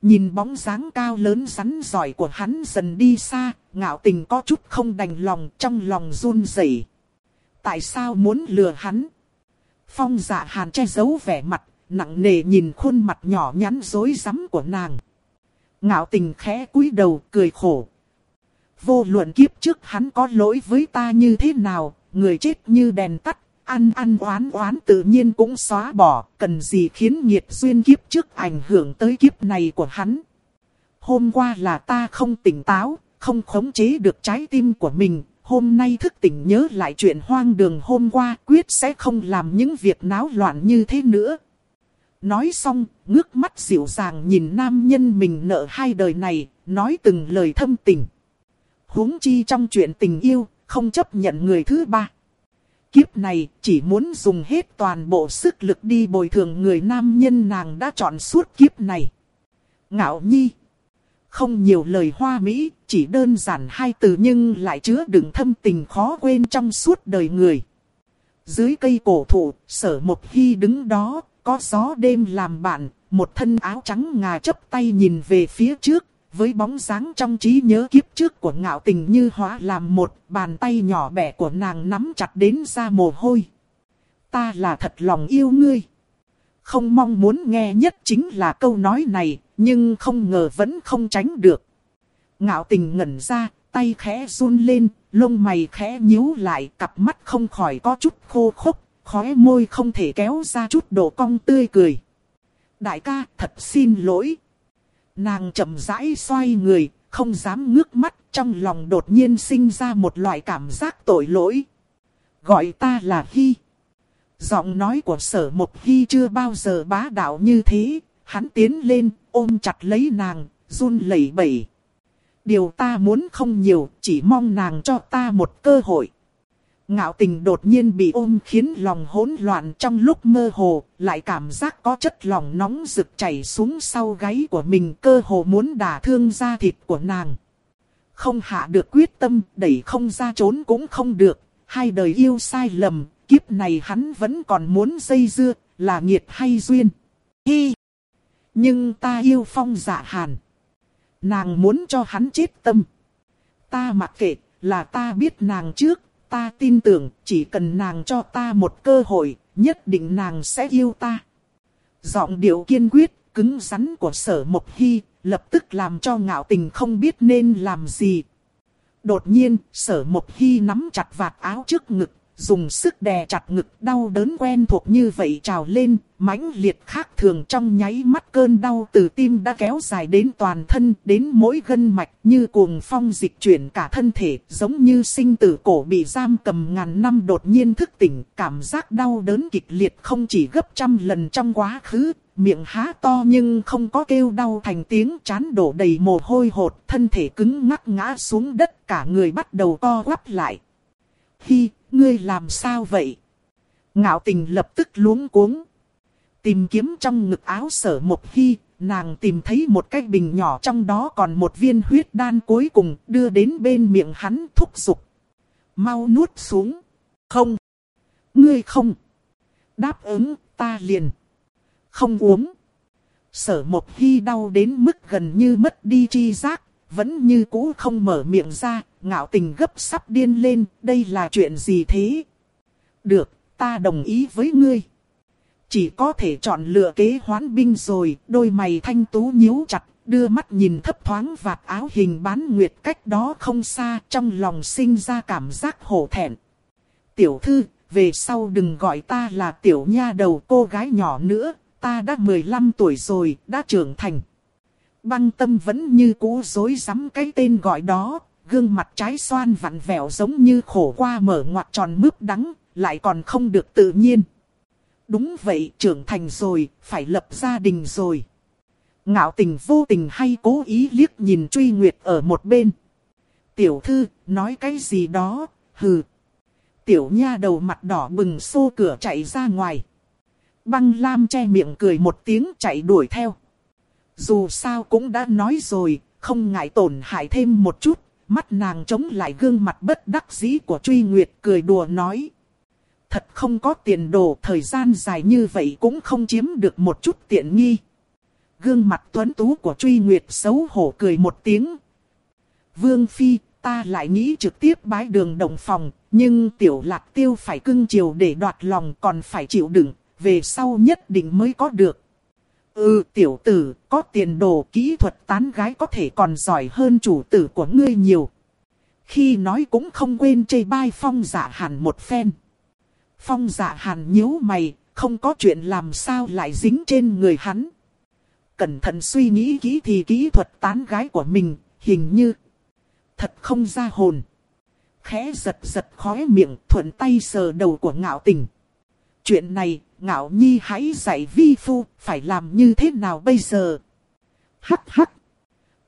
Speaker 1: Nhìn bóng dáng cao lớn rắn giỏi của hắn dần đi xa, ngạo tình có chút không đành lòng trong lòng run rẩy. Tại sao muốn lừa hắn? Phong dạ hàn che giấu vẻ mặt, nặng nề nhìn khuôn mặt nhỏ nhắn rối rắm của nàng. Ngạo tình khẽ cúi đầu cười khổ. Vô luận kiếp trước hắn có lỗi với ta như thế nào, người chết như đèn tắt, ăn ăn oán oán tự nhiên cũng xóa bỏ, cần gì khiến nghiệt duyên kiếp trước ảnh hưởng tới kiếp này của hắn. Hôm qua là ta không tỉnh táo, không khống chế được trái tim của mình, hôm nay thức tỉnh nhớ lại chuyện hoang đường hôm qua quyết sẽ không làm những việc náo loạn như thế nữa. Nói xong, ngước mắt dịu dàng nhìn nam nhân mình nợ hai đời này, nói từng lời thâm tình. huống chi trong chuyện tình yêu, không chấp nhận người thứ ba. Kiếp này chỉ muốn dùng hết toàn bộ sức lực đi bồi thường người nam nhân nàng đã chọn suốt kiếp này. Ngạo nhi. Không nhiều lời hoa mỹ, chỉ đơn giản hai từ nhưng lại chứa đựng thâm tình khó quên trong suốt đời người. Dưới cây cổ thụ, sở một hy đứng đó, có gió đêm làm bạn, một thân áo trắng ngà chấp tay nhìn về phía trước, với bóng dáng trong trí nhớ kiếp trước của ngạo tình như hóa làm một bàn tay nhỏ bé của nàng nắm chặt đến ra mồ hôi. Ta là thật lòng yêu ngươi. Không mong muốn nghe nhất chính là câu nói này, nhưng không ngờ vẫn không tránh được. Ngạo tình ngẩn ra, tay khẽ run lên, lông mày khẽ nhíu lại, cặp mắt không khỏi có chút khô khốc, khóe môi không thể kéo ra chút độ cong tươi cười. Đại ca, thật xin lỗi. Nàng chậm rãi xoay người, không dám ngước mắt, trong lòng đột nhiên sinh ra một loại cảm giác tội lỗi. Gọi ta là Hy. Giọng nói của sở một Hy chưa bao giờ bá đạo như thế, hắn tiến lên, ôm chặt lấy nàng, run lẩy bẩy. Điều ta muốn không nhiều, chỉ mong nàng cho ta một cơ hội. Ngạo tình đột nhiên bị ôm khiến lòng hỗn loạn trong lúc mơ hồ, lại cảm giác có chất lòng nóng rực chảy xuống sau gáy của mình cơ hồ muốn đả thương da thịt của nàng. Không hạ được quyết tâm, đẩy không ra trốn cũng không được, hai đời yêu sai lầm, kiếp này hắn vẫn còn muốn dây dưa, là nghiệt hay duyên. Hi! Nhưng ta yêu phong dạ hàn. Nàng muốn cho hắn chết tâm. Ta mặc kệ, là ta biết nàng trước, ta tin tưởng chỉ cần nàng cho ta một cơ hội, nhất định nàng sẽ yêu ta. Giọng điệu kiên quyết, cứng rắn của sở mộc hy, lập tức làm cho ngạo tình không biết nên làm gì. Đột nhiên, sở mộc hy nắm chặt vạt áo trước ngực, dùng sức đè chặt ngực đau đớn quen thuộc như vậy trào lên, mãnh liệt khác thường trong nháy mắt cơn đau từ tim đã kéo dài đến toàn thân, đến mỗi gân mạch như cuồng phong dịch chuyển cả thân thể, giống như sinh tử cổ bị giam cầm ngàn năm đột nhiên thức tỉnh, cảm giác đau đớn kịch liệt không chỉ gấp trăm lần trong quá khứ, miệng há to nhưng không có kêu đau thành tiếng chán đổ đầy mồ hôi hột, thân thể cứng ngắc ngã xuống đất cả người bắt đầu co quắp lại. Hi, ngươi làm sao vậy? Ngạo tình lập tức luống cuống. Tìm kiếm trong ngực áo sở một hy, nàng tìm thấy một cái bình nhỏ trong đó còn một viên huyết đan cuối cùng đưa đến bên miệng hắn thúc giục. Mau nuốt xuống. Không. Ngươi không. Đáp ứng, ta liền. Không uống. Sở một hy đau đến mức gần như mất đi chi giác, vẫn như cũ không mở miệng ra, ngạo tình gấp sắp điên lên, đây là chuyện gì thế? Được, ta đồng ý với ngươi. Chỉ có thể chọn lựa kế hoán binh rồi, đôi mày thanh tú nhíu chặt, đưa mắt nhìn thấp thoáng vạt áo hình bán nguyệt cách đó không xa, trong lòng sinh ra cảm giác hổ thẹn. Tiểu thư, về sau đừng gọi ta là tiểu nha đầu cô gái nhỏ nữa, ta đã 15 tuổi rồi, đã trưởng thành. Băng tâm vẫn như cũ dối rắm cái tên gọi đó, gương mặt trái xoan vặn vẹo giống như khổ qua mở ngoặt tròn mướp đắng, lại còn không được tự nhiên. Đúng vậy, trưởng thành rồi, phải lập gia đình rồi. Ngạo tình vô tình hay cố ý liếc nhìn truy nguyệt ở một bên. Tiểu thư, nói cái gì đó, hừ. Tiểu nha đầu mặt đỏ bừng xô cửa chạy ra ngoài. Băng lam che miệng cười một tiếng chạy đuổi theo. Dù sao cũng đã nói rồi, không ngại tổn hại thêm một chút, mắt nàng chống lại gương mặt bất đắc dĩ của truy nguyệt cười đùa nói. Thật không có tiền đồ thời gian dài như vậy cũng không chiếm được một chút tiện nghi. Gương mặt tuấn tú của truy nguyệt xấu hổ cười một tiếng. Vương Phi, ta lại nghĩ trực tiếp bái đường đồng phòng, nhưng tiểu lạc tiêu phải cưng chiều để đoạt lòng còn phải chịu đựng, về sau nhất định mới có được. Ừ tiểu tử, có tiền đồ kỹ thuật tán gái có thể còn giỏi hơn chủ tử của ngươi nhiều. Khi nói cũng không quên chê bai phong dạ hàn một phen. Phong dạ hàn nhíu mày, không có chuyện làm sao lại dính trên người hắn. Cẩn thận suy nghĩ kỹ thì kỹ thuật tán gái của mình, hình như thật không ra hồn. Khẽ giật giật khóe miệng thuận tay sờ đầu của ngạo tình. Chuyện này ngạo nhi hãy dạy vi phu, phải làm như thế nào bây giờ? Hắc hắc!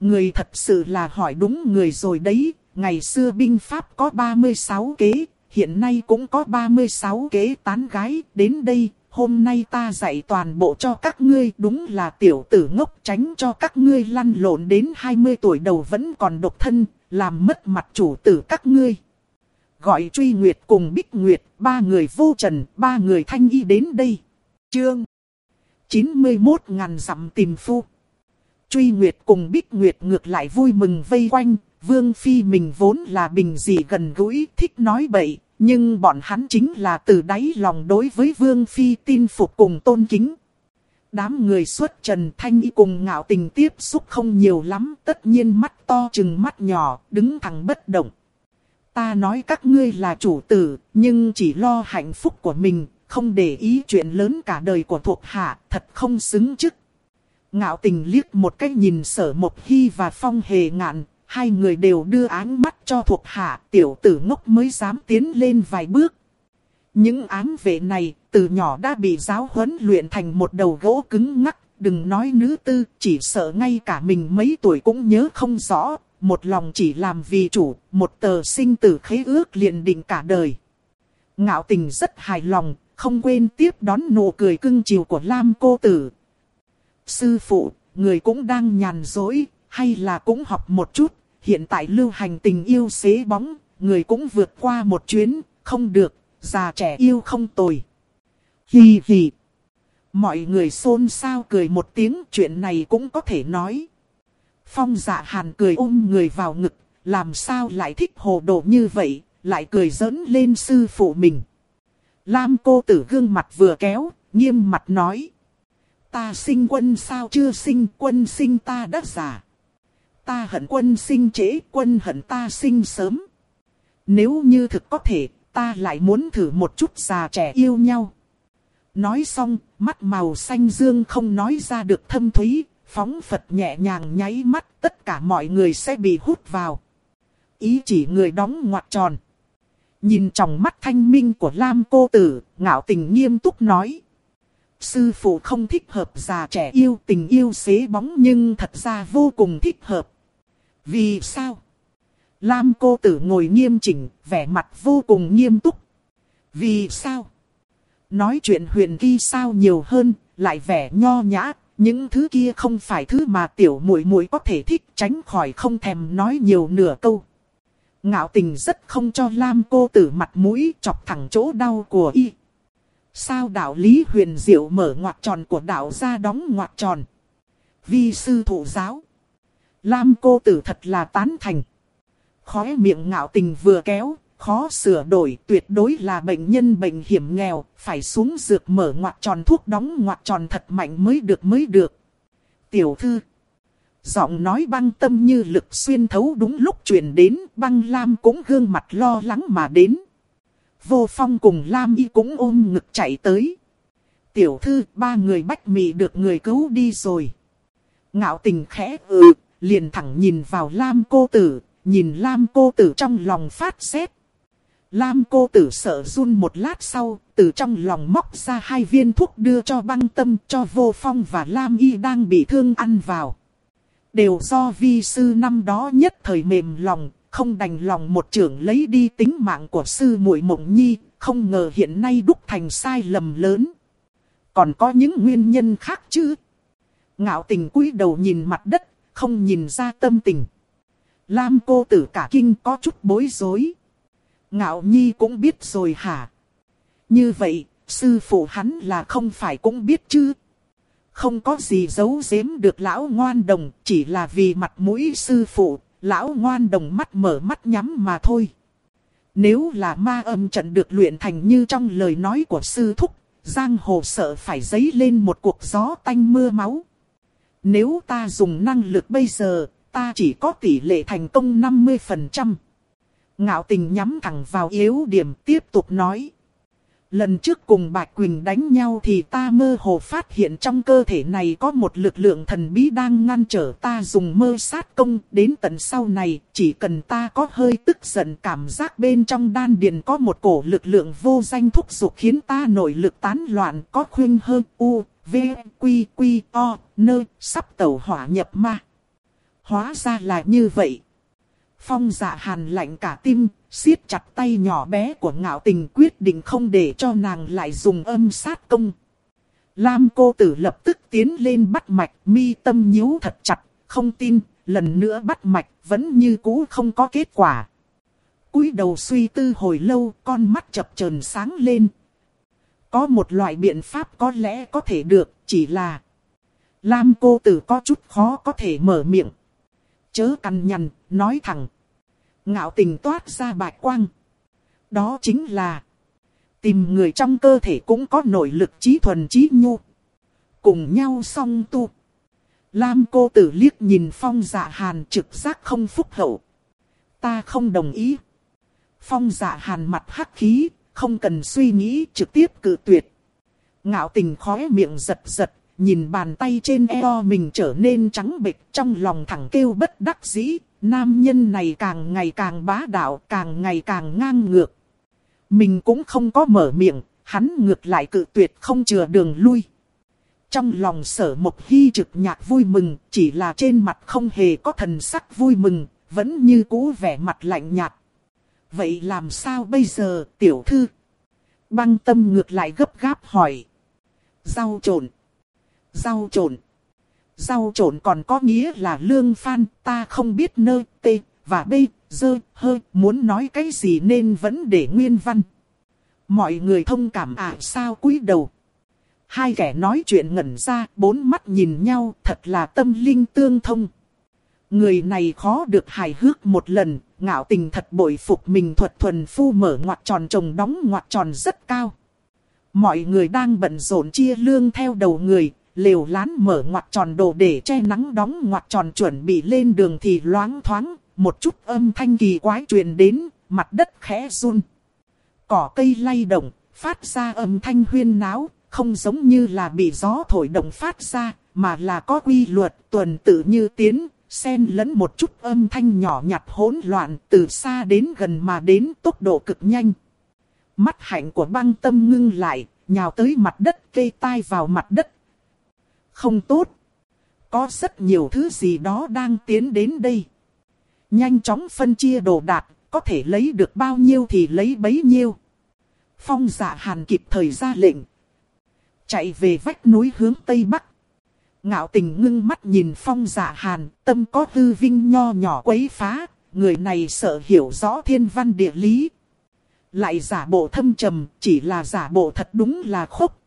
Speaker 1: Người thật sự là hỏi đúng người rồi đấy, ngày xưa binh pháp có 36 kế, hiện nay cũng có 36 kế tán gái, đến đây, hôm nay ta dạy toàn bộ cho các ngươi, đúng là tiểu tử ngốc tránh cho các ngươi lăn lộn đến 20 tuổi đầu vẫn còn độc thân, làm mất mặt chủ tử các ngươi gọi truy nguyệt cùng bích nguyệt, ba người vô trần, ba người thanh y đến đây. Chương 91 ngàn dặm tìm phu. Truy nguyệt cùng bích nguyệt ngược lại vui mừng vây quanh, vương phi mình vốn là bình dị gần gũi, thích nói bậy, nhưng bọn hắn chính là từ đáy lòng đối với vương phi tin phục cùng tôn kính. đám người xuất trần thanh y cùng ngạo tình tiếp xúc không nhiều lắm, tất nhiên mắt to chừng mắt nhỏ, đứng thẳng bất động. Ta nói các ngươi là chủ tử, nhưng chỉ lo hạnh phúc của mình, không để ý chuyện lớn cả đời của thuộc hạ, thật không xứng chức. Ngạo tình liếc một cách nhìn sở một hy và phong hề ngạn, hai người đều đưa áng mắt cho thuộc hạ, tiểu tử ngốc mới dám tiến lên vài bước. Những ám vệ này, từ nhỏ đã bị giáo huấn luyện thành một đầu gỗ cứng ngắc, đừng nói nữ tư, chỉ sợ ngay cả mình mấy tuổi cũng nhớ không rõ, một lòng chỉ làm vì chủ, một tờ sinh tử khế ước liền định cả đời. Ngạo tình rất hài lòng, không quên tiếp đón nụ cười cưng chiều của Lam cô tử. Sư phụ, người cũng đang nhàn dối, hay là cũng học một chút, hiện tại lưu hành tình yêu xế bóng, người cũng vượt qua một chuyến, không được, già trẻ yêu không tồi. Hi hi. Mọi người xôn xao cười một tiếng chuyện này cũng có thể nói. Phong dạ hàn cười ôm người vào ngực, làm sao lại thích hồ đồ như vậy, lại cười giỡn lên sư phụ mình. Lam cô tử gương mặt vừa kéo, nghiêm mặt nói. Ta sinh quân sao chưa sinh quân sinh ta đã già. Ta hận quân sinh trễ quân hận ta sinh sớm. Nếu như thực có thể, ta lại muốn thử một chút già trẻ yêu nhau. Nói xong, mắt màu xanh dương không nói ra được thâm thúy, phóng Phật nhẹ nhàng nháy mắt, tất cả mọi người sẽ bị hút vào. Ý chỉ người đóng ngoặt tròn. Nhìn trong mắt thanh minh của Lam cô tử, ngạo tình nghiêm túc nói. Sư phụ không thích hợp già trẻ yêu tình yêu xế bóng nhưng thật ra vô cùng thích hợp. Vì sao? Lam cô tử ngồi nghiêm chỉnh, vẻ mặt vô cùng nghiêm túc. Vì sao? Nói chuyện huyền ghi sao nhiều hơn, lại vẻ nho nhã, những thứ kia không phải thứ mà tiểu muội muội có thể thích tránh khỏi không thèm nói nhiều nửa câu. Ngạo tình rất không cho Lam cô tử mặt mũi chọc thẳng chỗ đau của y. Sao đạo lý huyền diệu mở ngoặt tròn của đạo ra đóng ngoặt tròn. Vi sư thụ giáo. Lam cô tử thật là tán thành. Khóe miệng ngạo tình vừa kéo, khó sửa đổi tuyệt đối là bệnh nhân bệnh hiểm nghèo, phải xuống dược mở ngoặt tròn thuốc đóng ngoặt tròn thật mạnh mới được mới được. Tiểu thư Giọng nói băng tâm như lực xuyên thấu đúng lúc truyền đến, băng lam cũng gương mặt lo lắng mà đến. Vô phong cùng lam y cũng ôm ngực chạy tới. Tiểu thư, ba người bách mị được người cứu đi rồi. Ngạo tình khẽ ừ, liền thẳng nhìn vào lam cô tử, nhìn lam cô tử trong lòng phát xét. Lam cô tử sợ run một lát sau, từ trong lòng móc ra hai viên thuốc đưa cho băng tâm cho vô phong và Lam y đang bị thương ăn vào. Đều do vi sư năm đó nhất thời mềm lòng, không đành lòng một trưởng lấy đi tính mạng của sư muội mộng nhi, không ngờ hiện nay đúc thành sai lầm lớn. Còn có những nguyên nhân khác chứ? Ngạo tình cúi đầu nhìn mặt đất, không nhìn ra tâm tình. Lam cô tử cả kinh có chút bối rối. Ngạo nhi cũng biết rồi hả? Như vậy, sư phụ hắn là không phải cũng biết chứ? Không có gì giấu giếm được lão ngoan đồng, chỉ là vì mặt mũi sư phụ, lão ngoan đồng mắt mở mắt nhắm mà thôi. Nếu là ma âm trận được luyện thành như trong lời nói của sư thúc, giang hồ sợ phải dấy lên một cuộc gió tanh mưa máu. Nếu ta dùng năng lực bây giờ, ta chỉ có tỷ lệ thành công 50%. Ngạo tình nhắm thẳng vào yếu điểm tiếp tục nói. Lần trước cùng Bạch Quỳnh đánh nhau thì ta mơ hồ phát hiện trong cơ thể này có một lực lượng thần bí đang ngăn trở ta dùng mơ sát công. Đến tận sau này, chỉ cần ta có hơi tức giận cảm giác bên trong đan điền có một cổ lực lượng vô danh thúc giục khiến ta nội lực tán loạn có khuyên hơn u, v, quy, quy, o, nơi sắp tẩu hỏa nhập ma. Hóa ra là như vậy. Phong dạ hàn lạnh cả tim, siết chặt tay nhỏ bé của ngạo tình quyết định không để cho nàng lại dùng âm sát công. Lam cô tử lập tức tiến lên bắt mạch, mi tâm nhíu thật chặt, không tin, lần nữa bắt mạch, vẫn như cũ không có kết quả. cúi đầu suy tư hồi lâu, con mắt chập chờn sáng lên. Có một loại biện pháp có lẽ có thể được, chỉ là... Lam cô tử có chút khó có thể mở miệng. Chớ cằn nhằn, nói thẳng, ngạo tình toát ra bạch quang. Đó chính là tìm người trong cơ thể cũng có nội lực trí thuần trí nhu. cùng nhau song tu. Lam cô tử liếc nhìn phong dạ hàn trực giác không phúc hậu. Ta không đồng ý. Phong dạ hàn mặt hắc khí, không cần suy nghĩ trực tiếp cự tuyệt. Ngạo tình khóe miệng giật giật, nhìn bàn tay trên eo mình trở nên trắng bệch trong lòng thẳng kêu bất đắc dĩ. Nam nhân này càng ngày càng bá đạo, càng ngày càng ngang ngược. Mình cũng không có mở miệng, hắn ngược lại cự tuyệt không chừa đường lui. Trong lòng sở một hy trực nhạc vui mừng, chỉ là trên mặt không hề có thần sắc vui mừng, vẫn như cũ vẻ mặt lạnh nhạt. Vậy làm sao bây giờ, tiểu thư? Băng tâm ngược lại gấp gáp hỏi. Rau trộn. Rau trộn. Rau trộn còn có nghĩa là lương phan, ta không biết nơi, tê, và bê, dơ, hơi, muốn nói cái gì nên vẫn để nguyên văn. Mọi người thông cảm à sao cúi đầu. Hai kẻ nói chuyện ngẩn ra, bốn mắt nhìn nhau, thật là tâm linh tương thông. Người này khó được hài hước một lần, ngạo tình thật bội phục mình thuật thuần phu mở ngoặt tròn trồng đóng ngoặt tròn rất cao. Mọi người đang bận rộn chia lương theo đầu người, liều lán mở ngoặt tròn đồ để che nắng đóng ngoặt tròn chuẩn bị lên đường thì loáng thoáng, một chút âm thanh kỳ quái truyền đến, mặt đất khẽ run. Cỏ cây lay động, phát ra âm thanh huyên náo, không giống như là bị gió thổi động phát ra, mà là có quy luật tuần tự như tiến, xen lẫn một chút âm thanh nhỏ nhặt hỗn loạn từ xa đến gần mà đến tốc độ cực nhanh. Mắt hạnh của băng tâm ngưng lại, nhào tới mặt đất kê tai vào mặt đất. Không tốt. Có rất nhiều thứ gì đó đang tiến đến đây. Nhanh chóng phân chia đồ đạc, có thể lấy được bao nhiêu thì lấy bấy nhiêu. Phong giả hàn kịp thời ra lệnh. Chạy về vách núi hướng tây bắc. Ngạo tình ngưng mắt nhìn phong giả hàn, tâm có hư vinh nho nhỏ quấy phá, người này sợ hiểu rõ thiên văn địa lý. Lại giả bộ thâm trầm, chỉ là giả bộ thật đúng là khốc.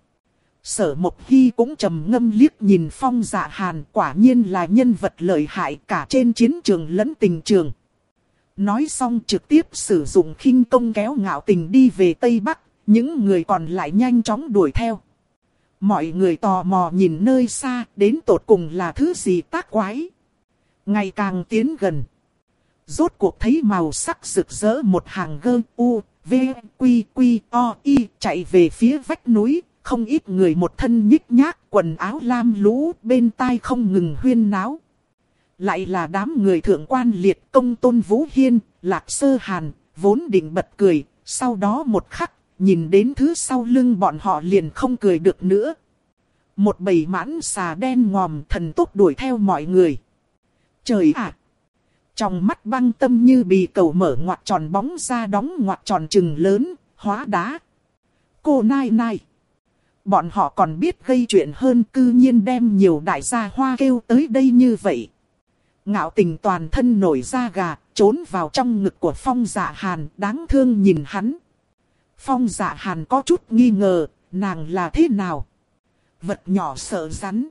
Speaker 1: Sở Mộc Hy cũng trầm ngâm liếc nhìn phong dạ hàn quả nhiên là nhân vật lợi hại cả trên chiến trường lẫn tình trường. Nói xong trực tiếp sử dụng khinh công kéo ngạo tình đi về Tây Bắc, những người còn lại nhanh chóng đuổi theo. Mọi người tò mò nhìn nơi xa, đến tột cùng là thứ gì tác quái. Ngày càng tiến gần. Rốt cuộc thấy màu sắc rực rỡ một hàng gơ u, v, quy, quy, o, y chạy về phía vách núi. Không ít người một thân nhích nhác, quần áo lam lũ, bên tai không ngừng huyên náo. Lại là đám người thượng quan liệt công tôn vũ hiên, lạc sơ hàn, vốn định bật cười, sau đó một khắc nhìn đến thứ sau lưng bọn họ liền không cười được nữa. Một bầy mãn xà đen ngòm thần tốc đuổi theo mọi người. Trời ạ! Trong mắt băng tâm như bị cầu mở ngoặt tròn bóng ra đóng ngoặt tròn trừng lớn, hóa đá. Cô nai nai! Bọn họ còn biết gây chuyện hơn cư nhiên đem nhiều đại gia hoa kêu tới đây như vậy. Ngạo tình toàn thân nổi da gà, trốn vào trong ngực của phong dạ hàn, đáng thương nhìn hắn. Phong dạ hàn có chút nghi ngờ, nàng là thế nào? Vật nhỏ sợ rắn.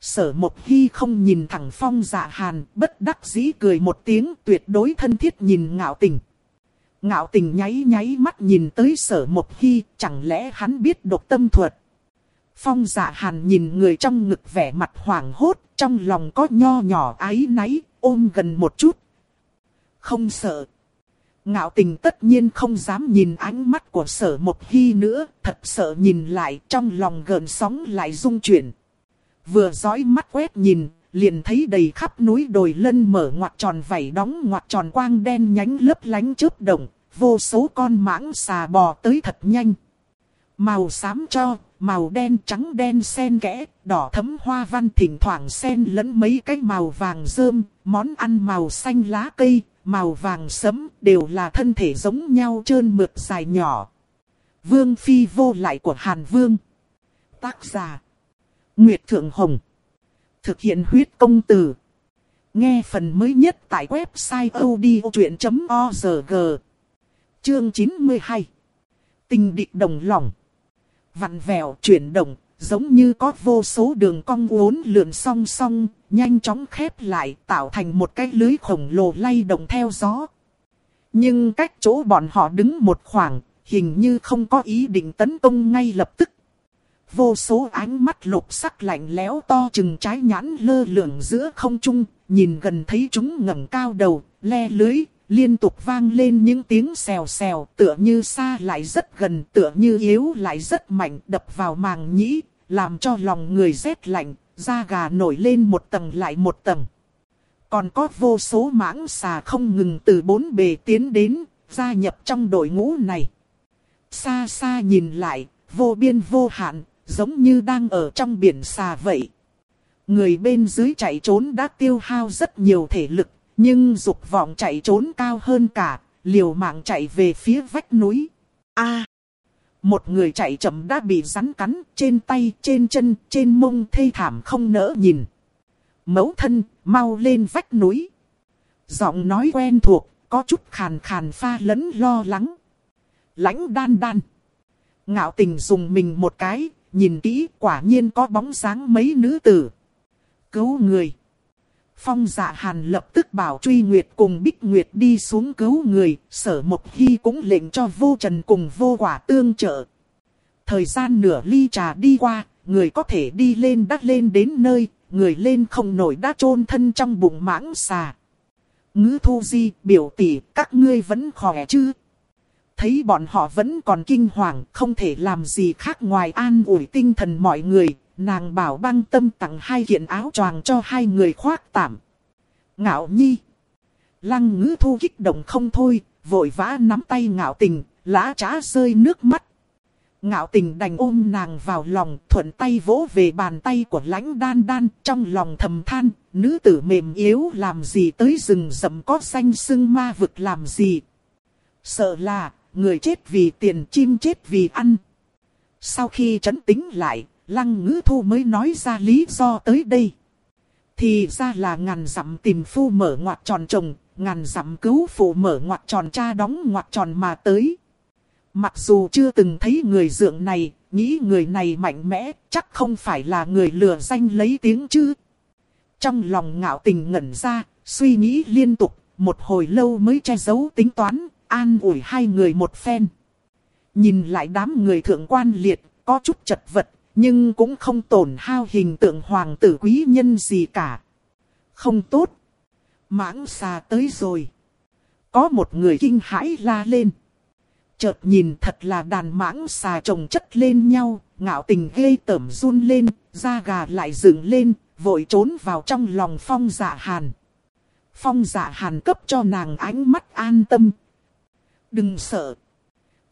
Speaker 1: Sở một hy không nhìn thẳng phong dạ hàn, bất đắc dĩ cười một tiếng tuyệt đối thân thiết nhìn ngạo tình. Ngạo tình nháy nháy mắt nhìn tới sở một khi chẳng lẽ hắn biết độc tâm thuật. Phong dạ hàn nhìn người trong ngực vẻ mặt hoảng hốt, trong lòng có nho nhỏ ái náy, ôm gần một chút. Không sợ, Ngạo tình tất nhiên không dám nhìn ánh mắt của sở một hy nữa, thật sợ nhìn lại trong lòng gợn sóng lại rung chuyển. Vừa dõi mắt quét nhìn, liền thấy đầy khắp núi đồi lân mở ngoặt tròn vảy đóng ngoặt tròn quang đen nhánh lấp lánh chớp động, vô số con mãng xà bò tới thật nhanh. Màu xám cho, màu đen trắng đen xen kẽ, đỏ thấm hoa văn thỉnh thoảng xen lẫn mấy cái màu vàng rơm, món ăn màu xanh lá cây, màu vàng sẫm đều là thân thể giống nhau trơn mượt dài nhỏ. Vương phi vô lại của Hàn Vương. Tác giả. Nguyệt Thượng Hồng. Thực hiện huyết công từ. Nghe phần mới nhất tại website odchuyện.org. Chương 92. Tình địch đồng lòng. Vặn vẹo chuyển động, giống như có vô số đường cong uốn lượn song song, nhanh chóng khép lại tạo thành một cái lưới khổng lồ lay động theo gió. Nhưng cách chỗ bọn họ đứng một khoảng, hình như không có ý định tấn công ngay lập tức vô số ánh mắt lục sắc lạnh lẽo to chừng trái nhãn lơ lửng giữa không trung, nhìn gần thấy chúng ngẩng cao đầu, le lưới, liên tục vang lên những tiếng xèo xèo, tựa như xa lại rất gần, tựa như yếu lại rất mạnh, đập vào màng nhĩ, làm cho lòng người rét lạnh, da gà nổi lên một tầng lại một tầng. Còn có vô số mãng xà không ngừng từ bốn bề tiến đến, gia nhập trong đội ngũ này. Xa xa nhìn lại, vô biên vô hạn, giống như đang ở trong biển xà vậy. Người bên dưới chạy trốn đã tiêu hao rất nhiều thể lực, nhưng dục vọng chạy trốn cao hơn cả, liều mạng chạy về phía vách núi. A, một người chạy chậm đã bị rắn cắn trên tay, trên chân, trên mông thê thảm không nỡ nhìn. Mẫu thân, mau lên vách núi. Giọng nói quen thuộc, có chút khàn khàn pha lẫn lo lắng. Lãnh đan đan. Ngạo tình dùng mình một cái, nhìn kỹ quả nhiên có bóng dáng mấy nữ tử. Cứu người. Phong dạ hàn lập tức bảo truy nguyệt cùng bích nguyệt đi xuống cứu người, sở mộc hy cũng lệnh cho vô trần cùng vô quả tương trợ. Thời gian nửa ly trà đi qua, người có thể đi lên đắt lên đến nơi, người lên không nổi đã chôn thân trong bụng mãng xà. Ngữ thu di, biểu tỷ, các ngươi vẫn khỏe chứ? Thấy bọn họ vẫn còn kinh hoàng, không thể làm gì khác ngoài an ủi tinh thần mọi người, nàng bảo băng tâm tặng hai kiện áo choàng cho hai người khoác tạm. Ngạo nhi. Lăng ngữ thu kích động không thôi, vội vã nắm tay ngạo tình, lã trá rơi nước mắt. Ngạo tình đành ôm nàng vào lòng, thuận tay vỗ về bàn tay của lãnh đan đan, trong lòng thầm than, nữ tử mềm yếu làm gì tới rừng rậm có xanh sưng ma vực làm gì. Sợ là, người chết vì tiền chim chết vì ăn. Sau khi chấn tĩnh lại, lăng ngữ thu mới nói ra lý do tới đây. Thì ra là ngàn dặm tìm phu mở ngoặt tròn chồng, ngàn dặm cứu phụ mở ngoặt tròn cha đóng ngoặt tròn mà tới. Mặc dù chưa từng thấy người dượng này, nghĩ người này mạnh mẽ, chắc không phải là người lừa danh lấy tiếng chứ. Trong lòng ngạo tình ngẩn ra, suy nghĩ liên tục, một hồi lâu mới che giấu tính toán, an ủi hai người một phen. Nhìn lại đám người thượng quan liệt, có chút chật vật, nhưng cũng không tổn hao hình tượng hoàng tử quý nhân gì cả. Không tốt. Mãng xà tới rồi. Có một người kinh hãi la lên. Chợt nhìn thật là đàn mãng xà chồng chất lên nhau, ngạo tình ghê tởm run lên, da gà lại dựng lên, vội trốn vào trong lòng phong dạ hàn. Phong dạ hàn cấp cho nàng ánh mắt an tâm. Đừng sợ.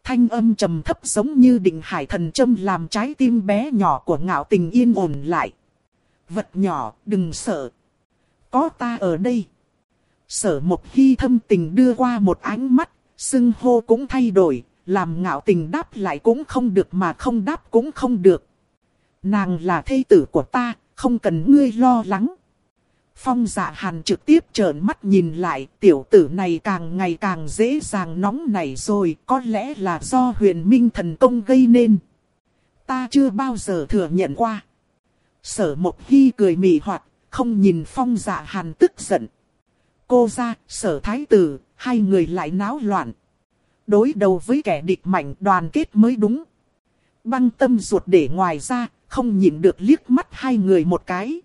Speaker 1: Thanh âm trầm thấp giống như định hải thần châm làm trái tim bé nhỏ của ngạo tình yên ổn lại. Vật nhỏ, đừng sợ. Có ta ở đây. Sở một khi thâm tình đưa qua một ánh mắt, xưng hô cũng thay đổi, làm ngạo tình đáp lại cũng không được mà không đáp cũng không được. Nàng là thê tử của ta, không cần ngươi lo lắng. Phong dạ hàn trực tiếp trợn mắt nhìn lại, tiểu tử này càng ngày càng dễ dàng nóng nảy rồi, có lẽ là do huyền minh thần công gây nên. Ta chưa bao giờ thừa nhận qua. Sở Mộc hy cười mị hoạt, không nhìn phong dạ hàn tức giận. Cô ra, sở thái tử, hai người lại náo loạn. Đối đầu với kẻ địch mạnh đoàn kết mới đúng. Băng tâm ruột để ngoài ra, không nhìn được liếc mắt hai người một cái.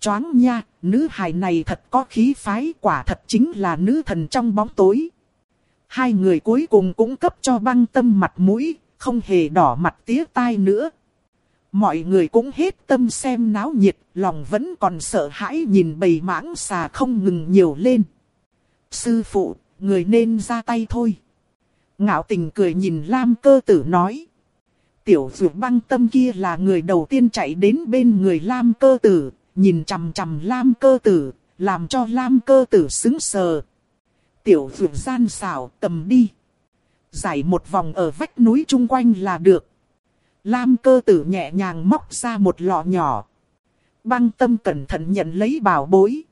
Speaker 1: Choáng nha, nữ hài này thật có khí phái quả thật chính là nữ thần trong bóng tối. Hai người cuối cùng cũng cấp cho băng tâm mặt mũi, không hề đỏ mặt tía tai nữa. Mọi người cũng hết tâm xem náo nhiệt, lòng vẫn còn sợ hãi nhìn bầy mãng xà không ngừng nhiều lên. Sư phụ, người nên ra tay thôi. Ngạo tình cười nhìn Lam cơ tử nói. Tiểu dược băng tâm kia là người đầu tiên chạy đến bên người Lam cơ tử, nhìn chằm chằm Lam cơ tử, làm cho Lam cơ tử xứng sờ. Tiểu phượng gian xảo tầm đi. Giải một vòng ở vách núi chung quanh là được. Lam cơ tử nhẹ nhàng móc ra một lọ nhỏ. Băng tâm cẩn thận nhận lấy bảo bối.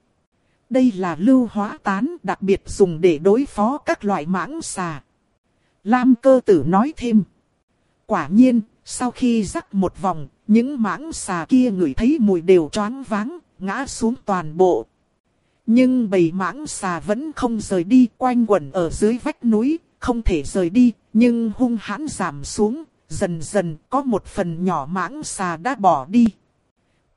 Speaker 1: Đây là lưu hóa tán đặc biệt dùng để đối phó các loại mãng xà. Lam cơ tử nói thêm. Quả nhiên, sau khi rắc một vòng, những mãng xà kia ngửi thấy mùi đều choáng váng, ngã xuống toàn bộ. Nhưng bầy mãng xà vẫn không rời đi quanh quẩn ở dưới vách núi, không thể rời đi, nhưng hung hãn giảm xuống, dần dần có một phần nhỏ mãng xà đã bỏ đi.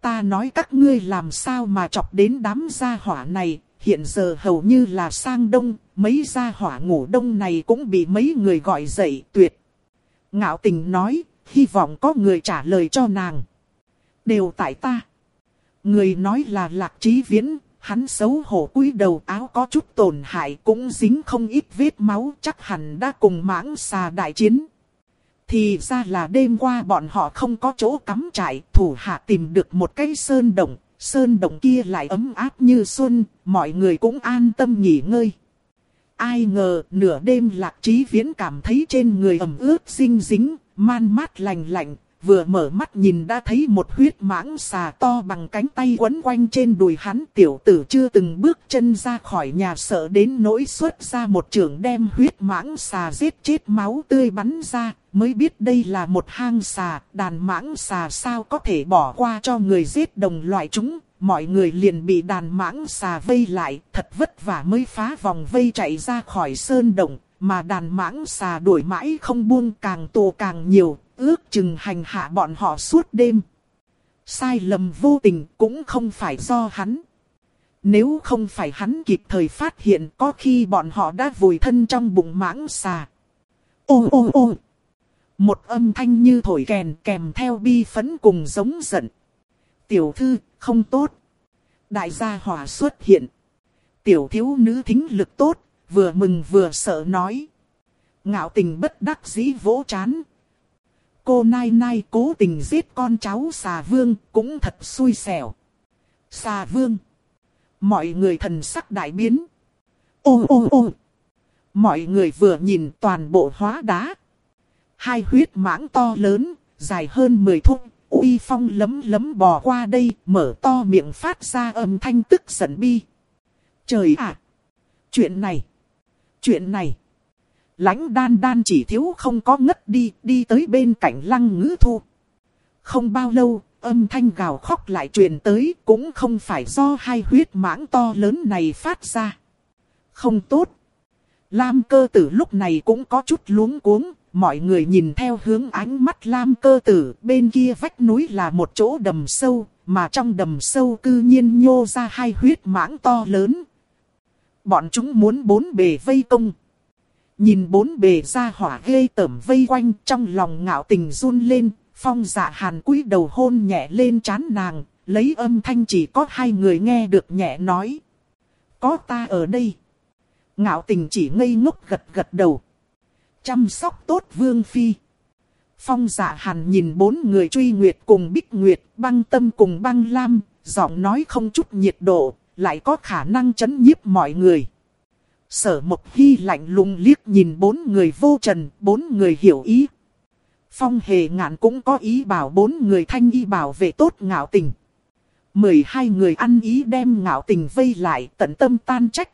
Speaker 1: Ta nói các ngươi làm sao mà chọc đến đám gia hỏa này, hiện giờ hầu như là sang đông, mấy gia hỏa ngủ đông này cũng bị mấy người gọi dậy tuyệt. Ngạo tình nói, hy vọng có người trả lời cho nàng. Đều tại ta. Người nói là lạc trí viễn, hắn xấu hổ cúi đầu áo có chút tổn hại cũng dính không ít vết máu chắc hẳn đã cùng mãng xà đại chiến. Thì ra là đêm qua bọn họ không có chỗ cắm trại, thủ hạ tìm được một cái sơn động, sơn động kia lại ấm áp như xuân, mọi người cũng an tâm nghỉ ngơi. Ai ngờ nửa đêm lạc trí viễn cảm thấy trên người ẩm ướt xinh dính, man mát lành lạnh, vừa mở mắt nhìn đã thấy một huyết mãng xà to bằng cánh tay quấn quanh trên đùi hắn. Tiểu tử chưa từng bước chân ra khỏi nhà sợ đến nỗi xuất ra một trường đem huyết mãng xà giết chết máu tươi bắn ra, mới biết đây là một hang xà, đàn mãng xà sao có thể bỏ qua cho người giết đồng loại chúng. Mọi người liền bị đàn mãng xà vây lại, thật vất vả mới phá vòng vây chạy ra khỏi sơn động, mà đàn mãng xà đuổi mãi không buông càng tù càng nhiều, ước chừng hành hạ bọn họ suốt đêm. Sai lầm vô tình cũng không phải do hắn. Nếu không phải hắn kịp thời phát hiện có khi bọn họ đã vùi thân trong bụng mãng xà. Ô ô ô! Một âm thanh như thổi kèn kèm theo bi phấn cùng giống giận. Tiểu thư, không tốt. Đại gia hỏa xuất hiện. Tiểu thiếu nữ thính lực tốt, vừa mừng vừa sợ nói. Ngạo tình bất đắc dĩ vỗ chán, cô Nai Nai cố tình giết con cháu xà vương cũng thật xui xẻo. Xà vương. Mọi người thần sắc đại biến. Ô ô ô. Mọi người vừa nhìn toàn bộ hóa đá. Hai huyết mãng to lớn, dài hơn 10 thung, Uy phong lấm lấm bò qua đây, mở to miệng phát ra âm thanh tức giận bi. Trời ạ! chuyện này! Chuyện này! lãnh đan đan chỉ thiếu không có ngất đi, đi tới bên cạnh lăng ngữ thu. Không bao lâu, âm thanh gào khóc lại truyền tới, cũng không phải do hai huyết mãng to lớn này phát ra. Không tốt. Lam cơ tử lúc này cũng có chút luống cuống, mọi người nhìn theo hướng ánh mắt Lam cơ tử, bên kia vách núi là một chỗ đầm sâu, mà trong đầm sâu cư nhiên nhô ra hai huyết mãng to lớn. Bọn chúng muốn bốn bề vây công. Nhìn bốn bề ra hỏa ghê tởm vây quanh trong lòng ngạo tình run lên, phong dạ hàn cúi đầu hôn nhẹ lên chán nàng, lấy âm thanh chỉ có hai người nghe được nhẹ nói. Có ta ở đây. Ngạo tình chỉ ngây ngốc gật gật đầu. Chăm sóc tốt vương phi. Phong dạ hàn nhìn bốn người truy nguyệt cùng bích nguyệt, băng tâm cùng băng lam, giọng nói không chút nhiệt độ, lại có khả năng chấn nhiếp mọi người. Sở Mộc Hy lạnh lùng liếc nhìn bốn người vô trần, bốn người hiểu ý. Phong hề ngạn cũng có ý bảo bốn người thanh y bảo vệ tốt ngạo tình. Mười hai người ăn ý đem ngạo tình vây lại tận tâm tan trách.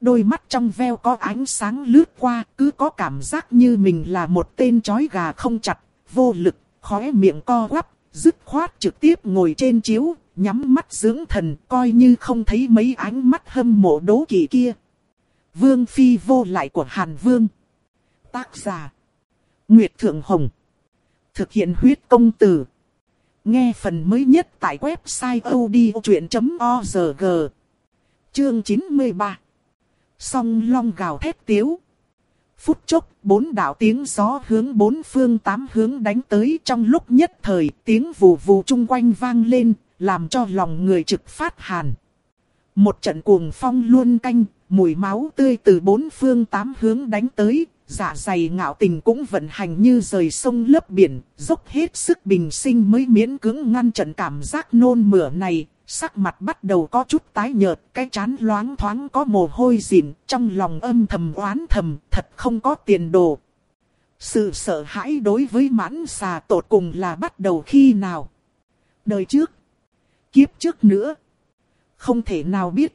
Speaker 1: Đôi mắt trong veo có ánh sáng lướt qua, cứ có cảm giác như mình là một tên chói gà không chặt, vô lực, khóe miệng co quắp, dứt khoát trực tiếp ngồi trên chiếu, nhắm mắt dưỡng thần, coi như không thấy mấy ánh mắt hâm mộ đố kỵ kia. Vương Phi vô lại của Hàn Vương. Tác giả. Nguyệt Thượng Hồng. Thực hiện huyết công từ. Nghe phần mới nhất tại website odchuyện.org. Chương 93. Song long gào thét tiếu. Phút chốc, bốn đạo tiếng gió hướng bốn phương tám hướng đánh tới trong lúc nhất thời, tiếng vù vù chung quanh vang lên, làm cho lòng người trực phát hàn. Một trận cuồng phong luôn canh, mùi máu tươi từ bốn phương tám hướng đánh tới, dạ dày ngạo tình cũng vận hành như rời sông lớp biển, dốc hết sức bình sinh mới miễn cưỡng ngăn trận cảm giác nôn mửa này, sắc mặt bắt đầu có chút tái nhợt, cái chán loáng thoáng có mồ hôi dịn, trong lòng âm thầm oán thầm, thật không có tiền đồ. Sự sợ hãi đối với mãn xà tột cùng là bắt đầu khi nào? Đời trước, kiếp trước nữa, không thể nào biết.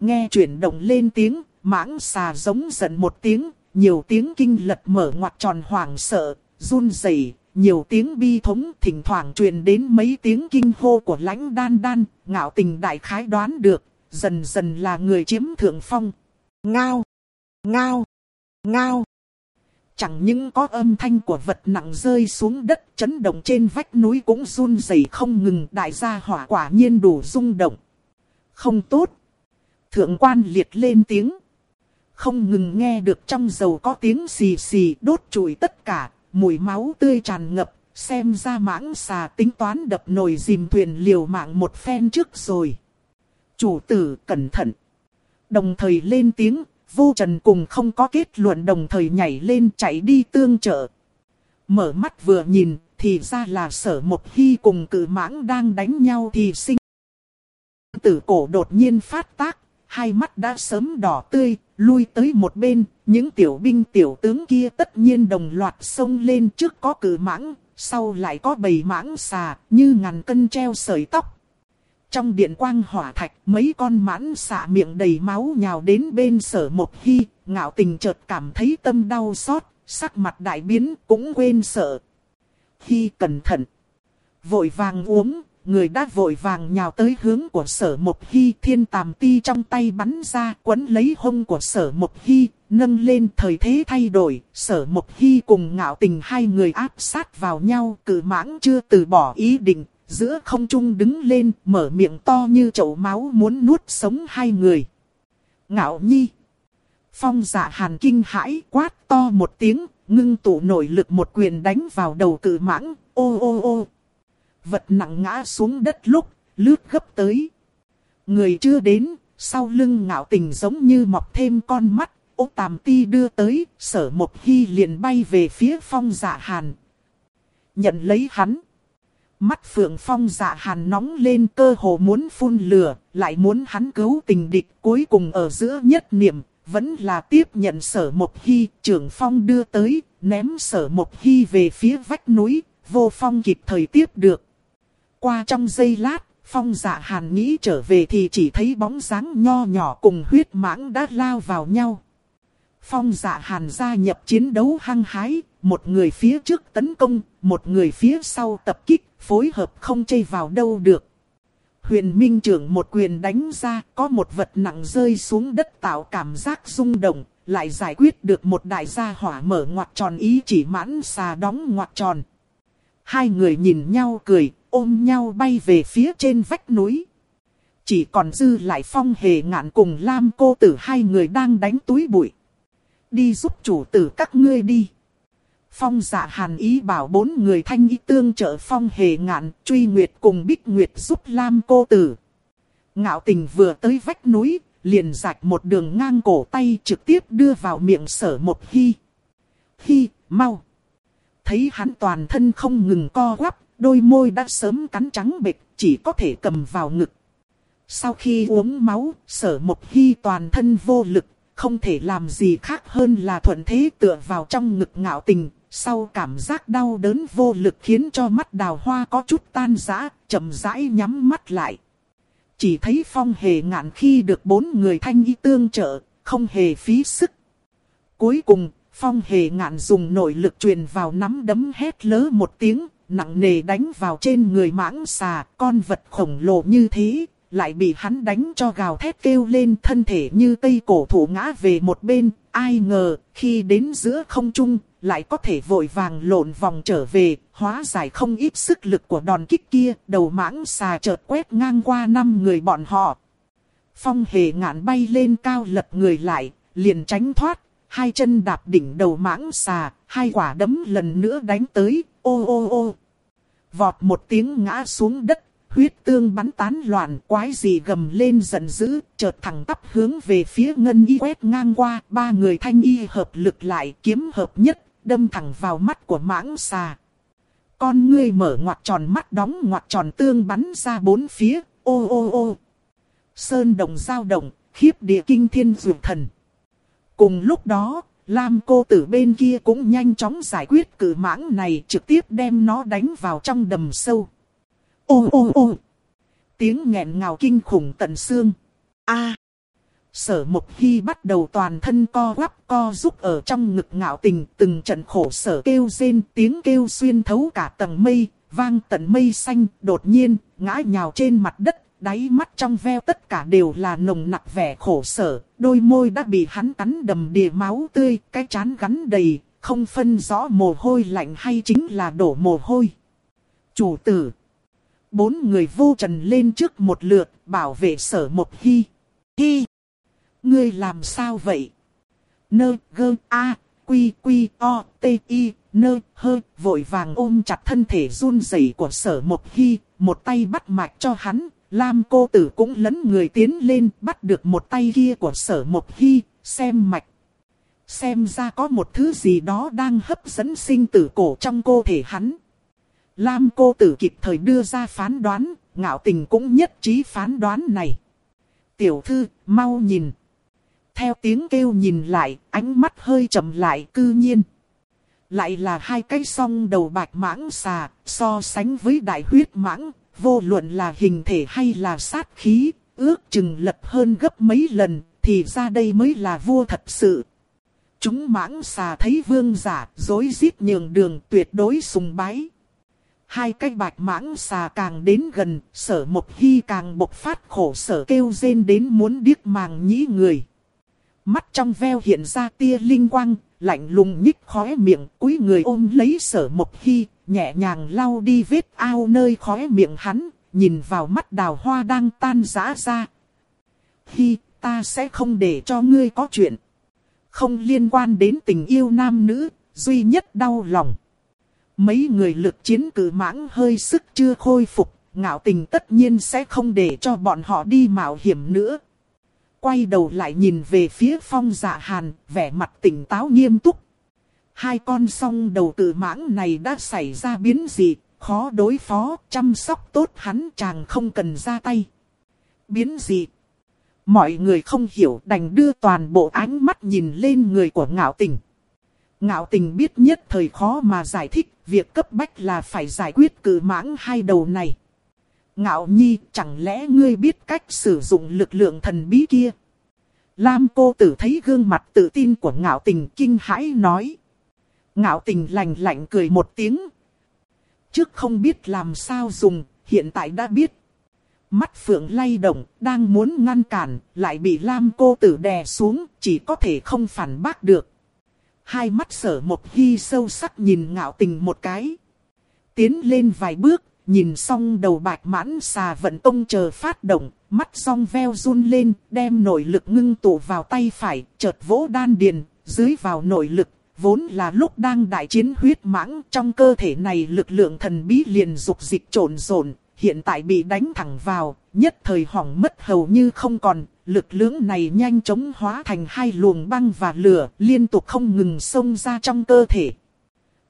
Speaker 1: Nghe chuyển động lên tiếng, mãng xà giống giận một tiếng, nhiều tiếng kinh lật mở ngoặt tròn hoảng sợ, run rẩy, nhiều tiếng bi thống thỉnh thoảng truyền đến mấy tiếng kinh hô của lãnh đan đan, ngạo tình đại khái đoán được, dần dần là người chiếm thượng phong. Ngao! Ngao! Ngao! Chẳng những có âm thanh của vật nặng rơi xuống đất chấn động trên vách núi cũng run rẩy không ngừng đại gia hỏa quả nhiên đủ rung động. Không tốt. Thượng quan liệt lên tiếng. Không ngừng nghe được trong dầu có tiếng xì xì đốt trụi tất cả, mùi máu tươi tràn ngập, xem ra mãng xà tính toán đập nồi dìm thuyền liều mạng một phen trước rồi. Chủ tử cẩn thận. Đồng thời lên tiếng, vô trần cùng không có kết luận đồng thời nhảy lên chạy đi tương trợ. Mở mắt vừa nhìn, thì ra là sở một hy cùng cử mãng đang đánh nhau thì sinh. Tử cổ đột nhiên phát tác, hai mắt đã sớm đỏ tươi, lui tới một bên, những tiểu binh tiểu tướng kia tất nhiên đồng loạt xông lên trước có cử mãng, sau lại có bầy mãng xà, như ngàn cân treo sợi tóc. Trong điện quang hỏa thạch, mấy con mãn xạ miệng đầy máu nhào đến bên sở một hy, ngạo tình chợt cảm thấy tâm đau xót, sắc mặt đại biến, cũng quên sợ. Hy cẩn thận. Vội vàng uống, người đã vội vàng nhào tới hướng của sở một hy thiên tàm ti trong tay bắn ra quấn lấy hông của sở một hy, nâng lên thời thế thay đổi, sở một hy cùng ngạo tình hai người áp sát vào nhau, cử mãng chưa từ bỏ ý định, giữa không trung đứng lên, mở miệng to như chậu máu muốn nuốt sống hai người. Ngạo nhi. Phong dạ hàn kinh hãi quát to một tiếng, ngưng tụ nội lực một quyền đánh vào đầu cử mãng, ô ô ô. Vật nặng ngã xuống đất lúc, lướt gấp tới. Người chưa đến, sau lưng ngạo tình giống như mọc thêm con mắt, ô tàm ti đưa tới, sở một hy liền bay về phía phong dạ hàn. Nhận lấy hắn. Mắt phượng phong dạ hàn nóng lên cơ hồ muốn phun lửa, lại muốn hắn cứu tình địch cuối cùng ở giữa nhất niệm, vẫn là tiếp nhận sở một hy, trưởng phong đưa tới, ném sở một hy về phía vách núi, vô phong kịp thời tiếp được. Qua trong giây lát, phong dạ hàn nghĩ trở về thì chỉ thấy bóng dáng nho nhỏ cùng huyết mãng đã lao vào nhau. Phong dạ hàn gia nhập chiến đấu hăng hái, một người phía trước tấn công, một người phía sau tập kích, phối hợp không chây vào đâu được. Huyền Minh trưởng một quyền đánh ra, có một vật nặng rơi xuống đất tạo cảm giác rung động, lại giải quyết được một đại gia hỏa mở ngoặt tròn ý chỉ mãn xà đóng ngoặt tròn. Hai người nhìn nhau cười, ôm nhau bay về phía trên vách núi. Chỉ còn dư lại phong hề ngạn cùng Lam cô tử hai người đang đánh túi bụi. Đi giúp chủ tử các ngươi đi. Phong dạ hàn ý bảo bốn người thanh y tương trợ phong hề ngạn, truy nguyệt cùng bích nguyệt giúp Lam cô tử. Ngạo tình vừa tới vách núi, liền rạch một đường ngang cổ tay trực tiếp đưa vào miệng sở một hy. Hy, mau. Thấy hắn toàn thân không ngừng co quắp, đôi môi đã sớm cắn trắng bệch, chỉ có thể cầm vào ngực. Sau khi uống máu, sở một hy toàn thân vô lực, không thể làm gì khác hơn là thuận thế tựa vào trong ngực ngạo tình, sau cảm giác đau đớn vô lực khiến cho mắt đào hoa có chút tan rã, chậm rãi nhắm mắt lại. Chỉ thấy phong hề ngạn khi được bốn người thanh y tương trợ, không hề phí sức. Cuối cùng, phong hề ngạn dùng nội lực truyền vào nắm đấm hét lớ một tiếng, nặng nề đánh vào trên người mãng xà, con vật khổng lồ như thế, lại bị hắn đánh cho gào thét kêu lên thân thể như cây cổ thụ ngã về một bên, ai ngờ, khi đến giữa không trung, lại có thể vội vàng lộn vòng trở về, hóa giải không ít sức lực của đòn kích kia, đầu mãng xà chợt quét ngang qua năm người bọn họ. Phong hề ngạn bay lên cao lật người lại, liền tránh thoát, hai chân đạp đỉnh đầu mãng xà, hai quả đấm lần nữa đánh tới, ô ô ô. Vọt một tiếng ngã xuống đất, huyết tương bắn tán loạn, quái gì gầm lên giận dữ, chợt thẳng tắp hướng về phía ngân y quét ngang qua, ba người thanh y hợp lực lại kiếm hợp nhất, đâm thẳng vào mắt của mãng xà. Con ngươi mở ngoặt tròn mắt đóng ngoặt tròn tương bắn ra bốn phía, ô ô ô. Sơn đồng giao động, khiếp địa kinh thiên dược thần. Cùng lúc đó, Lam cô tử bên kia cũng nhanh chóng giải quyết cử mãng này trực tiếp đem nó đánh vào trong đầm sâu. Ô ô ô. Tiếng nghẹn ngào kinh khủng tận xương. A. Sở Mộc Hy bắt đầu toàn thân co quắp co rúc ở trong ngực ngạo tình từng trận khổ sở kêu rên tiếng kêu xuyên thấu cả tầng mây, vang tận mây xanh, đột nhiên, ngã nhào trên mặt đất, đáy mắt trong veo tất cả đều là nồng nặc vẻ khổ sở, đôi môi đã bị hắn cắn đầm đìa máu tươi, cái chán gắn đầy, không phân rõ mồ hôi lạnh hay chính là đổ mồ hôi. Chủ tử. Bốn người vô trần lên trước một lượt, bảo vệ sở một hy. Hy. Ngươi làm sao vậy? Nơ gơ a quy quy o t i nơ hơ vội vàng ôm chặt thân thể run rẩy của sở một hy, một tay bắt mạch cho hắn. Lam cô tử cũng lấn người tiến lên bắt được một tay kia của sở một hy, xem mạch. Xem ra có một thứ gì đó đang hấp dẫn sinh tử cổ trong cơ thể hắn. Lam cô tử kịp thời đưa ra phán đoán, ngạo tình cũng nhất trí phán đoán này. Tiểu thư, mau nhìn. Theo tiếng kêu nhìn lại, ánh mắt hơi chậm lại cư nhiên. Lại là hai cái song đầu bạch mãng xà, so sánh với đại huyết mãng, vô luận là hình thể hay là sát khí, ước chừng lật hơn gấp mấy lần, thì ra đây mới là vua thật sự. Chúng mãng xà thấy vương giả, dối rít nhường đường tuyệt đối sùng bái. Hai cái bạch mãng xà càng đến gần, sở một hy càng bộc phát khổ sở kêu rên đến muốn điếc màng nhĩ người. Mắt trong veo hiện ra tia linh quang, lạnh lùng nhích khóe miệng, cúi người ôm lấy sở một hy, nhẹ nhàng lau đi vết ao nơi khóe miệng hắn, nhìn vào mắt đào hoa đang tan rã ra. Hy, ta sẽ không để cho ngươi có chuyện. Không liên quan đến tình yêu nam nữ, duy nhất đau lòng. Mấy người lực chiến cử mãng hơi sức chưa khôi phục, ngạo tình tất nhiên sẽ không để cho bọn họ đi mạo hiểm nữa. Quay đầu lại nhìn về phía phong dạ hàn, vẻ mặt tỉnh táo nghiêm túc. Hai con song đầu tử mãng này đã xảy ra biến gì, khó đối phó, chăm sóc tốt hắn chàng không cần ra tay. Biến gì? Mọi người không hiểu đành đưa toàn bộ ánh mắt nhìn lên người của ngạo tình. Ngạo tình biết nhất thời khó mà giải thích, việc cấp bách là phải giải quyết cử mãng hai đầu này. Ngạo nhi, chẳng lẽ ngươi biết cách sử dụng lực lượng thần bí kia? Lam cô tử thấy gương mặt tự tin của ngạo tình kinh hãi nói. Ngạo tình lành lạnh cười một tiếng. Trước không biết làm sao dùng, hiện tại đã biết. Mắt phượng lay động, đang muốn ngăn cản, lại bị Lam cô tử đè xuống, chỉ có thể không phản bác được. Hai mắt sở một hy sâu sắc nhìn ngạo tình một cái. Tiến lên vài bước, nhìn xong đầu bạch mãn xà vận tông chờ phát động, mắt song veo run lên, đem nội lực ngưng tụ vào tay phải, chợt vỗ đan điền, dưới vào nội lực, vốn là lúc đang đại chiến huyết mãng, trong cơ thể này lực lượng thần bí liền dục dịch trộn rộn, hiện tại bị đánh thẳng vào, nhất thời hỏng mất hầu như không còn, lực lượng này nhanh chóng hóa thành hai luồng băng và lửa, liên tục không ngừng xông ra trong cơ thể.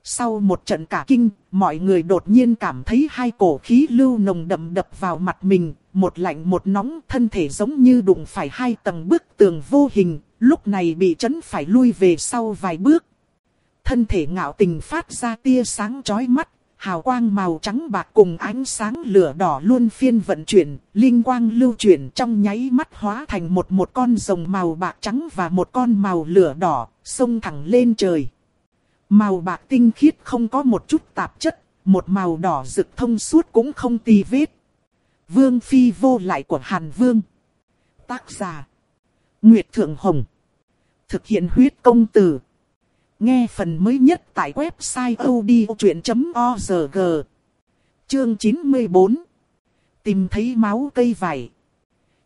Speaker 1: Sau một trận cả kinh, mọi người đột nhiên cảm thấy hai cổ khí lưu nồng đậm đập vào mặt mình, một lạnh một nóng, thân thể giống như đụng phải hai tầng bức tường vô hình, lúc này bị chấn phải lui về sau vài bước. Thân thể ngạo tình phát ra tia sáng chói mắt, hào quang màu trắng bạc cùng ánh sáng lửa đỏ luôn phiên vận chuyển, linh quang lưu chuyển trong nháy mắt hóa thành một một con rồng màu bạc trắng và một con màu lửa đỏ, xông thẳng lên trời. Màu bạc tinh khiết không có một chút tạp chất, một màu đỏ rực thông suốt cũng không tì vết. Vương phi vô lại của Hàn Vương. Tác giả. Nguyệt Thượng Hồng. Thực hiện huyết công từ. Nghe phần mới nhất tại website odchuyện.org. Chương 94. Tìm thấy máu cây vải.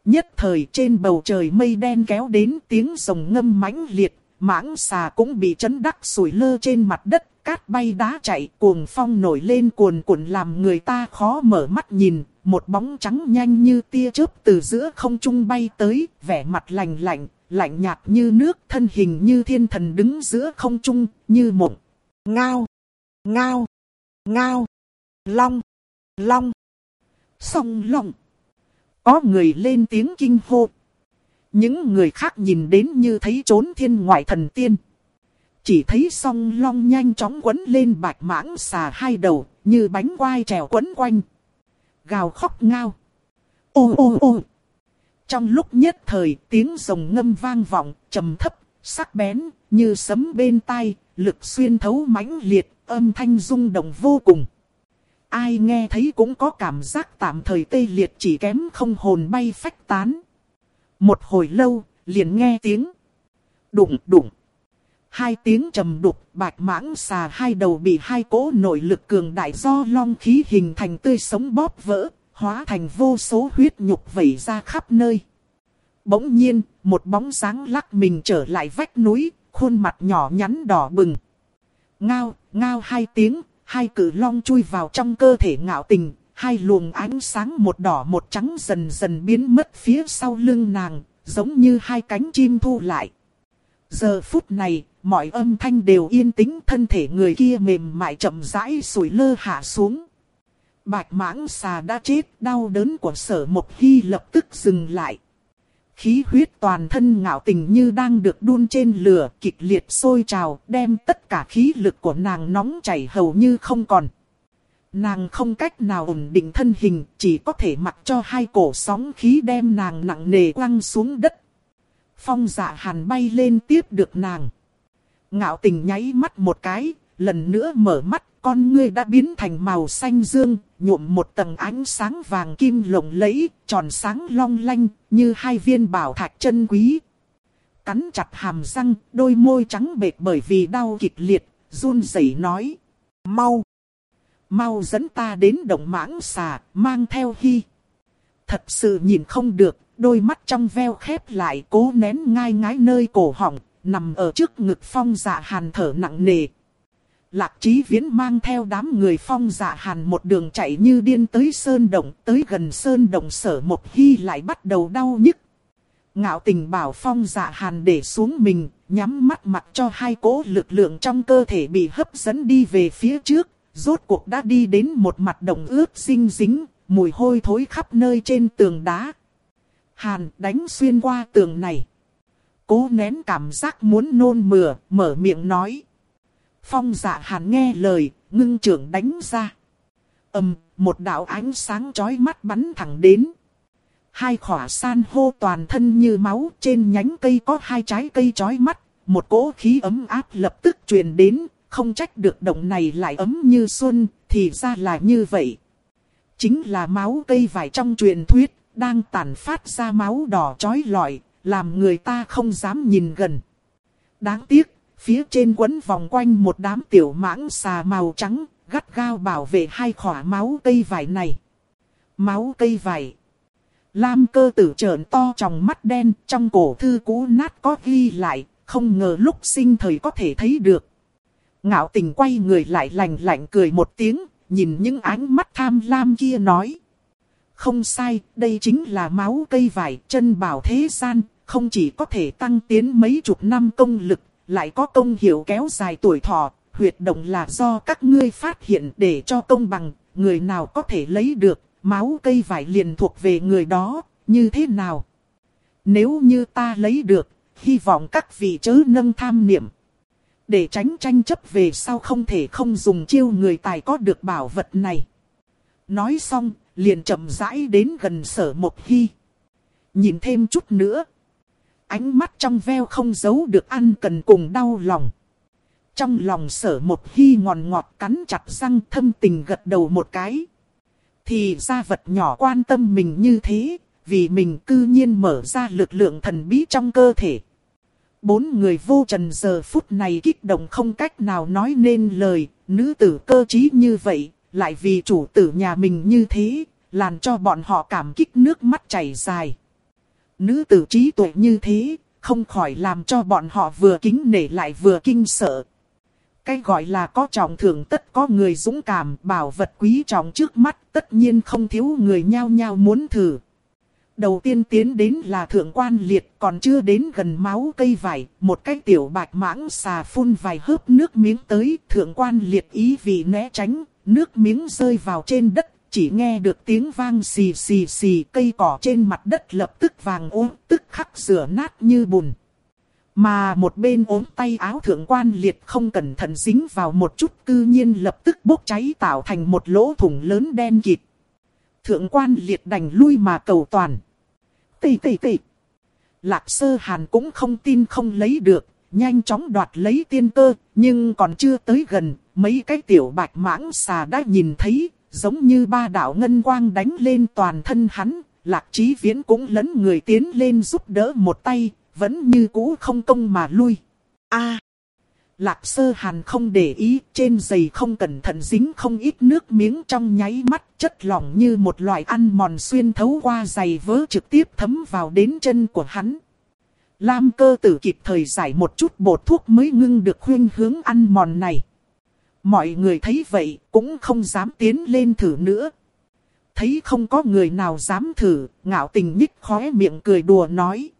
Speaker 1: Nhất thời trên bầu trời mây đen kéo đến tiếng rồng ngâm mãnh liệt, mãng xà cũng bị chấn đắc sủi lơ trên mặt đất, cát bay đá chạy, cuồng phong nổi lên cuồn cuộn làm người ta khó mở mắt nhìn, một bóng trắng nhanh như tia chớp từ giữa không trung bay tới, vẻ mặt lành lạnh, lạnh nhạt như nước, thân hình như thiên thần đứng giữa không trung, như mộng. Ngao, ngao, ngao, long, long, song long. Có người lên tiếng kinh hô. Những người khác nhìn đến như thấy trốn thiên ngoại thần tiên. Chỉ thấy song long nhanh chóng quấn lên bạch mãng xà hai đầu, như bánh quai trèo quấn quanh. Gào khóc ngao. Ô ô ô. Trong lúc nhất thời tiếng rồng ngâm vang vọng, trầm thấp, sắc bén, như sấm bên tai, lực xuyên thấu mãnh liệt, âm thanh rung động vô cùng. Ai nghe thấy cũng có cảm giác tạm thời tê liệt chỉ kém không hồn bay phách tán. Một hồi lâu, liền nghe tiếng. Đụng đụng. hai tiếng trầm đục, bạch mãng xà hai đầu bị hai cỗ nội lực cường đại do long khí hình thành tươi sống bóp vỡ, hóa thành vô số huyết nhục vẩy ra khắp nơi. Bỗng nhiên, một bóng sáng lắc mình trở lại vách núi, khuôn mặt nhỏ nhắn đỏ bừng. Ngao, ngao hai tiếng, hai cử long chui vào trong cơ thể ngạo tình, hai luồng ánh sáng một đỏ một trắng dần dần biến mất phía sau lưng nàng, giống như hai cánh chim thu lại. Giờ phút này, mọi âm thanh đều yên tĩnh thân thể người kia mềm mại chậm rãi sủi lơ hạ xuống. Bạch mãng xà đã chết, đau đớn của sở mộc hy lập tức dừng lại. Khí huyết toàn thân ngạo tình như đang được đun trên lửa, kịch liệt sôi trào, đem tất cả khí lực của nàng nóng chảy hầu như không còn. Nàng không cách nào ổn định thân hình, chỉ có thể mặc cho hai cổ sóng khí đem nàng nặng nề quăng xuống đất. Phong dạ hàn bay lên tiếp được nàng. Ngạo tình nháy mắt một cái, lần nữa mở mắt, con ngươi đã biến thành màu xanh dương, nhuộm một tầng ánh sáng vàng kim lộng lẫy, tròn sáng long lanh, như hai viên bảo thạch chân quý. Cắn chặt hàm răng, đôi môi trắng bệt bởi vì đau kịch liệt, run rẩy nói. Mau! Mau dẫn ta đến động mãng xà, mang theo hy. Thật sự nhìn không được, đôi mắt trong veo khép lại cố nén ngai ngái nơi cổ họng, nằm ở trước ngực phong dạ hàn thở nặng nề. Lạc trí viễn mang theo đám người phong dạ hàn một đường chạy như điên tới sơn động, tới gần sơn động sở một hy lại bắt đầu đau nhức. Ngạo tình bảo phong dạ hàn để xuống mình, nhắm mắt mặt cho hai cỗ lực lượng trong cơ thể bị hấp dẫn đi về phía trước, rốt cuộc đã đi đến một mặt đồng ướt xinh dính, mùi hôi thối khắp nơi trên tường đá. Hàn đánh xuyên qua tường này. Cố nén cảm giác muốn nôn mửa, mở miệng nói. Phong dạ hàn nghe lời, ngưng trưởng đánh ra. ầm, một đạo ánh sáng chói mắt bắn thẳng đến. Hai khỏa san hô toàn thân như máu, trên nhánh cây có hai trái cây chói mắt, một cỗ khí ấm áp lập tức truyền đến, không trách được động này lại ấm như xuân, thì ra là như vậy. Chính là máu cây vải trong truyền thuyết, đang tàn phát ra máu đỏ chói lọi, làm người ta không dám nhìn gần. Đáng tiếc, phía trên quấn vòng quanh một đám tiểu mãng xà màu trắng, gắt gao bảo vệ hai khỏa máu cây vải này. Máu cây vải. Lam cơ tử trợn to trong mắt đen, trong cổ thư cũ nát có ghi lại, không ngờ lúc sinh thời có thể thấy được. Ngạo tình quay người lại lành lạnh cười một tiếng, nhìn những ánh mắt tham lam kia nói. Không sai, đây chính là máu cây vải chân bảo thế gian, không chỉ có thể tăng tiến mấy chục năm công lực, lại có công hiệu kéo dài tuổi thọ, huyệt động là do các ngươi phát hiện để cho công bằng, người nào có thể lấy được, máu cây vải liền thuộc về người đó, như thế nào? Nếu như ta lấy được, hy vọng các vị chớ nâng tham niệm. Để tránh tranh chấp về sau không thể không dùng chiêu người tài có được bảo vật này. Nói xong, liền chậm rãi đến gần sở một hy. Nhìn thêm chút nữa. Ánh mắt trong veo không giấu được ăn cần cùng đau lòng. Trong lòng sở một hy ngòn ngọt cắn chặt răng thâm tình gật đầu một cái. Thì ra vật nhỏ quan tâm mình như thế, vì mình cư nhiên mở ra lực lượng thần bí trong cơ thể. Bốn người vô trần giờ phút này kích động không cách nào nói nên lời, nữ tử cơ trí như vậy, lại vì chủ tử nhà mình như thế, làm cho bọn họ cảm kích nước mắt chảy dài. Nữ tử trí tuệ như thế, không khỏi làm cho bọn họ vừa kính nể lại vừa kinh sợ. Cái gọi là có trọng thưởng tất có người dũng cảm, bảo vật quý trọng trước mắt, tất nhiên không thiếu người nhao nhao muốn thử. Đầu tiên tiến đến là thượng quan liệt, còn chưa đến gần máu cây vải, một cái tiểu bạch mãng xà phun vài hớp nước miếng tới, thượng quan liệt ý vì né tránh, nước miếng rơi vào trên đất, chỉ nghe được tiếng vang xì xì xì cây cỏ trên mặt đất lập tức vàng ốm, tức khắc rửa nát như bùn. Mà một bên ốm tay áo thượng quan liệt không cẩn thận dính vào một chút cư nhiên lập tức bốc cháy tạo thành một lỗ thủng lớn đen kịt. Thượng quan liệt đành lui mà cầu toàn. Tì tì tì. Lạp sơ hàn cũng không tin không lấy được, nhanh chóng đoạt lấy tiên cơ, nhưng còn chưa tới gần, mấy cái tiểu bạch mãng xà đã nhìn thấy, giống như ba đạo ngân quang đánh lên toàn thân hắn, lạc trí viễn cũng lấn người tiến lên giúp đỡ một tay, vẫn như cũ không công mà lui. a Lạc sơ hàn không để ý, trên giày không cẩn thận dính không ít nước miếng trong nháy mắt, chất lỏng như một loại ăn mòn xuyên thấu qua giày vớ trực tiếp thấm vào đến chân của hắn. Lam cơ tử kịp thời giải một chút bột thuốc mới ngưng được khuyên hướng ăn mòn này. Mọi người thấy vậy cũng không dám tiến lên thử nữa. Thấy không có người nào dám thử, ngạo tình nhích khóe miệng cười đùa nói.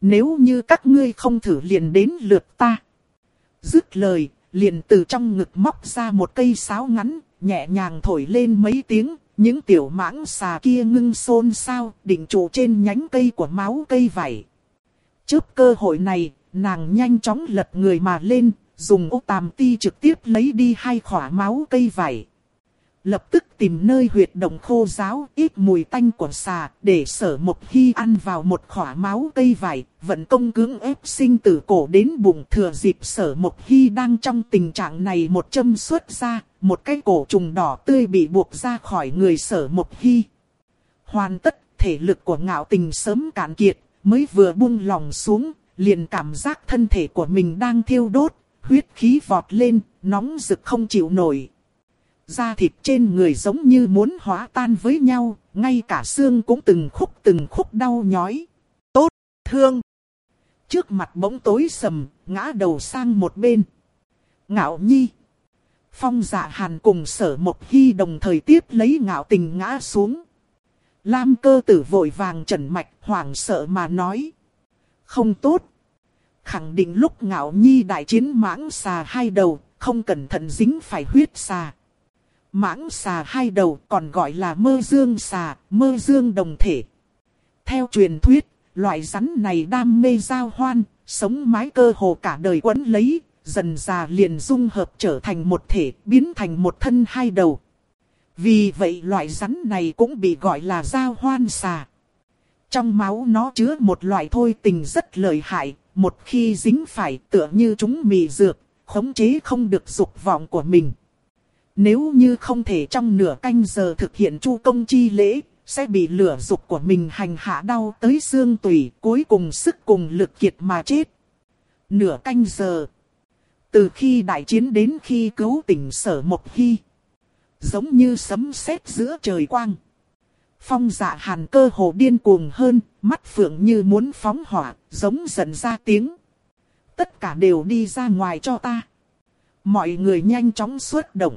Speaker 1: Nếu như các ngươi không thử liền đến lượt ta. Dứt lời, liền từ trong ngực móc ra một cây sáo ngắn, nhẹ nhàng thổi lên mấy tiếng, những tiểu mãng xà kia ngưng xôn xao, định trụ trên nhánh cây của máu cây vảy. Trước cơ hội này, nàng nhanh chóng lật người mà lên, dùng ốc tàm ti trực tiếp lấy đi hai khỏa máu cây vảy lập tức tìm nơi huyệt động khô giáo ít mùi tanh của xà để sở một hy ăn vào một khỏa máu cây vải, vận công cưỡng ép sinh tử cổ đến bụng thừa dịp sở một hy đang trong tình trạng này một châm xuất ra, một cái cổ trùng đỏ tươi bị buộc ra khỏi người sở một hy. Hoàn tất, thể lực của ngạo tình sớm cạn kiệt, mới vừa buông lòng xuống, liền cảm giác thân thể của mình đang thiêu đốt, huyết khí vọt lên, nóng rực không chịu nổi da thịt trên người giống như muốn hóa tan với nhau, ngay cả xương cũng từng khúc từng khúc đau nhói. Tốt, thương. Trước mặt bỗng tối sầm, ngã đầu sang một bên. Ngạo nhi. Phong dạ hàn cùng sở một hy đồng thời tiếp lấy ngạo tình ngã xuống. Lam cơ tử vội vàng trần mạch hoảng sợ mà nói. Không tốt. Khẳng định lúc ngạo nhi đại chiến mãng xà hai đầu, không cẩn thận dính phải huyết xà. Mãng xà hai đầu còn gọi là mơ dương xà, mơ dương đồng thể. Theo truyền thuyết, loại rắn này đam mê giao hoan, sống mái cơ hồ cả đời quấn lấy, dần già liền dung hợp trở thành một thể, biến thành một thân hai đầu. Vì vậy loại rắn này cũng bị gọi là giao hoan xà. Trong máu nó chứa một loại thôi tình rất lợi hại, một khi dính phải tựa như chúng mì dược, khống chế không được dục vọng của mình. Nếu như không thể trong nửa canh giờ thực hiện chu công chi lễ, sẽ bị lửa dục của mình hành hạ đau tới xương tủy, cuối cùng sức cùng lực kiệt mà chết. Nửa canh giờ. Từ khi đại chiến đến khi cứu tỉnh sở một hy. Giống như sấm sét giữa trời quang. Phong dạ hàn cơ hồ điên cuồng hơn, mắt phượng như muốn phóng hỏa, giống dần ra tiếng. Tất cả đều đi ra ngoài cho ta. Mọi người nhanh chóng xuất động.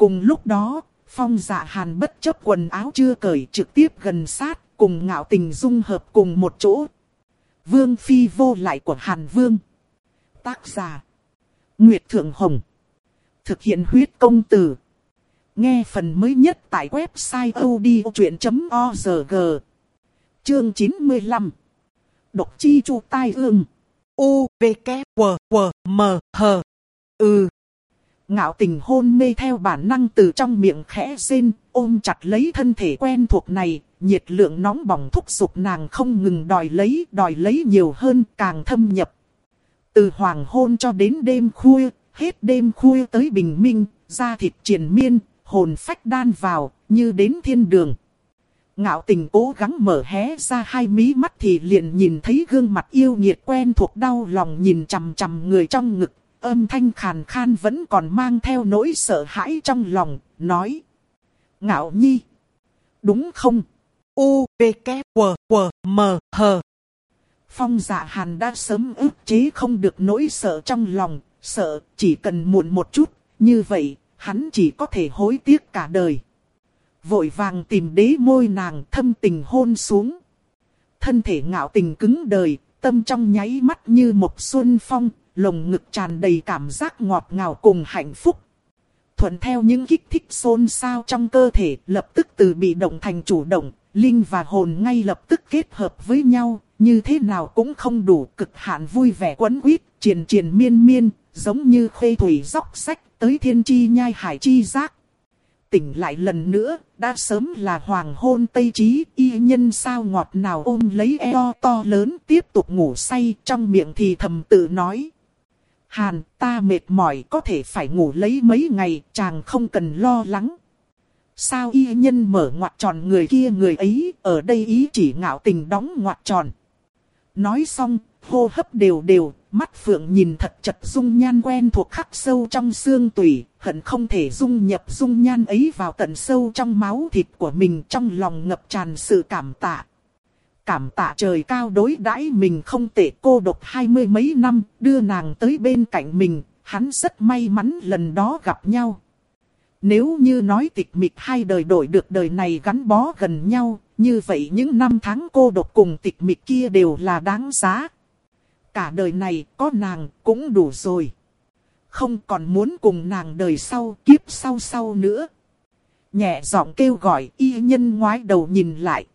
Speaker 1: Cùng lúc đó, phong dạ hàn bất chấp quần áo chưa cởi trực tiếp gần sát, cùng ngạo tình dung hợp cùng một chỗ. Vương phi vô lại của hàn vương. Tác giả. Nguyệt Thượng Hồng. Thực hiện huyết công từ. Nghe phần mới nhất tại website odchuyện.org. Chương 95. Độc chi chu tai ương. U, V, K, W, W, M, H. Ừ. Ngạo tình hôn mê theo bản năng từ trong miệng khẽ rên, ôm chặt lấy thân thể quen thuộc này, nhiệt lượng nóng bỏng thúc giục nàng không ngừng đòi lấy, đòi lấy nhiều hơn, càng thâm nhập. Từ hoàng hôn cho đến đêm khuya, hết đêm khuya tới bình minh, da thịt triền miên, hồn phách đan vào, như đến thiên đường. Ngạo tình cố gắng mở hé ra hai mí mắt thì liền nhìn thấy gương mặt yêu nghiệt quen thuộc đau lòng nhìn chằm chằm người trong ngực âm thanh khàn khan vẫn còn mang theo nỗi sợ hãi trong lòng, nói. Ngạo nhi. Đúng không? U, V, K, W, W, M, H. Phong dạ hàn đã sớm ức chế không được nỗi sợ trong lòng, sợ chỉ cần muộn một chút, như vậy, hắn chỉ có thể hối tiếc cả đời. Vội vàng tìm đế môi nàng thâm tình hôn xuống. Thân thể ngạo tình cứng đời, tâm trong nháy mắt như một xuân phong, lồng ngực tràn đầy cảm giác ngọt ngào cùng hạnh phúc. Thuận theo những kích thích xôn xao trong cơ thể, lập tức từ bị động thành chủ động, linh và hồn ngay lập tức kết hợp với nhau, như thế nào cũng không đủ cực hạn vui vẻ quấn quýt, triền triền miên miên, giống như khê thủy dốc sách tới thiên chi nhai hải chi giác. Tỉnh lại lần nữa, đã sớm là hoàng hôn tây trí, y nhân sao ngọt nào ôm lấy eo to lớn tiếp tục ngủ say, trong miệng thì thầm tự nói. Hàn, ta mệt mỏi có thể phải ngủ lấy mấy ngày, chàng không cần lo lắng. Sao y nhân mở ngoặt tròn người kia người ấy, ở đây ý chỉ ngạo tình đóng ngoặt tròn. Nói xong, hô hấp đều đều, mắt phượng nhìn thật chật dung nhan quen thuộc khắc sâu trong xương tủy, hận không thể dung nhập dung nhan ấy vào tận sâu trong máu thịt của mình trong lòng ngập tràn sự cảm tạ. Cảm tạ trời cao đối đãi mình không tệ cô độc hai mươi mấy năm, đưa nàng tới bên cạnh mình, hắn rất may mắn lần đó gặp nhau. Nếu như nói tịch mịch hai đời đổi được đời này gắn bó gần nhau, như vậy những năm tháng cô độc cùng tịch mịch kia đều là đáng giá. Cả đời này có nàng cũng đủ rồi. Không còn muốn cùng nàng đời sau kiếp sau sau nữa. Nhẹ giọng kêu gọi y nhân ngoái đầu nhìn lại.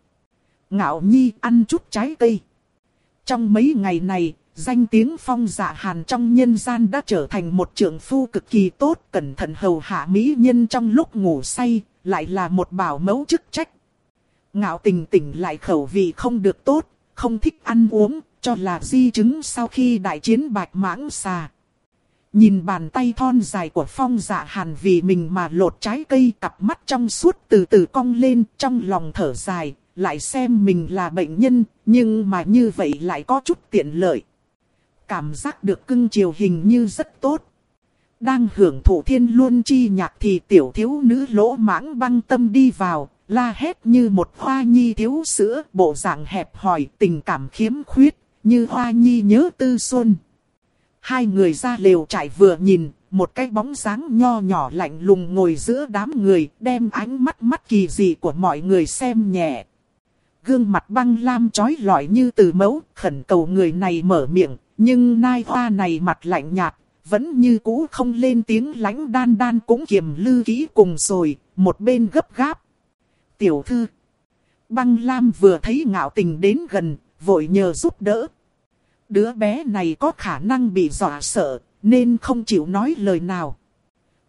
Speaker 1: Ngạo nhi ăn chút trái cây. Trong mấy ngày này, danh tiếng phong dạ hàn trong nhân gian đã trở thành một trưởng phu cực kỳ tốt, cẩn thận hầu hạ mỹ nhân trong lúc ngủ say, lại là một bảo mẫu chức trách. Ngạo tình tỉnh lại khẩu vị không được tốt, không thích ăn uống, cho là di chứng sau khi đại chiến bạch mãng xà. Nhìn bàn tay thon dài của phong dạ hàn vì mình mà lột trái cây cặp mắt trong suốt từ từ cong lên trong lòng thở dài, lại xem mình là bệnh nhân, nhưng mà như vậy lại có chút tiện lợi. Cảm giác được cưng chiều hình như rất tốt. Đang hưởng thụ thiên luân chi nhạc thì tiểu thiếu nữ lỗ mãng băng tâm đi vào, la hét như một hoa nhi thiếu sữa, bộ dạng hẹp hòi, tình cảm khiếm khuyết, như hoa nhi nhớ tư xuân. Hai người ra lều trải vừa nhìn, một cái bóng dáng nho nhỏ lạnh lùng ngồi giữa đám người, đem ánh mắt mắt kỳ dị của mọi người xem nhẹ. Gương mặt băng lam trói lọi như từ mẫu, khẩn cầu người này mở miệng, nhưng nai hoa này mặt lạnh nhạt, vẫn như cũ không lên tiếng lãnh đan đan cũng kiềm lư kỹ cùng rồi, một bên gấp gáp. Tiểu thư, băng lam vừa thấy ngạo tình đến gần, vội nhờ giúp đỡ. Đứa bé này có khả năng bị dọa sợ, nên không chịu nói lời nào.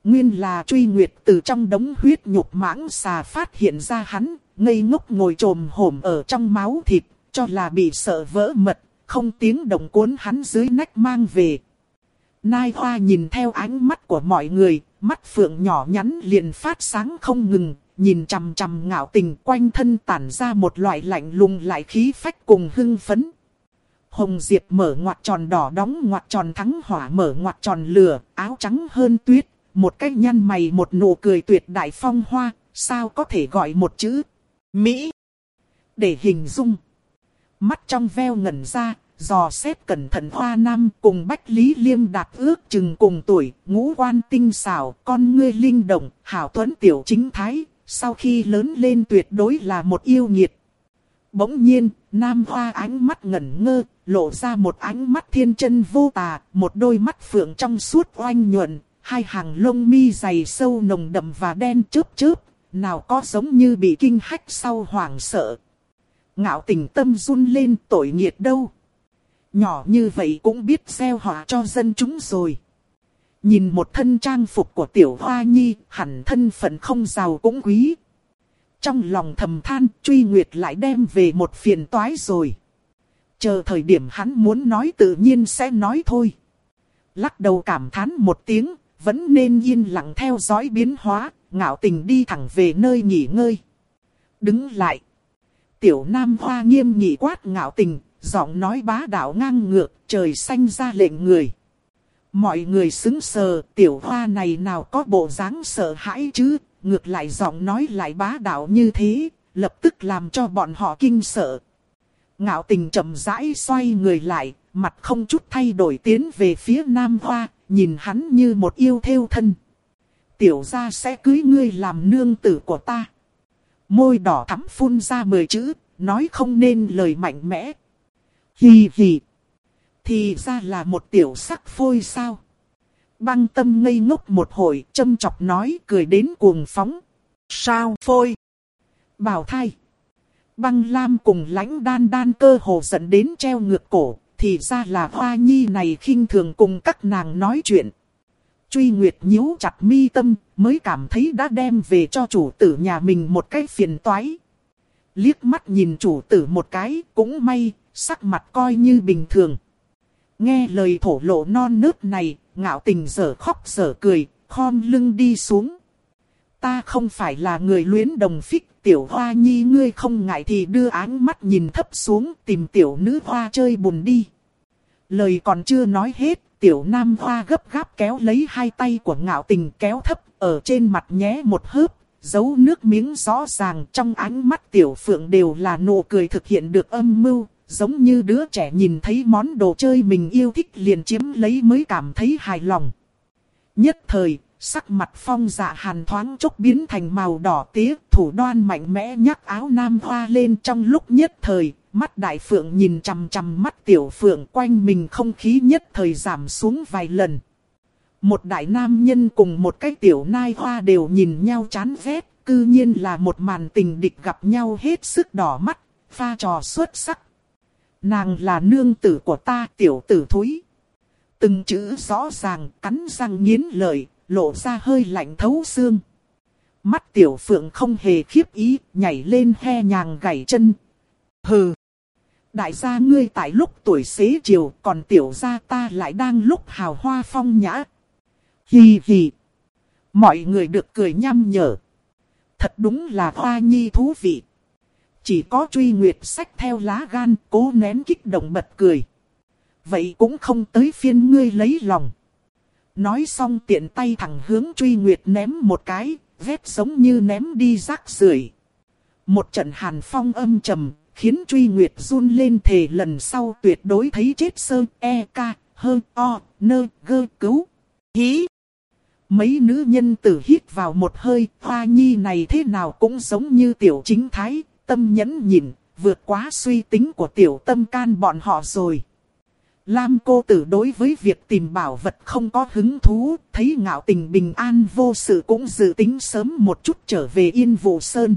Speaker 1: Nguyên là truy nguyệt từ trong đống huyết nhục mãng xà phát hiện ra hắn, ngây ngốc ngồi trồm hổm ở trong máu thịt, cho là bị sợ vỡ mật, không tiếng động cuốn hắn dưới nách mang về. Nai hoa nhìn theo ánh mắt của mọi người, mắt phượng nhỏ nhắn liền phát sáng không ngừng, nhìn chằm chằm ngạo tình quanh thân tản ra một loại lạnh lùng lại khí phách cùng hưng phấn. Hồng Diệp mở ngoặt tròn đỏ đóng ngoặt tròn thắng hỏa mở ngoặt tròn lửa, áo trắng hơn tuyết, một cái nhăn mày một nụ cười tuyệt đại phong hoa, sao có thể gọi một chữ Mỹ để hình dung. Mắt trong veo ngẩn ra, dò xét cẩn thận hoa nam cùng Bách Lý Liêm đạt ước chừng cùng tuổi, ngũ quan tinh xảo, con ngươi linh động, hảo tuấn tiểu chính thái, sau khi lớn lên tuyệt đối là một yêu nghiệt. Bỗng nhiên, nam hoa ánh mắt ngẩn ngơ, lộ ra một ánh mắt thiên chân vô tà, một đôi mắt phượng trong suốt oanh nhuận, hai hàng lông mi dày sâu nồng đậm và đen chớp chớp, nào có giống như bị kinh hách sau hoảng sợ. Ngạo tình tâm run lên tội nghiệt đâu. Nhỏ như vậy cũng biết gieo họa cho dân chúng rồi. Nhìn một thân trang phục của tiểu hoa nhi, hẳn thân phận không giàu cũng quý. Trong lòng thầm than, truy nguyệt lại đem về một phiền toái rồi. Chờ thời điểm hắn muốn nói tự nhiên sẽ nói thôi. Lắc đầu cảm thán một tiếng, vẫn nên yên lặng theo dõi biến hóa, ngạo tình đi thẳng về nơi nghỉ ngơi. Đứng lại. Tiểu Nam Hoa nghiêm nghị quát ngạo tình, giọng nói bá đạo ngang ngược, trời xanh ra lệnh người. Mọi người xứng sờ, tiểu hoa này nào có bộ dáng sợ hãi chứ, ngược lại giọng nói lại bá đạo như thế, lập tức làm cho bọn họ kinh sợ. Ngạo tình chậm rãi xoay người lại, mặt không chút thay đổi tiến về phía Nam Hoa, nhìn hắn như một yêu theo thân. Tiểu gia sẽ cưới ngươi làm nương tử của ta. Môi đỏ thắm phun ra mười chữ, nói không nên lời mạnh mẽ. Hì hì. Thì ra là một tiểu sắc phôi sao. Băng tâm ngây ngốc một hồi, châm chọc nói cười đến cuồng phóng. Sao phôi? Bảo thai. Băng lam cùng lãnh đan đan cơ hồ dẫn đến treo ngược cổ. Thì ra là hoa nhi này khinh thường cùng các nàng nói chuyện. Truy Nguyệt nhíu chặt mi tâm, mới cảm thấy đã đem về cho chủ tử nhà mình một cái phiền toái. Liếc mắt nhìn chủ tử một cái, cũng may, sắc mặt coi như bình thường. Nghe lời thổ lộ non nớt này, ngạo tình dở khóc dở cười, khom lưng đi xuống. Ta không phải là người luyến đồng phích, tiểu hoa nhi ngươi không ngại thì đưa áng mắt nhìn thấp xuống tìm tiểu nữ hoa chơi bùn đi. Lời còn chưa nói hết, tiểu nam hoa gấp gáp kéo lấy hai tay của ngạo tình kéo thấp, ở trên mặt nhé một hớp, giấu nước miếng rõ ràng trong ánh mắt tiểu phượng đều là nụ cười thực hiện được âm mưu, giống như đứa trẻ nhìn thấy món đồ chơi mình yêu thích liền chiếm lấy mới cảm thấy hài lòng. Nhất thời, sắc mặt phong dạ hàn thoáng chốc biến thành màu đỏ tía, thủ đoan mạnh mẽ nhắc áo nam hoa lên trong lúc nhất thời, mắt đại phượng nhìn chằm chằm mắt tiểu phượng quanh mình không khí nhất thời giảm xuống vài lần. Một đại nam nhân cùng một cái tiểu nai hoa đều nhìn nhau chán ghét, cư nhiên là một màn tình địch gặp nhau hết sức đỏ mắt, pha trò xuất sắc. Nàng là nương tử của ta tiểu tử thúi. Từng chữ rõ ràng, cắn răng nghiến lợi, lộ ra hơi lạnh thấu xương. Mắt tiểu phượng không hề khiếp ý, nhảy lên he nhàng gảy chân. Hừ! Đại gia ngươi tại lúc tuổi xế chiều, còn tiểu gia ta lại đang lúc hào hoa phong nhã. Hì hì! Mọi người được cười nhăm nhở. Thật đúng là hoa nhi thú vị. Chỉ có truy nguyệt sách theo lá gan, cố nén kích động bật cười. Vậy cũng không tới phiên ngươi lấy lòng. Nói xong tiện tay thẳng hướng truy nguyệt ném một cái, vết giống như ném đi rác rưởi. Một trận hàn phong âm trầm, khiến truy nguyệt run lên thề lần sau tuyệt đối thấy chết sơ, e, ca, hơ, o, nơ, gơ, cứu. Hí! Mấy nữ nhân tử hít vào một hơi, hoa nhi này thế nào cũng giống như tiểu chính thái, tâm nhẫn nhịn, vượt quá suy tính của tiểu tâm can bọn họ rồi. Lam cô tử đối với việc tìm bảo vật không có hứng thú, thấy ngạo tình bình an vô sự cũng dự tính sớm một chút trở về yên vụ sơn.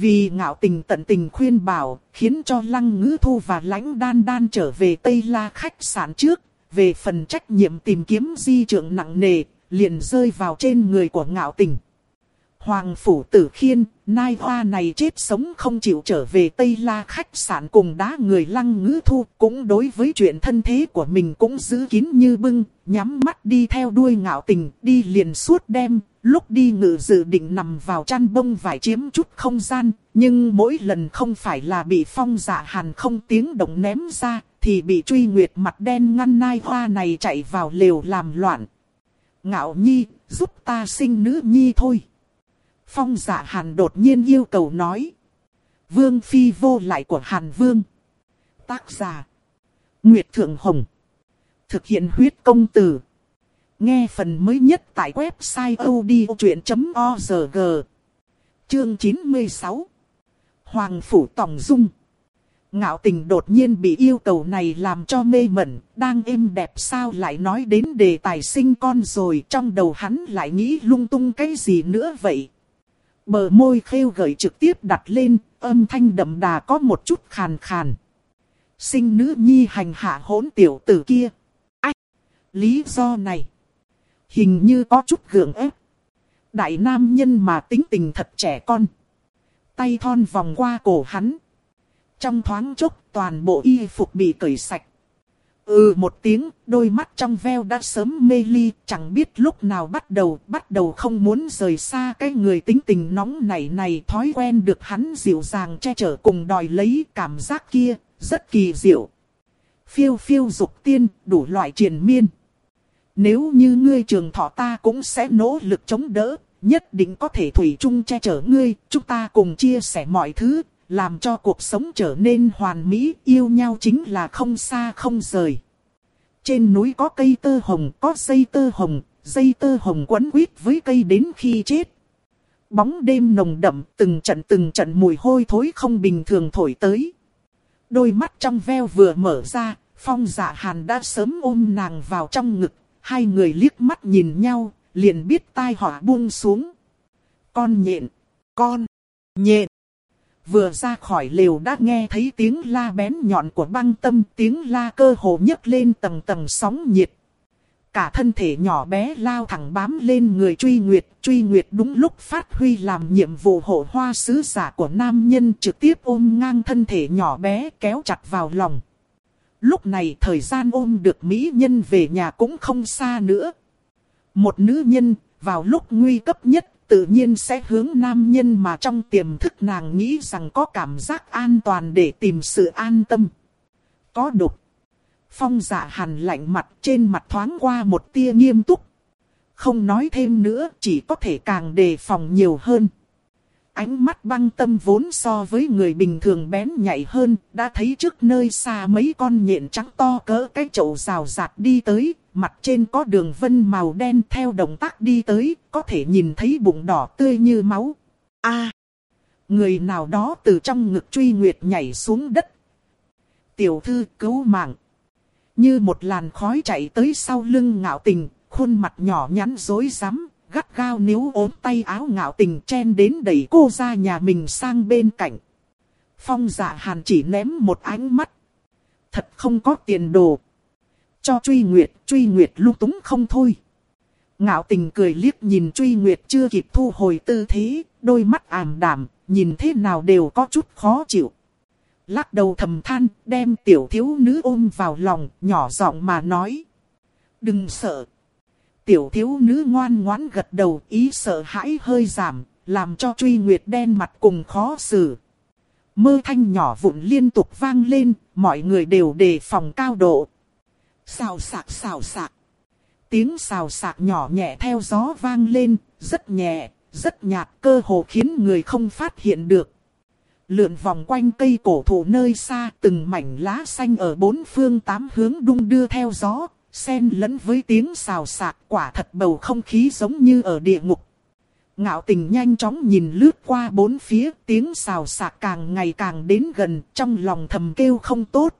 Speaker 1: Vì ngạo tình tận tình khuyên bảo, khiến cho lăng ngữ thu và lãnh đan đan trở về Tây La khách sạn trước, về phần trách nhiệm tìm kiếm di trưởng nặng nề, liền rơi vào trên người của ngạo tình. Hoàng phủ tử khiên, nai hoa này chết sống không chịu trở về Tây La khách sạn cùng đá người lăng ngữ thu, cũng đối với chuyện thân thế của mình cũng giữ kín như bưng, nhắm mắt đi theo đuôi ngạo tình, đi liền suốt đêm, lúc đi ngự dự định nằm vào chăn bông vải chiếm chút không gian, nhưng mỗi lần không phải là bị phong dạ hàn không tiếng động ném ra, thì bị truy nguyệt mặt đen ngăn nai hoa này chạy vào lều làm loạn. Ngạo nhi, giúp ta sinh nữ nhi thôi. Phong dạ hàn đột nhiên yêu cầu nói. Vương phi vô lại của hàn vương. Tác giả. Nguyệt Thượng Hồng. Thực hiện huyết công từ. Nghe phần mới nhất tại website odchuyện.org. Chương 96. Hoàng Phủ Tòng Dung. Ngạo tình đột nhiên bị yêu cầu này làm cho mê mẩn, đang êm đẹp sao lại nói đến đề tài sinh con rồi trong đầu hắn lại nghĩ lung tung cái gì nữa vậy. Bờ môi khêu gợi trực tiếp đặt lên, âm thanh đậm đà có một chút khàn khàn. Sinh nữ nhi hành hạ hỗn tiểu tử kia. Ách! Lý do này. Hình như có chút gượng ép. Đại nam nhân mà tính tình thật trẻ con. Tay thon vòng qua cổ hắn. Trong thoáng chốc toàn bộ y phục bị cởi sạch. Ừ một tiếng, đôi mắt trong veo đã sớm mê ly, chẳng biết lúc nào bắt đầu, bắt đầu không muốn rời xa cái người tính tình nóng nảy này thói quen được hắn dịu dàng che chở cùng đòi lấy cảm giác kia, rất kỳ diệu. Phiêu phiêu dục tiên, đủ loại triền miên. Nếu như ngươi trường thọ ta cũng sẽ nỗ lực chống đỡ, nhất định có thể thủy chung che chở ngươi, chúng ta cùng chia sẻ mọi thứ, làm cho cuộc sống trở nên hoàn mỹ, yêu nhau chính là không xa không rời. Trên núi có cây tơ hồng, có dây tơ hồng, dây tơ hồng quấn quýt với cây đến khi chết. Bóng đêm nồng đậm, từng trận từng trận mùi hôi thối không bình thường thổi tới. Đôi mắt trong veo vừa mở ra, phong dạ hàn đã sớm ôm nàng vào trong ngực, hai người liếc mắt nhìn nhau, liền biết tai họa buông xuống. Con nhện, con, nhện. Vừa ra khỏi lều đã nghe thấy tiếng la bén nhọn của băng tâm, tiếng la cơ hồ nhấc lên tầng tầng sóng nhiệt. Cả thân thể nhỏ bé lao thẳng bám lên người truy nguyệt, truy nguyệt đúng lúc phát huy làm nhiệm vụ hộ hoa sứ giả của nam nhân trực tiếp ôm ngang thân thể nhỏ bé kéo chặt vào lòng. Lúc này thời gian ôm được mỹ nhân về nhà cũng không xa nữa. Một nữ nhân, vào lúc nguy cấp nhất tự nhiên sẽ hướng nam nhân mà trong tiềm thức nàng nghĩ rằng có cảm giác an toàn để tìm sự an tâm. Có đục. Phong giả hàn lạnh mặt trên mặt thoáng qua một tia nghiêm túc. Không nói thêm nữa, chỉ có thể càng đề phòng nhiều hơn. Ánh mắt băng tâm vốn so với người bình thường bén nhạy hơn, đã thấy trước nơi xa mấy con nhện trắng to cỡ cái chậu rào rạt đi tới, mặt trên có đường vân màu đen theo động tác đi tới, có thể nhìn thấy bụng đỏ tươi như máu. A, người nào đó từ trong ngực truy nguyệt nhảy xuống đất. Tiểu thư cứu mạng. Như một làn khói chạy tới sau lưng ngạo tình, khuôn mặt nhỏ nhắn rối rắm, gắt gao níu ốm tay áo ngạo tình chen đến đẩy cô ra nhà mình sang bên cạnh. Phong dạ hàn chỉ ném một ánh mắt. Thật không có tiền đồ. Cho truy nguyệt, truy nguyệt lung túng không thôi. Ngạo tình cười liếc nhìn truy nguyệt chưa kịp thu hồi tư thế, đôi mắt ảm đạm, nhìn thế nào đều có chút khó chịu. Lắc đầu thầm than, đem tiểu thiếu nữ ôm vào lòng, nhỏ giọng mà nói. Đừng sợ. Tiểu thiếu nữ ngoan ngoãn gật đầu, ý sợ hãi hơi giảm, làm cho truy nguyệt đen mặt cùng khó xử. Mơ thanh nhỏ vụn liên tục vang lên, mọi người đều đề phòng cao độ. Xào sạc xào sạc. Tiếng xào sạc nhỏ nhẹ theo gió vang lên, rất nhẹ, rất nhạt cơ hồ khiến người không phát hiện được. Lượn vòng quanh cây cổ thụ nơi xa từng mảnh lá xanh ở bốn phương tám hướng đung đưa theo gió, xen lẫn với tiếng xào xạc quả thật bầu không khí giống như ở địa ngục. Ngạo tình nhanh chóng nhìn lướt qua bốn phía tiếng xào xạc càng ngày càng đến gần trong lòng thầm kêu không tốt.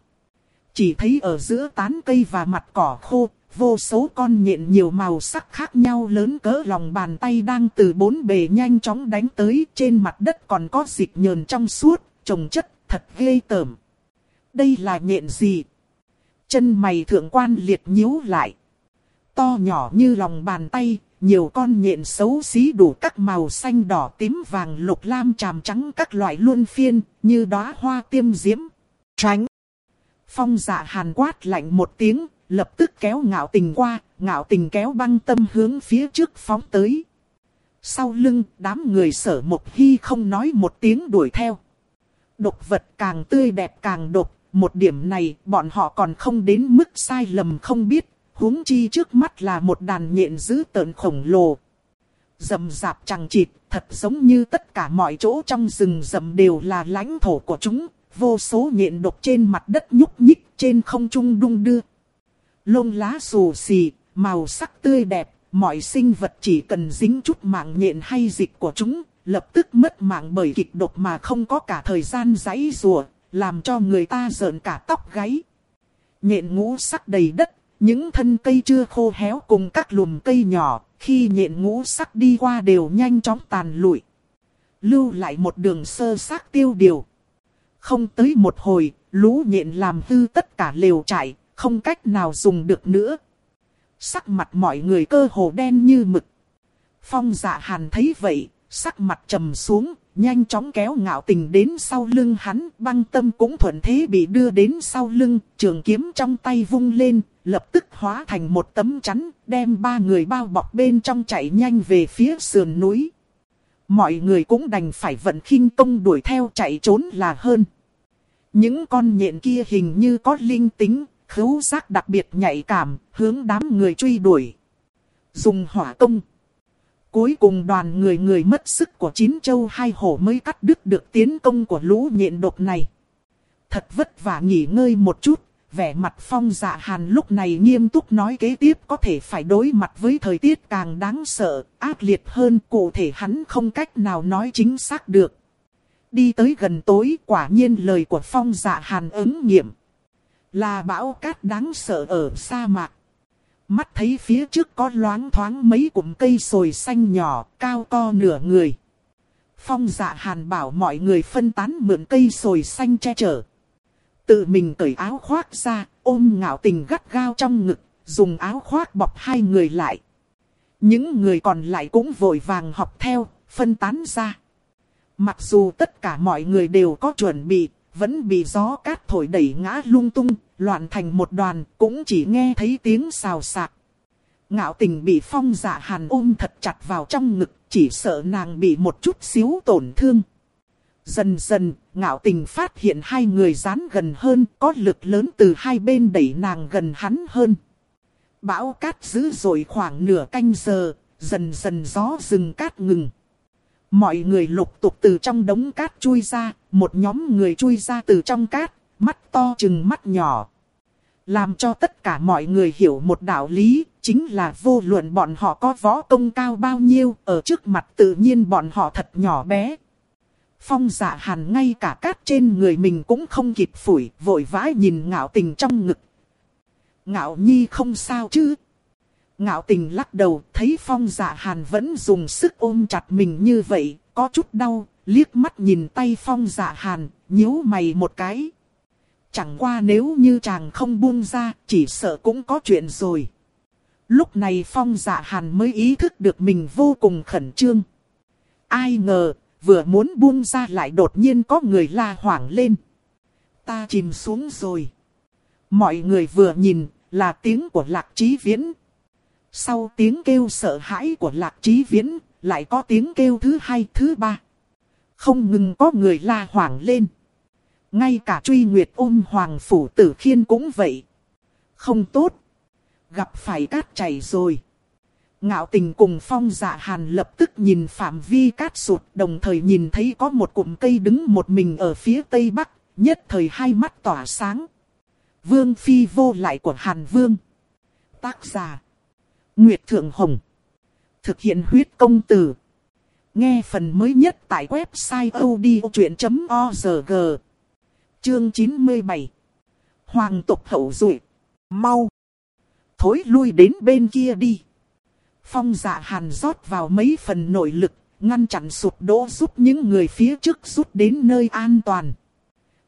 Speaker 1: Chỉ thấy ở giữa tán cây và mặt cỏ khô, vô số con nhện nhiều màu sắc khác nhau lớn cỡ lòng bàn tay đang từ bốn bề nhanh chóng đánh tới trên mặt đất còn có dịch nhờn trong suốt, trồng chất, thật ghê tởm. Đây là nhện gì? Chân mày thượng quan liệt nhíu lại. To nhỏ như lòng bàn tay, nhiều con nhện xấu xí đủ các màu xanh đỏ tím vàng lục lam tràm trắng các loại luân phiên, như đóa hoa tiêm diễm. Tránh! Phong dạ hàn quát lạnh một tiếng, lập tức kéo ngạo tình qua, ngạo tình kéo băng tâm hướng phía trước phóng tới. Sau lưng, đám người sở một hy không nói một tiếng đuổi theo. Độc vật càng tươi đẹp càng độc, một điểm này bọn họ còn không đến mức sai lầm không biết, huống chi trước mắt là một đàn nhện dữ tợn khổng lồ. Dầm dạp chẳng chịt, thật giống như tất cả mọi chỗ trong rừng rậm đều là lãnh thổ của chúng, vô số nhện độc trên mặt đất nhúc nhích trên không trung đung đưa. Lông lá xù xì, màu sắc tươi đẹp, mọi sinh vật chỉ cần dính chút mạng nhện hay dịch của chúng, lập tức mất mạng bởi kịch độc mà không có cả thời gian giãy rùa, làm cho người ta rợn cả tóc gáy. Nhện ngũ sắc đầy đất, những thân cây chưa khô héo cùng các lùm cây nhỏ, khi nhện ngũ sắc đi qua đều nhanh chóng tàn lụi. Lưu lại một đường sơ xác tiêu điều. Không tới một hồi, lũ nhện làm hư tất cả lều trại, không cách nào dùng được nữa. Sắc mặt mọi người cơ hồ đen như mực. Phong dạ hàn thấy vậy, sắc mặt trầm xuống, nhanh chóng kéo ngạo tình đến sau lưng hắn, băng tâm cũng thuận thế bị đưa đến sau lưng, trường kiếm trong tay vung lên, lập tức hóa thành một tấm chắn, đem ba người bao bọc bên trong chạy nhanh về phía sườn núi. Mọi người cũng đành phải vận khinh công đuổi theo chạy trốn là hơn. Những con nhện kia hình như có linh tính, khứu giác đặc biệt nhạy cảm, hướng đám người truy đuổi. Dùng hỏa công. Cuối cùng đoàn người người mất sức của chín châu hai hổ mới cắt đứt được tiến công của lũ nhện độc này. Thật vất vả nghỉ ngơi một chút, vẻ mặt phong dạ hàn lúc này nghiêm túc nói kế tiếp có thể phải đối mặt với thời tiết càng đáng sợ, ác liệt hơn cụ thể hắn không cách nào nói chính xác được. Đi tới gần tối quả nhiên lời của phong dạ hàn ứng nghiệm. Là bão cát đáng sợ ở sa mạc. Mắt thấy phía trước có loáng thoáng mấy cụm cây sồi xanh nhỏ, cao to nửa người. Phong dạ hàn bảo mọi người phân tán mượn cây sồi xanh che chở. Tự mình cởi áo khoác ra, ôm ngạo tình gắt gao trong ngực, dùng áo khoác bọc hai người lại. Những người còn lại cũng vội vàng học theo, phân tán ra. Mặc dù tất cả mọi người đều có chuẩn bị, vẫn bị gió cát thổi đẩy ngã lung tung, loạn thành một đoàn, cũng chỉ nghe thấy tiếng xào xạc. Ngạo tình bị phong dạ hàn ôm thật chặt vào trong ngực, chỉ sợ nàng bị một chút xíu tổn thương. Dần dần, ngạo tình phát hiện hai người dán gần hơn, có lực lớn từ hai bên đẩy nàng gần hắn hơn. Bão cát dữ rồi khoảng nửa canh giờ, dần dần gió rừng cát ngừng. Mọi người lục tục từ trong đống cát chui ra, một nhóm người chui ra từ trong cát, mắt to chừng mắt nhỏ. Làm cho tất cả mọi người hiểu một đạo lý, chính là vô luận bọn họ có võ công cao bao nhiêu, ở trước mặt tự nhiên bọn họ thật nhỏ bé. Phong giả hàn ngay cả cát trên người mình cũng không kịp phủi, vội vã nhìn ngạo tình trong ngực. Ngạo nhi không sao chứ? Ngạo tình lắc đầu, thấy phong giả hàn vẫn dùng sức ôm chặt mình như vậy, có chút đau, liếc mắt nhìn tay phong dạ hàn, nhíu mày một cái. Chẳng qua nếu như chàng không buông ra, chỉ sợ cũng có chuyện rồi. Lúc này phong dạ hàn mới ý thức được mình vô cùng khẩn trương. Ai ngờ, vừa muốn buông ra lại đột nhiên có người la hoảng lên. Ta chìm xuống rồi. Mọi người vừa nhìn, là tiếng của lạc trí viễn. Sau tiếng kêu sợ hãi của lạc trí viễn, lại có tiếng kêu thứ hai, thứ ba. Không ngừng có người la hoảng lên. Ngay cả truy nguyệt ôm hoàng phủ tử khiên cũng vậy. Không tốt. Gặp phải cát chảy rồi. Ngạo tình cùng phong dạ hàn lập tức nhìn phạm vi cát sụt đồng thời nhìn thấy có một cụm cây đứng một mình ở phía tây bắc, nhất thời hai mắt tỏa sáng. Vương phi vô lại của hàn vương. Tác giả. Nguyệt Thượng Hồng. Thực hiện huyết công từ. Nghe phần mới nhất tại website odchuyện.org. Chương 97. Hoàng tục hậu duệ Mau. Thối lui đến bên kia đi. Phong dạ hàn rót vào mấy phần nội lực, ngăn chặn sụp đổ giúp những người phía trước rút đến nơi an toàn.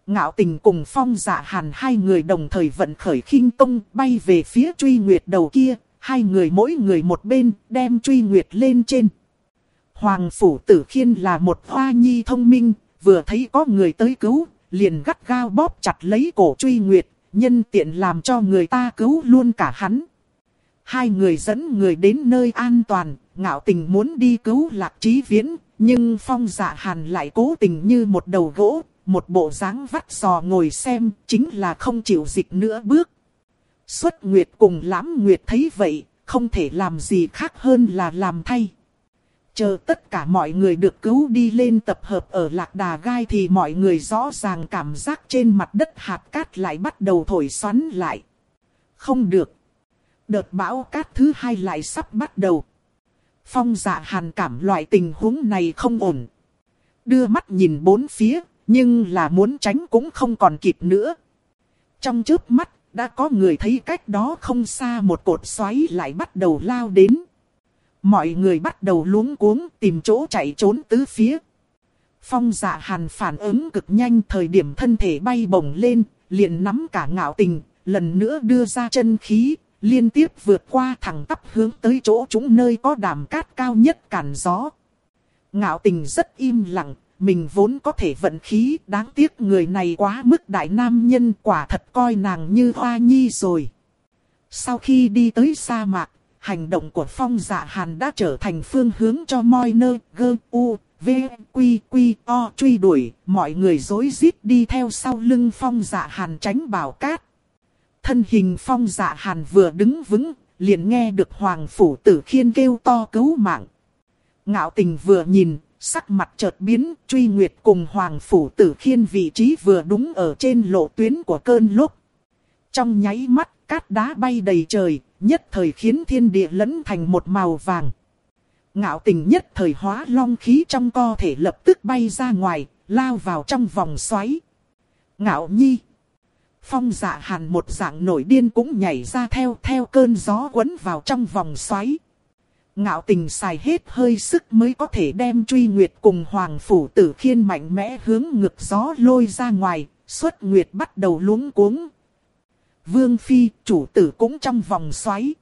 Speaker 1: Ngạo tình cùng phong dạ hàn hai người đồng thời vận khởi khinh công bay về phía truy nguyệt đầu kia, hai người mỗi người một bên đem truy nguyệt lên trên. Hoàng phủ tử khiên là một hoa nhi thông minh, vừa thấy có người tới cứu, liền gắt gao bóp chặt lấy cổ truy nguyệt, nhân tiện làm cho người ta cứu luôn cả hắn. Hai người dẫn người đến nơi an toàn, ngạo tình muốn đi cứu lạc trí viễn, nhưng phong dạ hàn lại cố tình như một đầu gỗ, một bộ dáng vắt sò ngồi xem, chính là không chịu dịch nữa bước. Xuất Nguyệt cùng Lãm Nguyệt thấy vậy, không thể làm gì khác hơn là làm thay. Chờ tất cả mọi người được cứu đi lên tập hợp ở lạc đà gai thì mọi người rõ ràng cảm giác trên mặt đất hạt cát lại bắt đầu thổi xoắn lại. Không được. Đợt bão cát thứ hai lại sắp bắt đầu. Phong dạ hàn cảm loại tình huống này không ổn. Đưa mắt nhìn bốn phía, nhưng là muốn tránh cũng không còn kịp nữa. Trong trước mắt, đã có người thấy cách đó không xa một cột xoáy lại bắt đầu lao đến. Mọi người bắt đầu luống cuống tìm chỗ chạy trốn tứ phía. Phong dạ hàn phản ứng cực nhanh thời điểm thân thể bay bổng lên, liền nắm cả ngạo tình, lần nữa đưa ra chân khí, liên tiếp vượt qua thẳng tắp hướng tới chỗ chúng nơi có đàm cát cao nhất cản gió. Ngạo tình rất im lặng, mình vốn có thể vận khí, đáng tiếc người này quá mức đại nam nhân quả thật coi nàng như hoa nhi rồi. Sau khi đi tới sa mạc, hành động của phong dạ hàn đã trở thành phương hướng cho moi nơ, gơ, u, v, quy, quy, o truy đuổi, mọi người dối rít đi theo sau lưng phong dạ hàn tránh bảo cát. Thân hình phong dạ hàn vừa đứng vững, liền nghe được hoàng phủ tử khiên kêu to cứu mạng. Ngạo tình vừa nhìn, sắc mặt chợt biến, truy nguyệt cùng hoàng phủ tử khiên vị trí vừa đúng ở trên lộ tuyến của cơn lốc. Trong nháy mắt, cát đá bay đầy trời, nhất thời khiến thiên địa lẫn thành một màu vàng. Ngạo tình nhất thời hóa long khí trong cơ thể lập tức bay ra ngoài, lao vào trong vòng xoáy. Ngạo nhi. Phong dạ hàn một dạng nổi điên cũng nhảy ra theo theo cơn gió quấn vào trong vòng xoáy. Ngạo tình xài hết hơi sức mới có thể đem truy nguyệt cùng hoàng phủ tử khiên mạnh mẽ hướng ngực gió lôi ra ngoài, xuất nguyệt bắt đầu luống cuống. Vương Phi, chủ tử cũng trong vòng xoáy.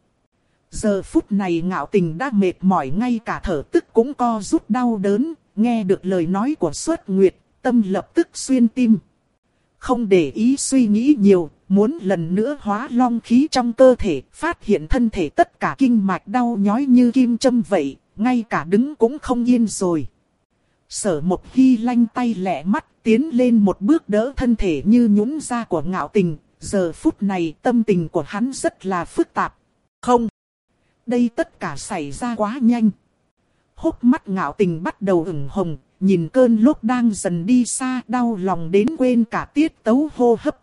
Speaker 1: Giờ phút này ngạo tình đã mệt mỏi ngay cả thở tức cũng co rút đau đớn, nghe được lời nói của xuất nguyệt, tâm lập tức xuyên tim. Không để ý suy nghĩ nhiều, muốn lần nữa hóa long khí trong cơ thể, phát hiện thân thể tất cả kinh mạch đau nhói như kim châm vậy, ngay cả đứng cũng không yên rồi. Sở một hy lanh tay lẹ mắt tiến lên một bước đỡ thân thể như nhũn ra của ngạo tình. Giờ phút này tâm tình của hắn rất là phức tạp. Không. Đây tất cả xảy ra quá nhanh. Hốc mắt ngạo tình bắt đầu ửng hồng. Nhìn cơn lốc đang dần đi xa đau lòng đến quên cả tiết tấu hô hấp.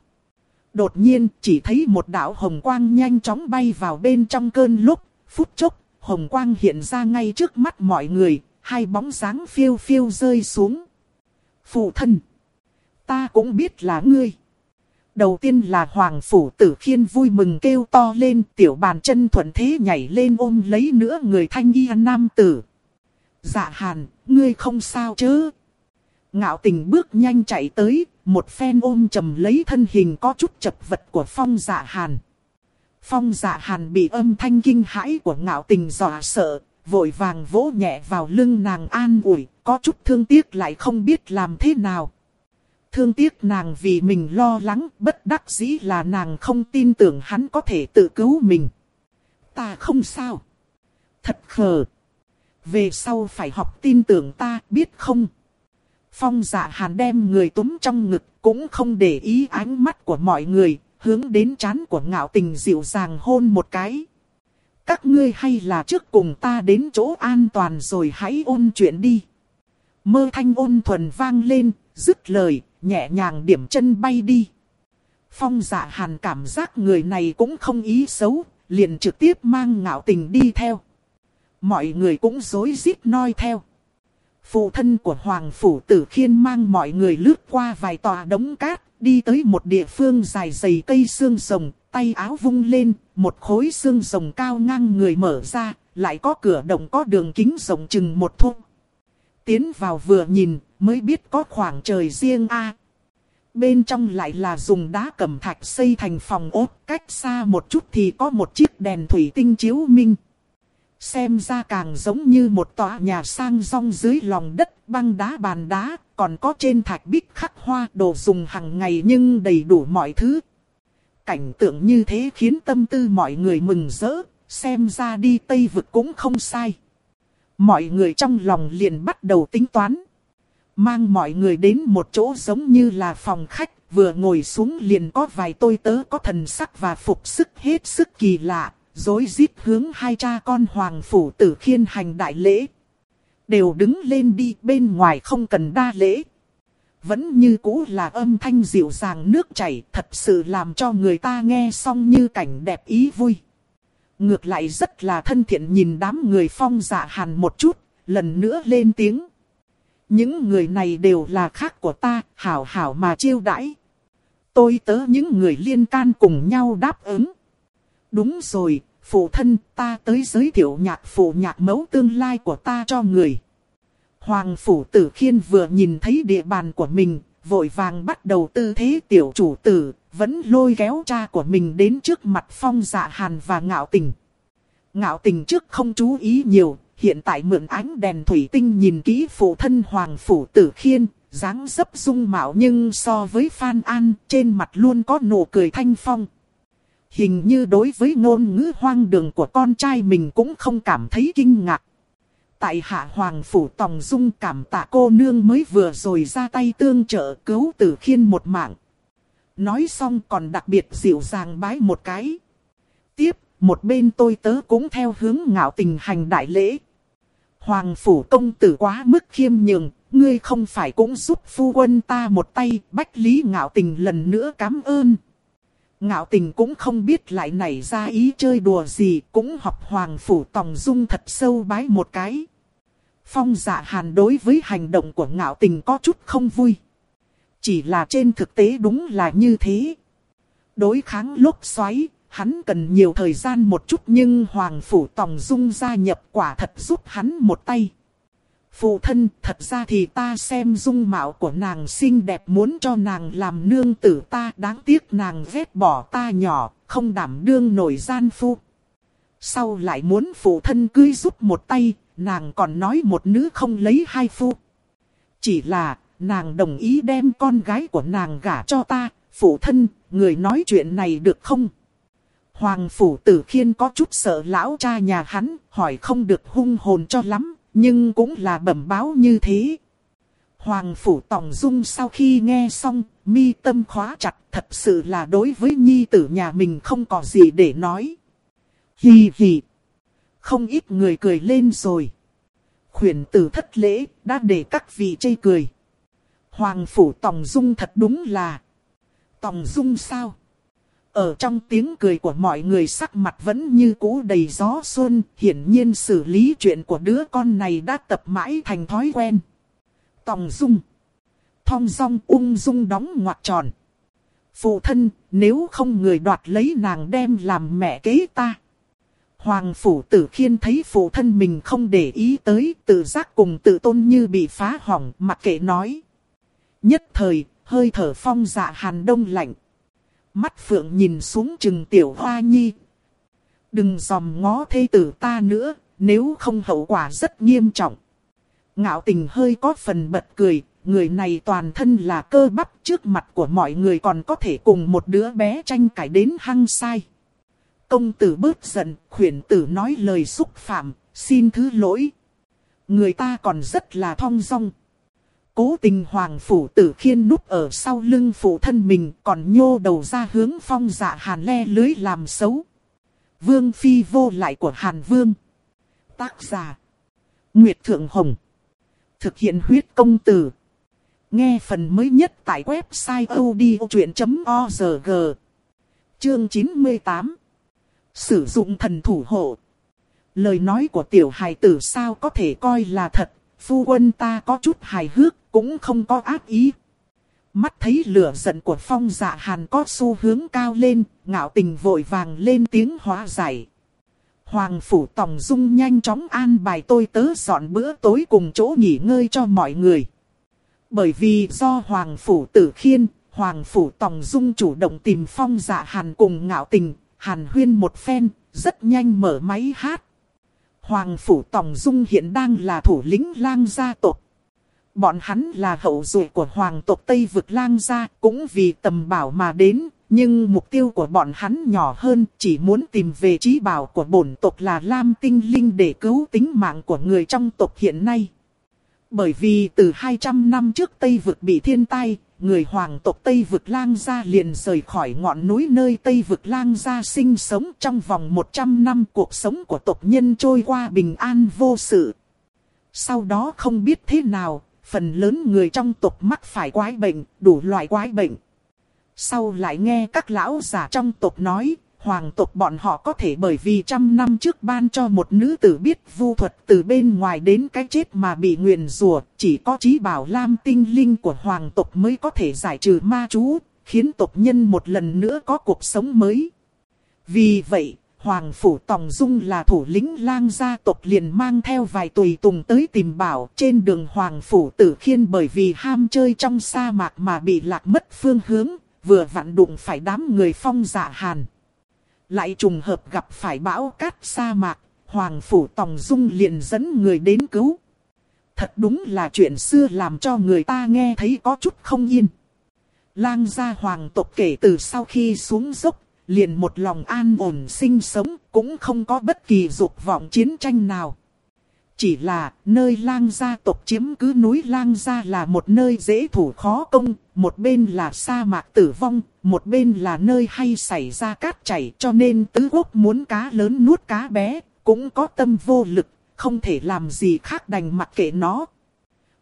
Speaker 1: Đột nhiên chỉ thấy một đạo hồng quang nhanh chóng bay vào bên trong cơn lốc. Phút chốc, hồng quang hiện ra ngay trước mắt mọi người, hai bóng dáng phiêu phiêu rơi xuống. Phụ thân, ta cũng biết là ngươi. Đầu tiên là Hoàng Phủ Tử Khiên vui mừng kêu to lên tiểu bàn chân thuận thế nhảy lên ôm lấy nữa người thanh y nam tử. Dạ hàn, ngươi không sao chứ? Ngạo tình bước nhanh chạy tới, một phen ôm chầm lấy thân hình có chút chật vật của phong dạ hàn. Phong dạ hàn bị âm thanh kinh hãi của ngạo tình dọa sợ, vội vàng vỗ nhẹ vào lưng nàng an ủi, có chút thương tiếc lại không biết làm thế nào. Thương tiếc nàng vì mình lo lắng, bất đắc dĩ là nàng không tin tưởng hắn có thể tự cứu mình. Ta không sao. Thật khờ. Về sau phải học tin tưởng ta, biết không? Phong dạ hàn đem người túm trong ngực, cũng không để ý ánh mắt của mọi người, hướng đến chán của ngạo tình dịu dàng hôn một cái. Các ngươi hay là trước cùng ta đến chỗ an toàn rồi hãy ôn chuyện đi. Mơ thanh ôn thuần vang lên, dứt lời, nhẹ nhàng điểm chân bay đi. Phong dạ hàn cảm giác người này cũng không ý xấu, liền trực tiếp mang ngạo tình đi theo. Mọi người cũng dối rít noi theo. Phụ thân của Hoàng Phủ Tử Khiên mang mọi người lướt qua vài tòa đống cát, đi tới một địa phương dài dày cây xương rồng, tay áo vung lên, một khối xương rồng cao ngang người mở ra, lại có cửa động có đường kính rộng chừng một thung. Tiến vào vừa nhìn, mới biết có khoảng trời riêng a. Bên trong lại là dùng đá cẩm thạch xây thành phòng ốt, cách xa một chút thì có một chiếc đèn thủy tinh chiếu minh. Xem ra càng giống như một tòa nhà sang rong dưới lòng đất băng đá bàn đá, còn có trên thạch bích khắc hoa đồ dùng hàng ngày nhưng đầy đủ mọi thứ. Cảnh tượng như thế khiến tâm tư mọi người mừng rỡ, xem ra đi Tây Vực cũng không sai. Mọi người trong lòng liền bắt đầu tính toán. Mang mọi người đến một chỗ giống như là phòng khách, vừa ngồi xuống liền có vài tôi tớ có thần sắc và phục sức hết sức kỳ lạ, dối rít hướng hai cha con hoàng phủ tử khiên hành đại lễ. Đều đứng lên đi bên ngoài không cần đa lễ. Vẫn như cũ là âm thanh dịu dàng nước chảy thật sự làm cho người ta nghe xong như cảnh đẹp ý vui. Ngược lại rất là thân thiện nhìn đám người phong dạ hàn một chút, lần nữa lên tiếng. Những người này đều là khác của ta, hảo hảo mà chiêu đãi. Tôi tớ những người liên can cùng nhau đáp ứng. Đúng rồi, phụ thân ta tới giới thiệu nhạc phụ nhạc mẫu tương lai của ta cho người. Hoàng phủ tử khiên vừa nhìn thấy địa bàn của mình, vội vàng bắt đầu tư thế tiểu chủ tử, vẫn lôi kéo cha của mình đến trước mặt phong dạ hàn và ngạo tình. Ngạo tình trước không chú ý nhiều, hiện tại mượn ánh đèn thủy tinh nhìn kỹ phụ thân hoàng phủ tử khiên, dáng dấp dung mạo nhưng so với Phan An trên mặt luôn có nụ cười thanh phong. Hình như đối với ngôn ngữ hoang đường của con trai mình cũng không cảm thấy kinh ngạc. Tại hạ hoàng phủ tòng dung cảm tạ cô nương mới vừa rồi ra tay tương trợ cứu tử khiên một mạng. Nói xong còn đặc biệt dịu dàng bái một cái. Tiếp, một bên tôi tớ cũng theo hướng ngạo tình hành đại lễ. Hoàng phủ công tử quá mức khiêm nhường, ngươi không phải cũng giúp phu quân ta một tay, bách lý ngạo tình lần nữa cảm ơn. Ngạo tình cũng không biết lại nảy ra ý chơi đùa gì, cũng học hoàng phủ tòng dung thật sâu bái một cái. Phong dạ hàn đối với hành động của ngạo tình có chút không vui. Chỉ là trên thực tế đúng là như thế. Đối kháng lúc xoáy, hắn cần nhiều thời gian một chút nhưng Hoàng Phủ Tòng Dung gia nhập quả thật giúp hắn một tay. Phụ thân, thật ra thì ta xem dung mạo của nàng xinh đẹp muốn cho nàng làm nương tử ta đáng tiếc nàng ghét bỏ ta nhỏ, không đảm đương nổi gian phu. Sau lại muốn phụ thân cưới giúp một tay, nàng còn nói một nữ không lấy hai phu. Chỉ là, nàng đồng ý đem con gái của nàng gả cho ta, phụ thân, người nói chuyện này được không? Hoàng phủ tử khiên có chút sợ lão cha nhà hắn, hỏi không được hung hồn cho lắm, nhưng cũng là bẩm báo như thế. Hoàng Phủ Tòng Dung sau khi nghe xong, mi tâm khóa chặt thật sự là đối với nhi tử nhà mình không có gì để nói. Hì hì. Không ít người cười lên rồi. Khuyển tử thất lễ đã để các vị chây cười. Hoàng Phủ Tòng Dung thật đúng là. Tòng Dung sao? Ở trong tiếng cười của mọi người sắc mặt vẫn như cũ đầy gió xuân, hiển nhiên xử lý chuyện của đứa con này đã tập mãi thành thói quen. Tòng Dung Thong dong ung dung đóng ngoặt tròn. Phụ thân, nếu không người đoạt lấy nàng đem làm mẹ kế ta. Hoàng phủ tử khiên thấy phụ thân mình không để ý tới, tự giác cùng tự tôn như bị phá hỏng, mặc kệ nói. Nhất thời, hơi thở phong dạ hàn đông lạnh. Mắt phượng nhìn xuống chừng tiểu hoa nhi. Đừng dòm ngó thê tử ta nữa, nếu không hậu quả rất nghiêm trọng. Ngạo tình hơi có phần bật cười, người này toàn thân là cơ bắp trước mặt của mọi người còn có thể cùng một đứa bé tranh cãi đến hăng sai. Công tử bớt giận, khuyển tử nói lời xúc phạm, xin thứ lỗi. Người ta còn rất là thong dong. Cố tình hoàng phủ tử khiên núp ở sau lưng phụ thân mình còn nhô đầu ra hướng phong dạ hàn le lưới làm xấu. Vương phi vô lại của hàn vương. Tác giả. Nguyệt Thượng Hồng. Thực hiện huyết công từ. Nghe phần mới nhất tại website odchuyện.org. Chương 98. Sử dụng thần thủ hộ. Lời nói của tiểu hài tử sao có thể coi là thật, phu quân ta có chút hài hước, cũng không có ác ý. Mắt thấy lửa giận của phong dạ hàn có xu hướng cao lên, ngạo tình vội vàng lên tiếng hóa giải. Hoàng phủ tòng dung nhanh chóng an bài tôi tớ dọn bữa tối cùng chỗ nghỉ ngơi cho mọi người. Bởi vì do Hoàng phủ tử khiên, Hoàng phủ tòng dung chủ động tìm phong dạ hàn cùng ngạo tình, hàn huyên một phen, rất nhanh mở máy hát. Hoàng phủ tòng dung hiện đang là thủ lĩnh lang gia tộc. Bọn hắn là hậu duệ của hoàng tộc Tây vực lang gia, cũng vì tầm bảo mà đến, nhưng mục tiêu của bọn hắn nhỏ hơn, chỉ muốn tìm về trí bảo của bổn tộc là Lam Tinh Linh để cứu tính mạng của người trong tộc hiện nay. Bởi vì từ 200 năm trước Tây vực bị thiên tai, người hoàng tộc Tây vực lang gia liền rời khỏi ngọn núi nơi Tây vực lang gia sinh sống trong vòng 100 năm cuộc sống của tộc nhân trôi qua bình an vô sự. Sau đó không biết thế nào, phần lớn người trong tộc mắc phải quái bệnh, đủ loại quái bệnh. Sau lại nghe các lão giả trong tộc nói, hoàng tộc bọn họ có thể bởi vì trăm năm trước ban cho một nữ tử biết vu thuật từ bên ngoài đến cái chết mà bị nguyền rủa chỉ có trí bảo lam tinh linh của hoàng tộc mới có thể giải trừ ma chú, khiến tộc nhân một lần nữa có cuộc sống mới. Vì vậy, Hoàng Phủ Tòng Dung là thủ lĩnh lang gia tộc liền mang theo vài tùy tùng tới tìm bảo trên đường Hoàng Phủ Tử Khiên bởi vì ham chơi trong sa mạc mà bị lạc mất phương hướng, vừa vặn đụng phải đám người phong dạ hàn. Lại trùng hợp gặp phải bão cát sa mạc, Hoàng Phủ Tòng Dung liền dẫn người đến cứu. Thật đúng là chuyện xưa làm cho người ta nghe thấy có chút không yên. Lang gia hoàng tộc kể từ sau khi xuống dốc liền một lòng an ổn sinh sống, cũng không có bất kỳ dục vọng chiến tranh nào. Chỉ là nơi lang gia tộc chiếm cứ núi lang gia là một nơi dễ thủ khó công, một bên là sa mạc tử vong, một bên là nơi hay xảy ra cát chảy cho nên tứ quốc muốn cá lớn nuốt cá bé, cũng có tâm vô lực, không thể làm gì khác đành mặc kệ nó.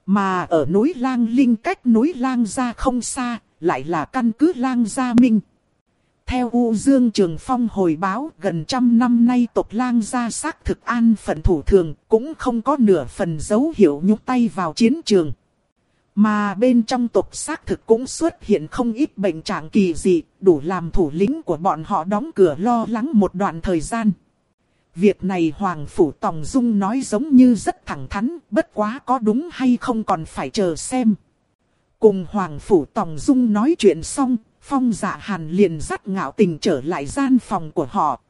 Speaker 1: Mà ở núi lang linh cách núi lang gia không xa, lại là căn cứ lang gia minh. Theo U Dương Trường Phong hồi báo gần trăm năm nay tộc lang gia xác thực an phận thủ thường cũng không có nửa phần dấu hiệu nhúc tay vào chiến trường. Mà bên trong tộc xác thực cũng xuất hiện không ít bệnh trạng kỳ dị đủ làm thủ lĩnh của bọn họ đóng cửa lo lắng một đoạn thời gian. Việc này Hoàng Phủ Tòng Dung nói giống như rất thẳng thắn, bất quá có đúng hay không còn phải chờ xem. Cùng Hoàng Phủ Tòng Dung nói chuyện xong, Phong dạ hàn liền dắt ngạo tình trở lại gian phòng của họ.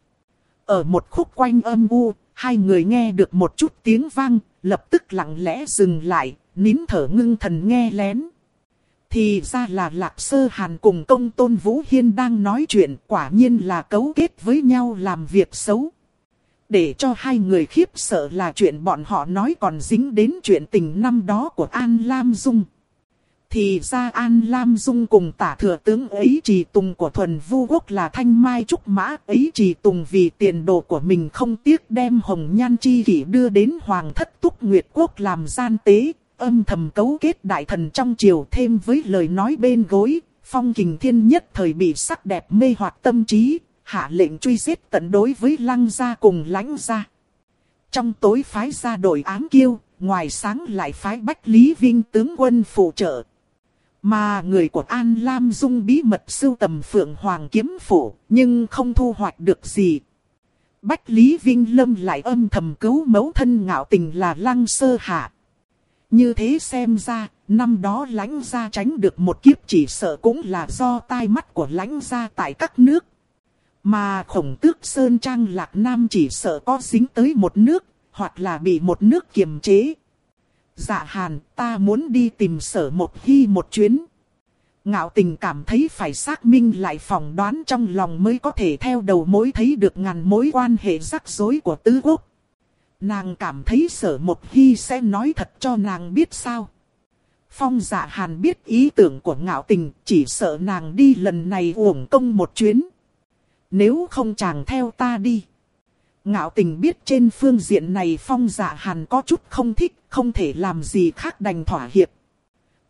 Speaker 1: Ở một khúc quanh âm u, hai người nghe được một chút tiếng vang, lập tức lặng lẽ dừng lại, nín thở ngưng thần nghe lén. Thì ra là Lạc Sơ Hàn cùng công tôn Vũ Hiên đang nói chuyện quả nhiên là cấu kết với nhau làm việc xấu. Để cho hai người khiếp sợ là chuyện bọn họ nói còn dính đến chuyện tình năm đó của An Lam Dung. Thì ra An Lam Dung cùng tả thừa tướng ấy trì tùng của thuần vu quốc là thanh mai trúc mã ấy trì tùng vì tiền đồ của mình không tiếc đem hồng nhan chi kỷ đưa đến hoàng thất túc nguyệt quốc làm gian tế, âm thầm cấu kết đại thần trong triều thêm với lời nói bên gối, phong kình thiên nhất thời bị sắc đẹp mê hoặc tâm trí, hạ lệnh truy giết tận đối với lăng gia cùng lãnh gia. Trong tối phái ra đội ám kiêu, ngoài sáng lại phái Bách Lý Vinh tướng quân phụ trợ. Mà người của An Lam Dung bí mật sưu tầm Phượng Hoàng kiếm phủ, nhưng không thu hoạch được gì. Bách Lý Vinh Lâm lại âm thầm cứu mẫu thân ngạo tình là Lăng Sơ Hạ. Như thế xem ra, năm đó lãnh gia tránh được một kiếp chỉ sợ cũng là do tai mắt của lãnh gia tại các nước. Mà khổng tước Sơn Trang Lạc Nam chỉ sợ có dính tới một nước, hoặc là bị một nước kiềm chế. Dạ hàn, ta muốn đi tìm sở một hy một chuyến. Ngạo tình cảm thấy phải xác minh lại phỏng đoán trong lòng mới có thể theo đầu mối thấy được ngàn mối quan hệ rắc rối của tứ quốc. Nàng cảm thấy sở một hy sẽ nói thật cho nàng biết sao. Phong dạ hàn biết ý tưởng của ngạo tình, chỉ sợ nàng đi lần này uổng công một chuyến. Nếu không chàng theo ta đi. Ngạo tình biết trên phương diện này phong dạ hàn có chút không thích, không thể làm gì khác đành thỏa hiệp.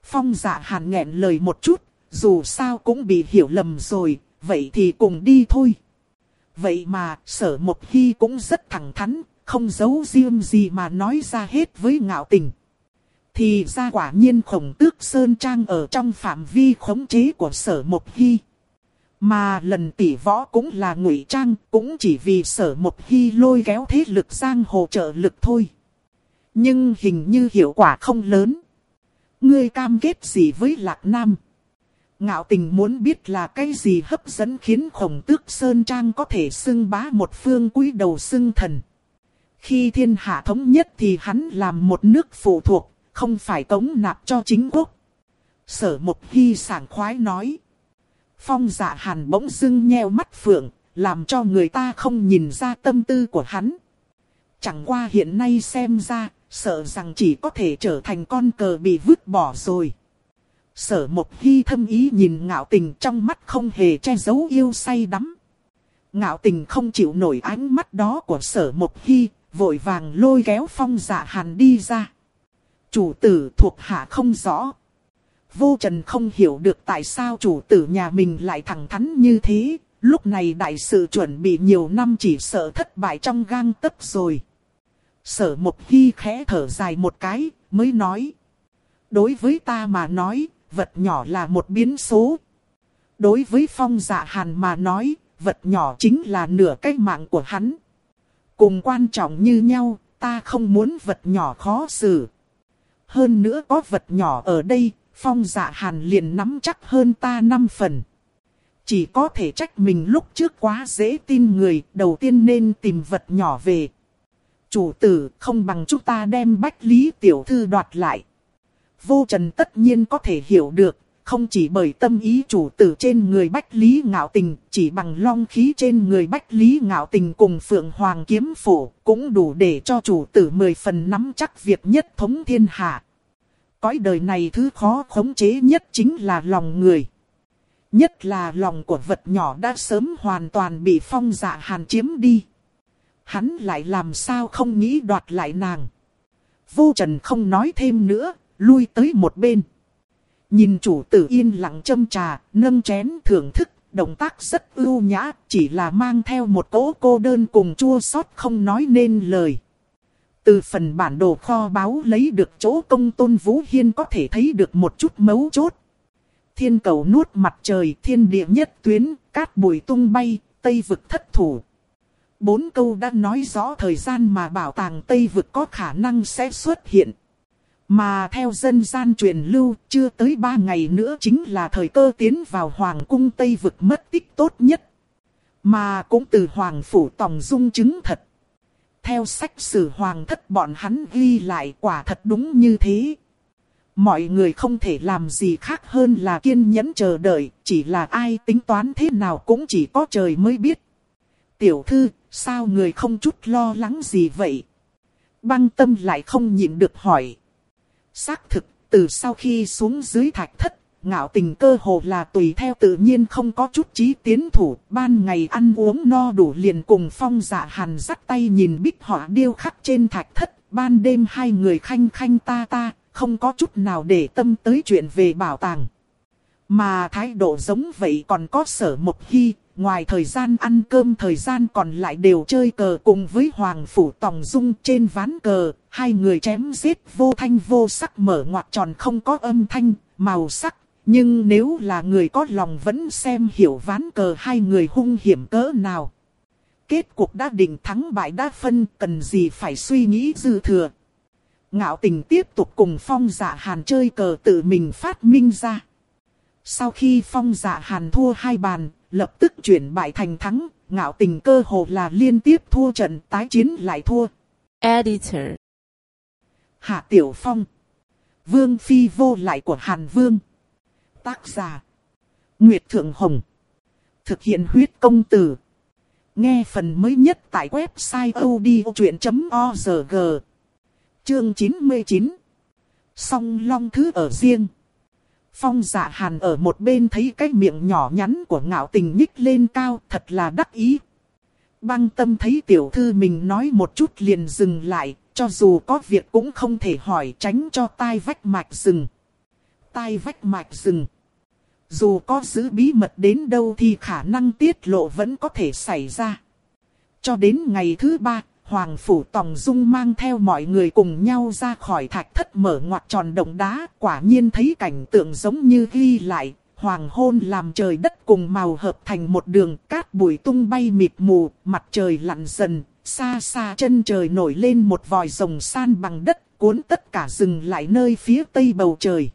Speaker 1: Phong dạ hàn nghẹn lời một chút, dù sao cũng bị hiểu lầm rồi, vậy thì cùng đi thôi. Vậy mà sở một khi cũng rất thẳng thắn, không giấu riêng gì mà nói ra hết với ngạo tình. Thì ra quả nhiên khổng tước Sơn Trang ở trong phạm vi khống chế của sở một hy. Mà lần tỷ võ cũng là ngụy trang, cũng chỉ vì sở một hy lôi kéo thế lực giang hồ trợ lực thôi. Nhưng hình như hiệu quả không lớn. Ngươi cam kết gì với Lạc Nam? Ngạo tình muốn biết là cái gì hấp dẫn khiến khổng tước Sơn Trang có thể xưng bá một phương quý đầu xưng thần. Khi thiên hạ thống nhất thì hắn làm một nước phụ thuộc, không phải cống nạp cho chính quốc. Sở Mộc Hy sảng khoái nói. Phong dạ hàn bỗng dưng nheo mắt phượng, làm cho người ta không nhìn ra tâm tư của hắn. Chẳng qua hiện nay xem ra, sợ rằng chỉ có thể trở thành con cờ bị vứt bỏ rồi. Sở Mộc Hy thâm ý nhìn ngạo tình trong mắt không hề che giấu yêu say đắm. Ngạo tình không chịu nổi ánh mắt đó của sở Mộc Hy, vội vàng lôi kéo phong dạ hàn đi ra. Chủ tử thuộc hạ không rõ. Vô Trần không hiểu được tại sao chủ tử nhà mình lại thẳng thắn như thế. Lúc này đại sự chuẩn bị nhiều năm chỉ sợ thất bại trong gang tấc rồi. Sở một hy khẽ thở dài một cái, mới nói. Đối với ta mà nói, vật nhỏ là một biến số. Đối với phong dạ hàn mà nói, vật nhỏ chính là nửa cái mạng của hắn. Cùng quan trọng như nhau, ta không muốn vật nhỏ khó xử. Hơn nữa có vật nhỏ ở đây, phong dạ hàn liền nắm chắc hơn ta năm phần. Chỉ có thể trách mình lúc trước quá dễ tin người, đầu tiên nên tìm vật nhỏ về. Chủ tử không bằng chúng ta đem bách lý tiểu thư đoạt lại. Vô trần tất nhiên có thể hiểu được, không chỉ bởi tâm ý chủ tử trên người Bách Lý Ngạo Tình, chỉ bằng long khí trên người Bách Lý Ngạo Tình cùng Phượng Hoàng Kiếm Phổ, cũng đủ để cho chủ tử mười phần nắm chắc việc nhất thống thiên hạ. Cõi đời này thứ khó khống chế nhất chính là lòng người. Nhất là lòng của vật nhỏ đã sớm hoàn toàn bị phong dạ hàn chiếm đi. Hắn lại làm sao không nghĩ đoạt lại nàng. Vô trần không nói thêm nữa, lui tới một bên. Nhìn chủ tử yên lặng châm trà, nâng chén thưởng thức, động tác rất ưu nhã, chỉ là mang theo một cỗ cô đơn cùng chua xót không nói nên lời. Từ phần bản đồ kho báu lấy được chỗ công tôn Vũ Hiên có thể thấy được một chút mấu chốt. Thiên cầu nuốt mặt trời, thiên địa nhất tuyến, cát bụi tung bay, tây vực thất thủ. Bốn câu đã nói rõ thời gian mà bảo tàng tây vực có khả năng sẽ xuất hiện. Mà theo dân gian truyền lưu, chưa tới ba ngày nữa chính là thời cơ tiến vào Hoàng cung Tây vực mất tích tốt nhất. Mà cũng từ Hoàng phủ Tòng Dung chứng thật. Theo sách sử Hoàng thất bọn hắn ghi lại quả thật đúng như thế. Mọi người không thể làm gì khác hơn là kiên nhẫn chờ đợi, chỉ là ai tính toán thế nào cũng chỉ có trời mới biết. Tiểu thư, sao người không chút lo lắng gì vậy? Băng tâm lại không nhịn được hỏi. Xác thực, từ sau khi xuống dưới thạch thất, ngạo tình cơ hồ là tùy theo tự nhiên không có chút trí tiến thủ, ban ngày ăn uống no đủ liền cùng phong dạ hàn dắt tay nhìn bích họa điêu khắc trên thạch thất, ban đêm hai người khanh khanh ta ta, không có chút nào để tâm tới chuyện về bảo tàng. Mà thái độ giống vậy còn có sở mộc hy, ngoài thời gian ăn cơm thời gian còn lại đều chơi cờ cùng với Hoàng Phủ Tòng Dung trên ván cờ, hai người chém giết vô thanh vô sắc mở ngoặt tròn không có âm thanh, màu sắc. Nhưng nếu là người có lòng vẫn xem hiểu ván cờ hai người hung hiểm cỡ nào. Kết cuộc đã định thắng bại đã phân cần gì phải suy nghĩ dư thừa. Ngạo tình tiếp tục cùng phong dạ hàn chơi cờ tự mình phát minh ra. Sau khi phong dạ hàn thua hai bàn, lập tức chuyển bại thành thắng, ngạo tình cơ hồ là liên tiếp thua trận tái chiến lại thua.
Speaker 2: Editor.
Speaker 1: Hạ Tiểu Phong. Vương Phi vô lại của Hàn Vương. Tác giả. Nguyệt Thượng Hồng. Thực hiện huyết công từ. Nghe phần mới nhất tại website odchuyện.org Chương 99 Song long thứ ở riêng Phong dạ hàn ở một bên thấy cái miệng nhỏ nhắn của ngạo tình nhích lên cao thật là đắc ý. Băng tâm thấy tiểu thư mình nói một chút liền dừng lại, cho dù có việc cũng không thể hỏi tránh cho tai vách mạch rừng. Tai vách mạch rừng. Dù có giữ bí mật đến đâu thì khả năng tiết lộ vẫn có thể xảy ra. Cho đến ngày thứ ba, Hoàng Phủ Tòng Dung mang theo mọi người cùng nhau ra khỏi thạch thất mở ngoặt tròn động đá. Quả nhiên thấy cảnh tượng giống như ghi lại. Hoàng hôn làm trời đất cùng màu hợp thành một đường cát bụi tung bay mịt mù, mặt trời lặn dần, xa xa chân trời nổi lên một vòi rồng san bằng đất, cuốn tất cả rừng lại nơi phía tây bầu trời.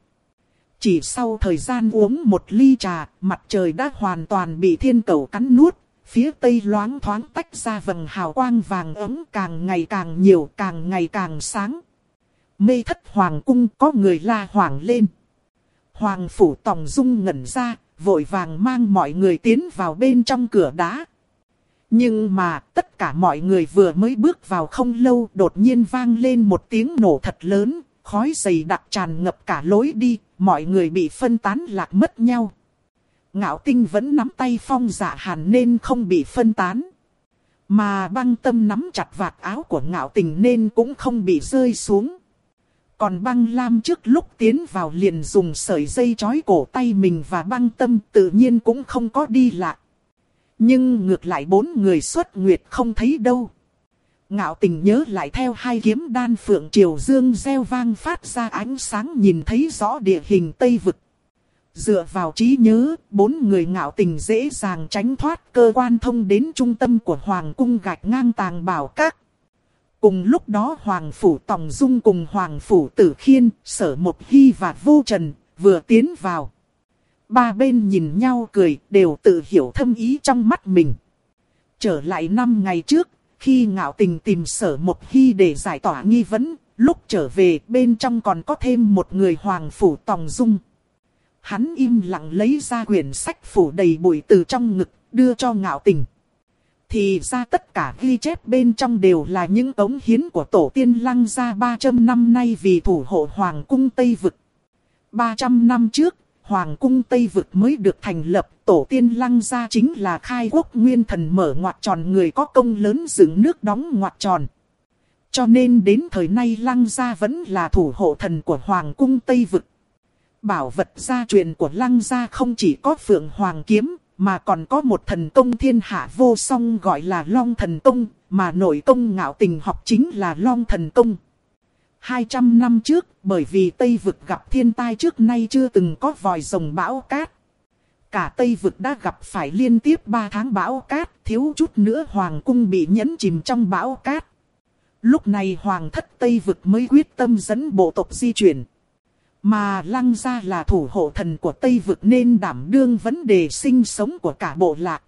Speaker 1: Chỉ sau thời gian uống một ly trà, mặt trời đã hoàn toàn bị thiên cầu cắn nuốt, Phía tây loáng thoáng tách ra vầng hào quang vàng ấm càng ngày càng nhiều càng ngày càng sáng. Mê thất hoàng cung có người la hoàng lên. Hoàng phủ tòng dung ngẩn ra, vội vàng mang mọi người tiến vào bên trong cửa đá. Nhưng mà tất cả mọi người vừa mới bước vào không lâu đột nhiên vang lên một tiếng nổ thật lớn, khói dày đặc tràn ngập cả lối đi, mọi người bị phân tán lạc mất nhau. Ngạo tinh vẫn nắm tay phong dạ hàn nên không bị phân tán. Mà băng tâm nắm chặt vạt áo của ngạo tình nên cũng không bị rơi xuống. Còn băng lam trước lúc tiến vào liền dùng sợi dây chói cổ tay mình và băng tâm tự nhiên cũng không có đi lạc. Nhưng ngược lại bốn người xuất nguyệt không thấy đâu. Ngạo tình nhớ lại theo hai kiếm đan phượng triều dương gieo vang phát ra ánh sáng nhìn thấy rõ địa hình Tây Vực. Dựa vào trí nhớ, bốn người ngạo tình dễ dàng tránh thoát cơ quan thông đến trung tâm của Hoàng cung gạch ngang tàng bảo các. Cùng lúc đó Hoàng Phủ Tòng Dung cùng Hoàng Phủ Tử Khiên, Sở Một Hy và Vô Trần, vừa tiến vào. Ba bên nhìn nhau cười, đều tự hiểu thâm ý trong mắt mình. Trở lại năm ngày trước, khi ngạo tình tìm Sở Một Hy để giải tỏa nghi vấn, lúc trở về bên trong còn có thêm một người Hoàng Phủ Tòng Dung. Hắn im lặng lấy ra quyển sách phủ đầy bụi từ trong ngực, đưa cho ngạo tình. Thì ra tất cả ghi chép bên trong đều là những ống hiến của tổ tiên lăng ra 300 năm nay vì thủ hộ Hoàng cung Tây Vực. 300 năm trước, Hoàng cung Tây Vực mới được thành lập, tổ tiên lăng ra chính là khai quốc nguyên thần mở ngoặt tròn người có công lớn dựng nước đóng ngoặt tròn. Cho nên đến thời nay lăng gia vẫn là thủ hộ thần của Hoàng cung Tây Vực. Bảo vật gia truyền của lăng gia không chỉ có phượng hoàng kiếm, mà còn có một thần công thiên hạ vô song gọi là long thần công, mà nội công ngạo tình học chính là long thần công. 200 năm trước, bởi vì Tây Vực gặp thiên tai trước nay chưa từng có vòi rồng bão cát. Cả Tây Vực đã gặp phải liên tiếp 3 tháng bão cát, thiếu chút nữa Hoàng cung bị nhấn chìm trong bão cát. Lúc này Hoàng thất Tây Vực mới quyết tâm dẫn bộ tộc di chuyển. Mà lăng gia là thủ hộ thần của Tây Vực nên đảm đương vấn đề sinh sống của cả bộ lạc.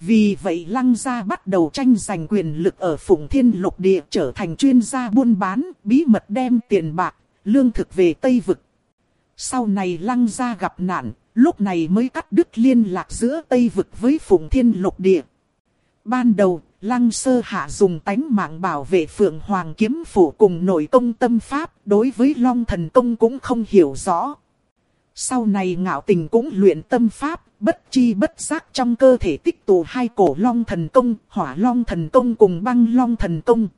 Speaker 1: Vì vậy lăng gia bắt đầu tranh giành quyền lực ở Phụng Thiên Lục Địa trở thành chuyên gia buôn bán, bí mật đem tiền bạc, lương thực về Tây Vực. Sau này lăng gia gặp nạn, lúc này mới cắt đứt liên lạc giữa Tây Vực với Phụng Thiên Lục Địa. Ban đầu, Lăng sơ hạ dùng tánh mạng bảo vệ phượng hoàng kiếm phủ cùng nội công tâm pháp, đối với long thần công cũng không hiểu rõ. Sau này ngạo tình cũng luyện tâm pháp, bất chi bất giác trong cơ thể tích tụ hai cổ long thần công, hỏa long thần công cùng băng long thần công.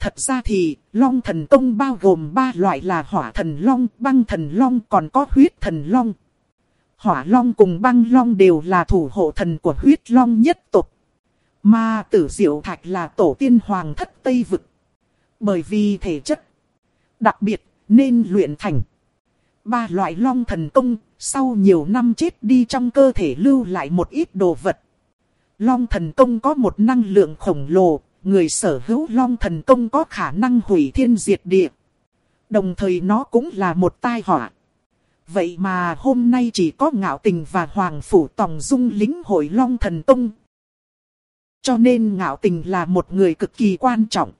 Speaker 1: Thật ra thì, long thần công bao gồm ba loại là hỏa thần long, băng thần long còn có huyết thần long. Hỏa long cùng băng long đều là thủ hộ thần của huyết long nhất tộc. Mà tử diệu thạch là tổ tiên hoàng thất Tây Vực. Bởi vì thể chất đặc biệt nên luyện thành. Ba loại long thần công, sau nhiều năm chết đi trong cơ thể lưu lại một ít đồ vật. Long thần công có một năng lượng khổng lồ, người sở hữu long thần công có khả năng hủy thiên diệt địa. Đồng thời nó cũng là một tai họa. Vậy mà hôm nay chỉ có ngạo tình và hoàng phủ tòng dung lính hội long thần công. Cho nên ngạo tình là một người cực kỳ quan trọng.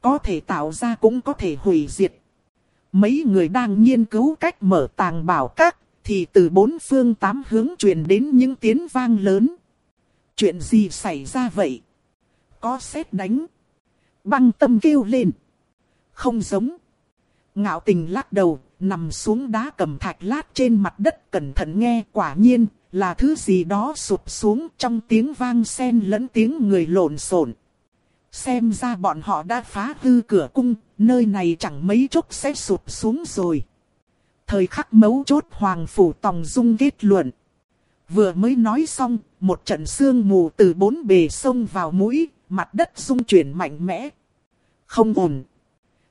Speaker 1: Có thể tạo ra cũng có thể hủy diệt. Mấy người đang nghiên cứu cách mở tàng bảo các, thì từ bốn phương tám hướng truyền đến những tiếng vang lớn. Chuyện gì xảy ra vậy? Có xét đánh. Băng tâm kêu lên. Không giống. Ngạo tình lắc đầu, nằm xuống đá cầm thạch lát trên mặt đất cẩn thận nghe quả nhiên là thứ gì đó sụp xuống trong tiếng vang sen lẫn tiếng người lộn xộn. Xem ra bọn họ đã phá hư cửa cung, nơi này chẳng mấy chốc sẽ sụp xuống rồi. Thời khắc mấu chốt Hoàng Phủ Tòng Dung kết luận. Vừa mới nói xong, một trận sương mù từ bốn bề sông vào mũi, mặt đất rung chuyển mạnh mẽ. Không ổn.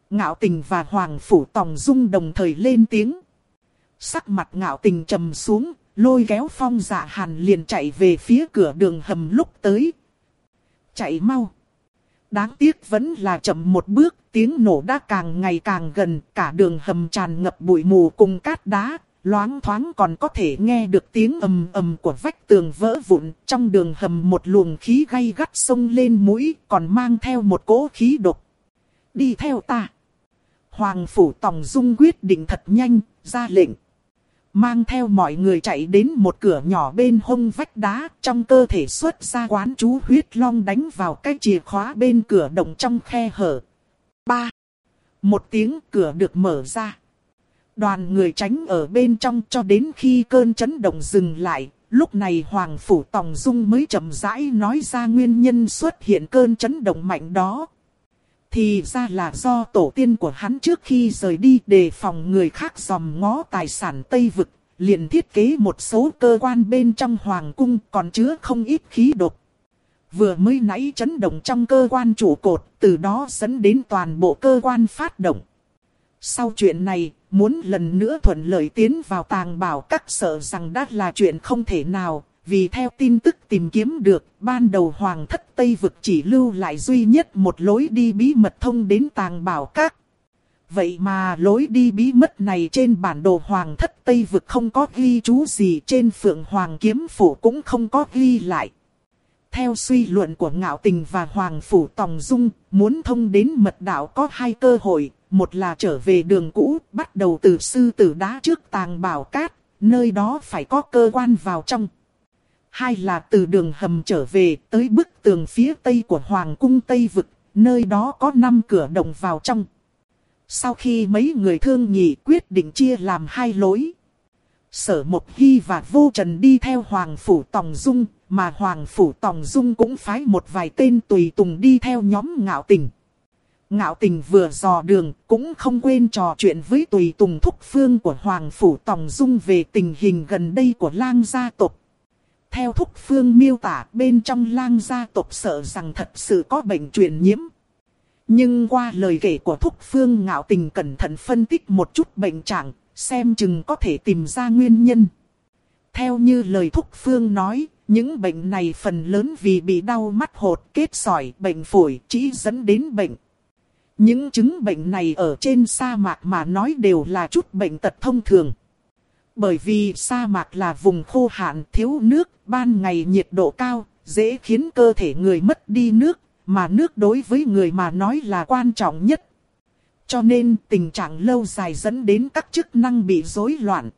Speaker 1: Ngạo tình và Hoàng Phủ Tòng Dung đồng thời lên tiếng. Sắc mặt ngạo tình trầm xuống, lôi kéo phong dạ hàn liền chạy về phía cửa đường hầm lúc tới. Chạy mau. Đáng tiếc vẫn là chậm một bước, tiếng nổ đã càng ngày càng gần, cả đường hầm tràn ngập bụi mù cùng cát đá, loáng thoáng còn có thể nghe được tiếng ầm ầm của vách tường vỡ vụn, trong đường hầm một luồng khí gay gắt sông lên mũi, còn mang theo một cỗ khí độc. Đi theo ta. Hoàng Phủ Tòng Dung quyết định thật nhanh, ra lệnh. Mang theo mọi người chạy đến một cửa nhỏ bên hông vách đá, trong cơ thể xuất ra quán chú huyết long đánh vào cái chìa khóa bên cửa động trong khe hở. 3. Một tiếng cửa được mở ra. Đoàn người tránh ở bên trong cho đến khi cơn chấn động dừng lại. Lúc này Hoàng Phủ Tòng Dung mới chậm rãi nói ra nguyên nhân xuất hiện cơn chấn động mạnh đó. Thì ra là do tổ tiên của hắn trước khi rời đi đề phòng người khác dòm ngó tài sản Tây Vực, liền thiết kế một số cơ quan bên trong Hoàng Cung còn chứa không ít khí độc. Vừa mới nãy chấn động trong cơ quan trụ cột, từ đó dẫn đến toàn bộ cơ quan phát động. Sau chuyện này, muốn lần nữa thuận lợi tiến vào tàng bảo các sợ rằng đã là chuyện không thể nào, vì theo tin tức tìm kiếm được, ban đầu Hoàng thất Tây vực chỉ lưu lại duy nhất một lối đi bí mật thông đến tàng bảo các. Vậy mà lối đi bí mật này trên bản đồ Hoàng thất Tây vực không có ghi chú gì trên phượng Hoàng kiếm phủ cũng không có ghi lại. Theo suy luận của Ngạo Tình và Hoàng Phủ Tòng Dung, muốn thông đến mật đạo có hai cơ hội, một là trở về đường cũ, bắt đầu từ sư tử đá trước tàng bảo cát, nơi đó phải có cơ quan vào trong. Hai là từ đường hầm trở về tới bức tường phía tây của Hoàng cung Tây Vực, nơi đó có năm cửa động vào trong. Sau khi mấy người thương nhị quyết định chia làm hai lối. Sở Mộc Hy và Vô Trần đi theo Hoàng Phủ Tòng Dung, mà Hoàng Phủ Tòng Dung cũng phái một vài tên tùy tùng đi theo nhóm ngạo tình. Ngạo tình vừa dò đường, cũng không quên trò chuyện với tùy tùng thúc phương của Hoàng Phủ Tòng Dung về tình hình gần đây của lang gia tộc. Theo thúc phương miêu tả bên trong lang gia tộc sợ rằng thật sự có bệnh truyền nhiễm. Nhưng qua lời kể của thúc phương ngạo tình cẩn thận phân tích một chút bệnh trạng, xem chừng có thể tìm ra nguyên nhân. Theo như lời thúc phương nói, những bệnh này phần lớn vì bị đau mắt hột, kết sỏi, bệnh phổi, chỉ dẫn đến bệnh. Những chứng bệnh này ở trên sa mạc mà nói đều là chút bệnh tật thông thường. Bởi vì sa mạc là vùng khô hạn thiếu nước, ban ngày nhiệt độ cao, dễ khiến cơ thể người mất đi nước, mà nước đối với người mà nói là quan trọng nhất. Cho nên tình trạng lâu dài dẫn đến các chức năng bị rối loạn.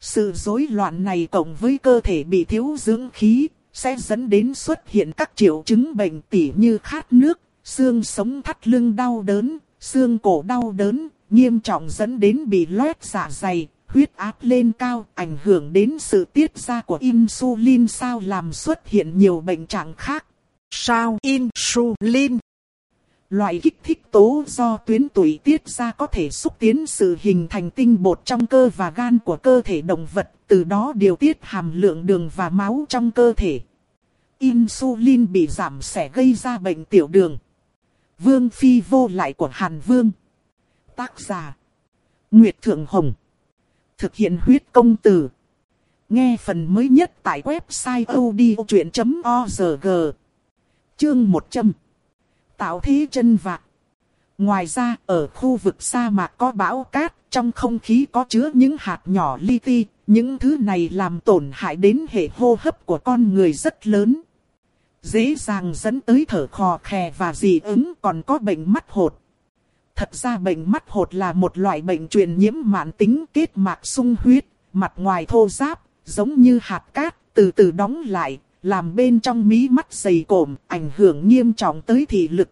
Speaker 1: Sự rối loạn này cộng với cơ thể bị thiếu dưỡng khí, sẽ dẫn đến xuất hiện các triệu chứng bệnh tỉ như khát nước, xương sống thắt lưng đau đớn, xương cổ đau đớn, nghiêm trọng dẫn đến bị loét dạ dày, huyết áp lên cao, ảnh hưởng đến sự tiết ra của insulin sao làm xuất hiện nhiều bệnh trạng khác.
Speaker 2: Sao insulin?
Speaker 1: Loại kích thích tố do tuyến tụy tiết ra có thể xúc tiến sự hình thành tinh bột trong cơ và gan của cơ thể động vật, từ đó điều tiết hàm lượng đường và máu trong cơ thể. Insulin bị giảm sẽ gây ra bệnh tiểu đường. Vương Phi vô lại của Hàn Vương. Tác giả. Nguyệt Thượng Hồng. Thực hiện huyết công từ. Nghe phần mới nhất tại website odchuyện.org. Chương 100. Tạo thế chân vạc. Ngoài ra, ở khu vực sa mạc có bão cát, trong không khí có chứa những hạt nhỏ li ti, những thứ này làm tổn hại đến hệ hô hấp của con người rất lớn. Dễ dàng dẫn tới thở khò khè và dị ứng còn có bệnh mắt hột. Thật ra bệnh mắt hột là một loại bệnh truyền nhiễm mãn tính kết mạc sung huyết, mặt ngoài thô ráp, giống như hạt cát, từ từ đóng lại, làm bên trong mí mắt dày cộm, ảnh hưởng nghiêm trọng tới thị lực.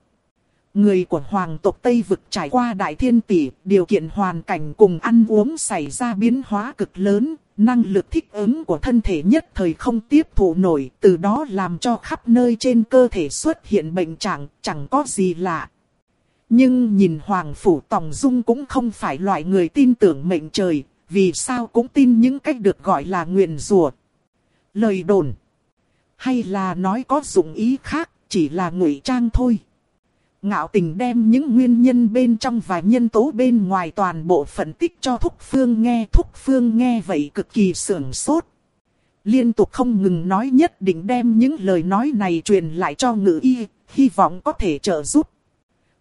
Speaker 1: Người của hoàng tộc Tây Vực trải qua đại thiên tỷ, điều kiện hoàn cảnh cùng ăn uống xảy ra biến hóa cực lớn, năng lực thích ứng của thân thể nhất thời không tiếp thụ nổi, từ đó làm cho khắp nơi trên cơ thể xuất hiện bệnh trạng, chẳng có gì lạ. Nhưng nhìn Hoàng Phủ Tòng Dung cũng không phải loại người tin tưởng mệnh trời, vì sao cũng tin những cách được gọi là nguyện rùa. Lời đồn, hay là nói có dụng ý khác, chỉ là ngụy trang thôi. Ngạo tình đem những nguyên nhân bên trong và nhân tố bên ngoài toàn bộ phân tích cho Thúc Phương nghe. Thúc Phương nghe vậy cực kỳ sưởng sốt. Liên tục không ngừng nói nhất định đem những lời nói này truyền lại cho ngự y, hy vọng có thể trợ giúp.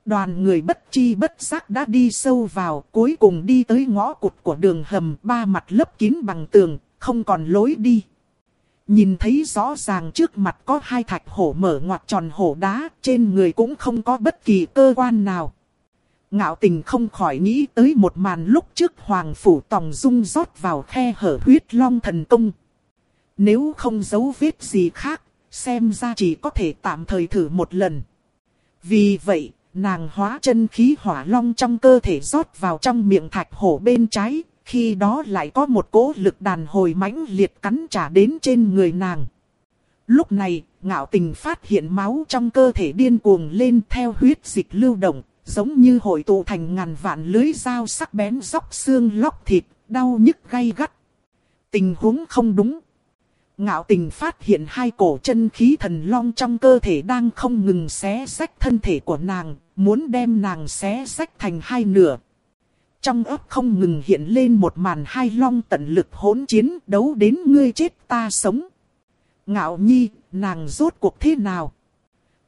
Speaker 1: Đoàn người bất chi bất giác đã đi sâu vào, cuối cùng đi tới ngõ cụt của đường hầm ba mặt lấp kín bằng tường, không còn lối đi. Nhìn thấy rõ ràng trước mặt có hai thạch hổ mở ngoặt tròn hổ đá, trên người cũng không có bất kỳ cơ quan nào. Ngạo tình không khỏi nghĩ tới một màn lúc trước Hoàng Phủ Tòng Dung rót vào khe hở huyết long thần công. Nếu không giấu vết gì khác, xem ra chỉ có thể tạm thời thử một lần. Vì vậy, nàng hóa chân khí hỏa long trong cơ thể rót vào trong miệng thạch hổ bên trái, khi đó lại có một cỗ lực đàn hồi mãnh liệt cắn trả đến trên người nàng. Lúc này, ngạo tình phát hiện máu trong cơ thể điên cuồng lên theo huyết dịch lưu động, giống như hội tụ thành ngàn vạn lưới dao sắc bén dóc xương lóc thịt, đau nhức gay gắt. Tình huống không đúng. Ngạo tình phát hiện hai cổ chân khí thần long trong cơ thể đang không ngừng xé sách thân thể của nàng, muốn đem nàng xé sách thành hai nửa. Trong ấp không ngừng hiện lên một màn hai long tận lực hỗn chiến đấu đến ngươi chết ta sống. Ngạo nhi, nàng rốt cuộc thế nào?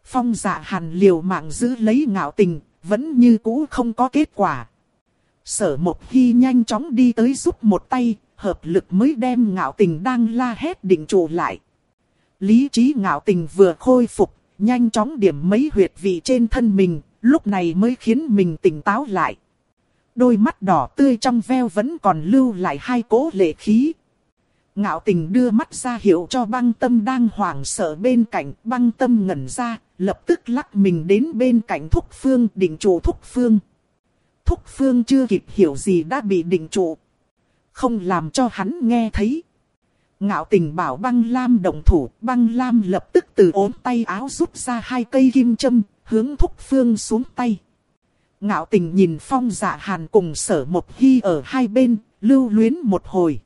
Speaker 1: Phong dạ hàn liều mạng giữ lấy ngạo tình, vẫn như cũ không có kết quả. Sở một khi nhanh chóng đi tới giúp một tay, hợp lực mới đem ngạo tình đang la hét định trụ lại. Lý trí ngạo tình vừa khôi phục, nhanh chóng điểm mấy huyệt vị trên thân mình, lúc này mới khiến mình tỉnh táo lại đôi mắt đỏ tươi trong veo vẫn còn lưu lại hai cỗ lệ khí. Ngạo tình đưa mắt ra hiệu cho băng tâm đang hoảng sợ bên cạnh, băng tâm ngẩn ra, lập tức lắc mình đến bên cạnh thúc phương định trụ thúc phương. Thúc phương chưa kịp hiểu gì đã bị định trụ. Không làm cho hắn nghe thấy. Ngạo tình bảo băng lam động thủ, băng lam lập tức từ ốm tay áo rút ra hai cây kim châm, hướng thúc phương xuống tay. Ngạo tình nhìn phong dạ hàn cùng sở một hy ở hai bên, lưu luyến một hồi.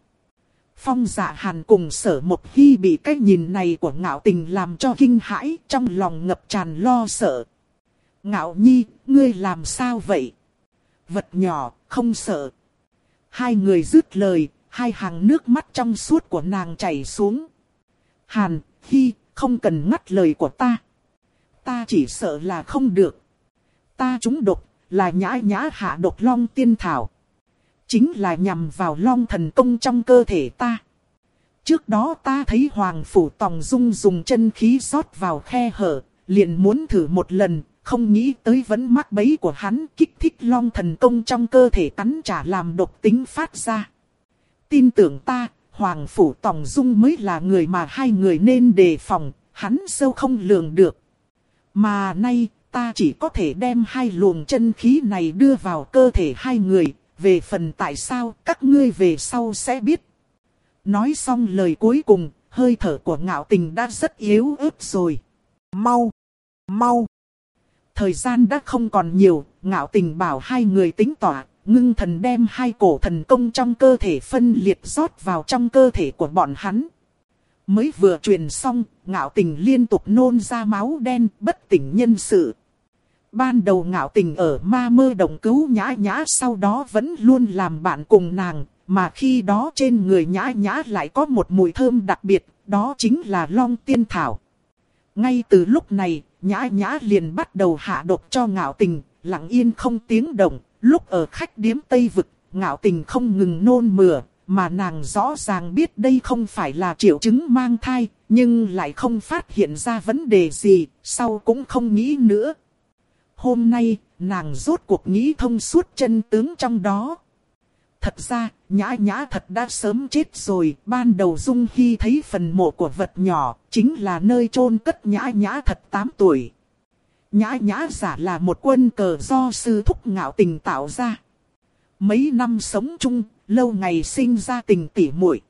Speaker 1: Phong dạ hàn cùng sở một hy bị cái nhìn này của ngạo tình làm cho kinh hãi, trong lòng ngập tràn lo sợ. Ngạo nhi, ngươi làm sao vậy? Vật nhỏ, không sợ. Hai người dứt lời, hai hàng nước mắt trong suốt của nàng chảy xuống. Hàn, Hy, không cần ngắt lời của ta. Ta chỉ sợ là không được. Ta trúng độc, là nhã nhã hạ độc long tiên thảo. Chính là nhằm vào long thần công trong cơ thể ta. Trước đó ta thấy Hoàng Phủ Tòng Dung dùng chân khí rót vào khe hở, liền muốn thử một lần, không nghĩ tới vẫn mắc bẫy của hắn kích thích long thần công trong cơ thể cắn trả làm độc tính phát ra. Tin tưởng ta, Hoàng Phủ Tòng Dung mới là người mà hai người nên đề phòng, hắn sâu không lường được. Mà nay, ta chỉ có thể đem hai luồng chân khí này đưa vào cơ thể hai người, về phần tại sao các ngươi về sau sẽ biết. Nói xong lời cuối cùng, hơi thở của ngạo tình đã rất yếu ớt rồi. Mau! Mau! Thời gian đã không còn nhiều, ngạo tình bảo hai người tính tỏa, ngưng thần đem hai cổ thần công trong cơ thể phân liệt rót vào trong cơ thể của bọn hắn. Mới vừa truyền xong, ngạo tình liên tục nôn ra máu đen bất tỉnh nhân sự. Ban đầu ngạo tình ở ma mơ đồng cứu nhã nhã sau đó vẫn luôn làm bạn cùng nàng, mà khi đó trên người nhã nhã lại có một mùi thơm đặc biệt, đó chính là long tiên thảo. Ngay từ lúc này, nhã nhã liền bắt đầu hạ độc cho ngạo tình, lặng yên không tiếng động, lúc ở khách điếm Tây Vực, ngạo tình không ngừng nôn mửa, mà nàng rõ ràng biết đây không phải là triệu chứng mang thai, nhưng lại không phát hiện ra vấn đề gì, sau cũng không nghĩ nữa. Hôm nay, nàng rốt cuộc nghĩ thông suốt chân tướng trong đó. Thật ra, nhã nhã thật đã sớm chết rồi, ban đầu Dung Hy thấy phần mộ của vật nhỏ, chính là nơi chôn cất nhã nhã thật 8 tuổi. Nhã nhã giả là một quân cờ do sư thúc ngạo tình tạo ra. Mấy năm sống chung, lâu ngày sinh ra tình tỉ muội.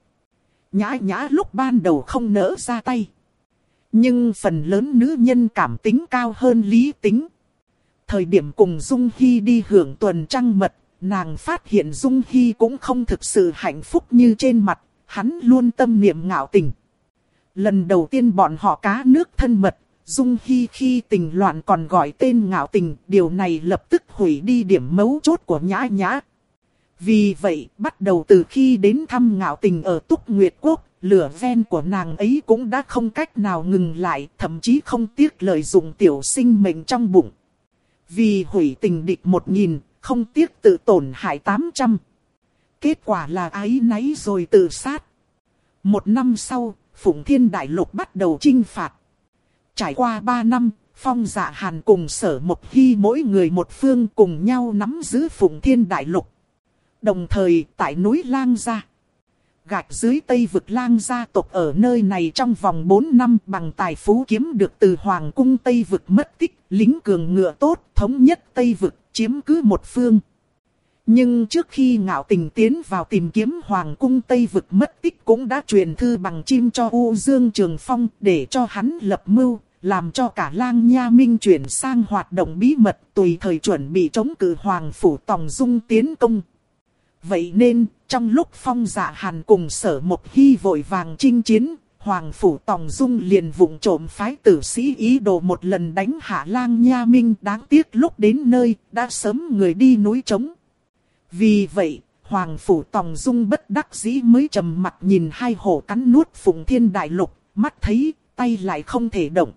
Speaker 1: Nhã nhã lúc ban đầu không nỡ ra tay. Nhưng phần lớn nữ nhân cảm tính cao hơn lý tính. Thời điểm cùng Dung Hy đi hưởng tuần trăng mật, nàng phát hiện Dung Hy cũng không thực sự hạnh phúc như trên mặt, hắn luôn tâm niệm ngạo tình. Lần đầu tiên bọn họ cá nước thân mật, Dung Hy khi tình loạn còn gọi tên ngạo tình, điều này lập tức hủy đi điểm mấu chốt của nhã nhã. Vì vậy, bắt đầu từ khi đến thăm ngạo tình ở Túc Nguyệt Quốc, lửa ven của nàng ấy cũng đã không cách nào ngừng lại, thậm chí không tiếc lợi dụng tiểu sinh mệnh trong bụng. Vì hủy tình địch một nghìn, không tiếc tự tổn hại tám trăm. Kết quả là ái náy rồi tự sát. Một năm sau, Phụng Thiên Đại Lục bắt đầu chinh phạt. Trải qua ba năm, Phong Dạ Hàn cùng Sở Mộc Hy mỗi người một phương cùng nhau nắm giữ Phụng Thiên Đại Lục. Đồng thời, tại núi Lang Gia, gạch dưới Tây vực Lang gia tộc ở nơi này trong vòng 4 năm bằng tài phú kiếm được từ Hoàng cung Tây vực mất tích, lính cường ngựa tốt, thống nhất Tây vực, chiếm cứ một phương. Nhưng trước khi ngạo tình tiến vào tìm kiếm Hoàng cung Tây vực mất tích cũng đã truyền thư bằng chim cho U Dương Trường Phong để cho hắn lập mưu, làm cho cả lang nha minh chuyển sang hoạt động bí mật tùy thời chuẩn bị chống cự Hoàng Phủ Tòng Dung tiến công. Vậy nên, trong lúc phong dạ hàn cùng sở một hy vội vàng chinh chiến, Hoàng Phủ Tòng Dung liền vụng trộm phái tử sĩ ý đồ một lần đánh hạ lang nha minh đáng tiếc lúc đến nơi, đã sớm người đi núi trống. Vì vậy, Hoàng Phủ Tòng Dung bất đắc dĩ mới trầm mặt nhìn hai hổ cắn nuốt phụng thiên đại lục, mắt thấy, tay lại không thể động.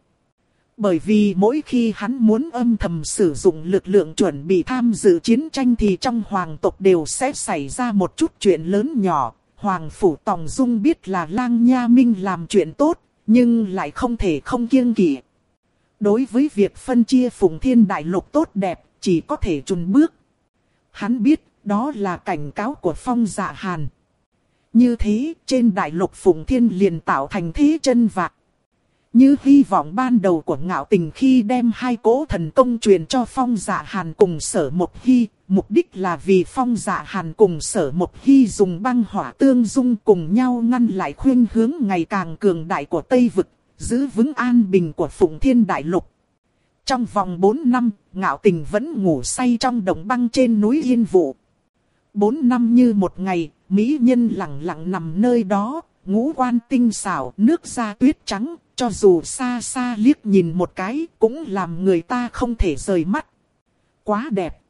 Speaker 1: Bởi vì mỗi khi hắn muốn âm thầm sử dụng lực lượng chuẩn bị tham dự chiến tranh thì trong hoàng tộc đều sẽ xảy ra một chút chuyện lớn nhỏ. Hoàng Phủ Tòng Dung biết là lang nha minh làm chuyện tốt, nhưng lại không thể không kiêng kỵ. Đối với việc phân chia phùng thiên đại lục tốt đẹp, chỉ có thể chùn bước. Hắn biết, đó là cảnh cáo của phong dạ hàn. Như thế, trên đại lục phùng thiên liền tạo thành thế chân vạc. Như hy vọng ban đầu của ngạo tình khi đem hai cỗ thần công truyền cho phong dạ hàn cùng sở một hy, mục đích là vì phong dạ hàn cùng sở một hy dùng băng hỏa tương dung cùng nhau ngăn lại khuyên hướng ngày càng cường đại của Tây Vực, giữ vững an bình của Phụng Thiên Đại Lục. Trong vòng 4 năm, ngạo tình vẫn ngủ say trong đồng băng trên núi Yên Vụ. 4 năm như một ngày, Mỹ nhân lặng lặng nằm nơi đó, ngũ quan tinh xảo, nước da tuyết trắng, cho dù xa xa liếc nhìn một cái cũng làm người ta không thể rời mắt. Quá đẹp.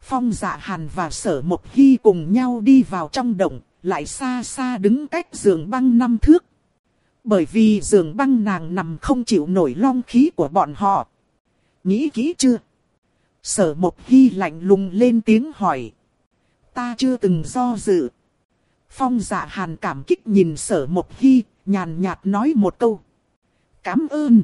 Speaker 1: Phong dạ hàn và sở một hy cùng nhau đi vào trong động, lại xa xa đứng cách giường băng năm thước. Bởi vì giường băng nàng nằm không chịu nổi long khí của bọn họ. Nghĩ kỹ chưa? Sở một hy lạnh lùng lên tiếng hỏi. Ta chưa từng do dự. Phong dạ hàn cảm kích nhìn sở một hy, nhàn nhạt nói một câu cảm ơn.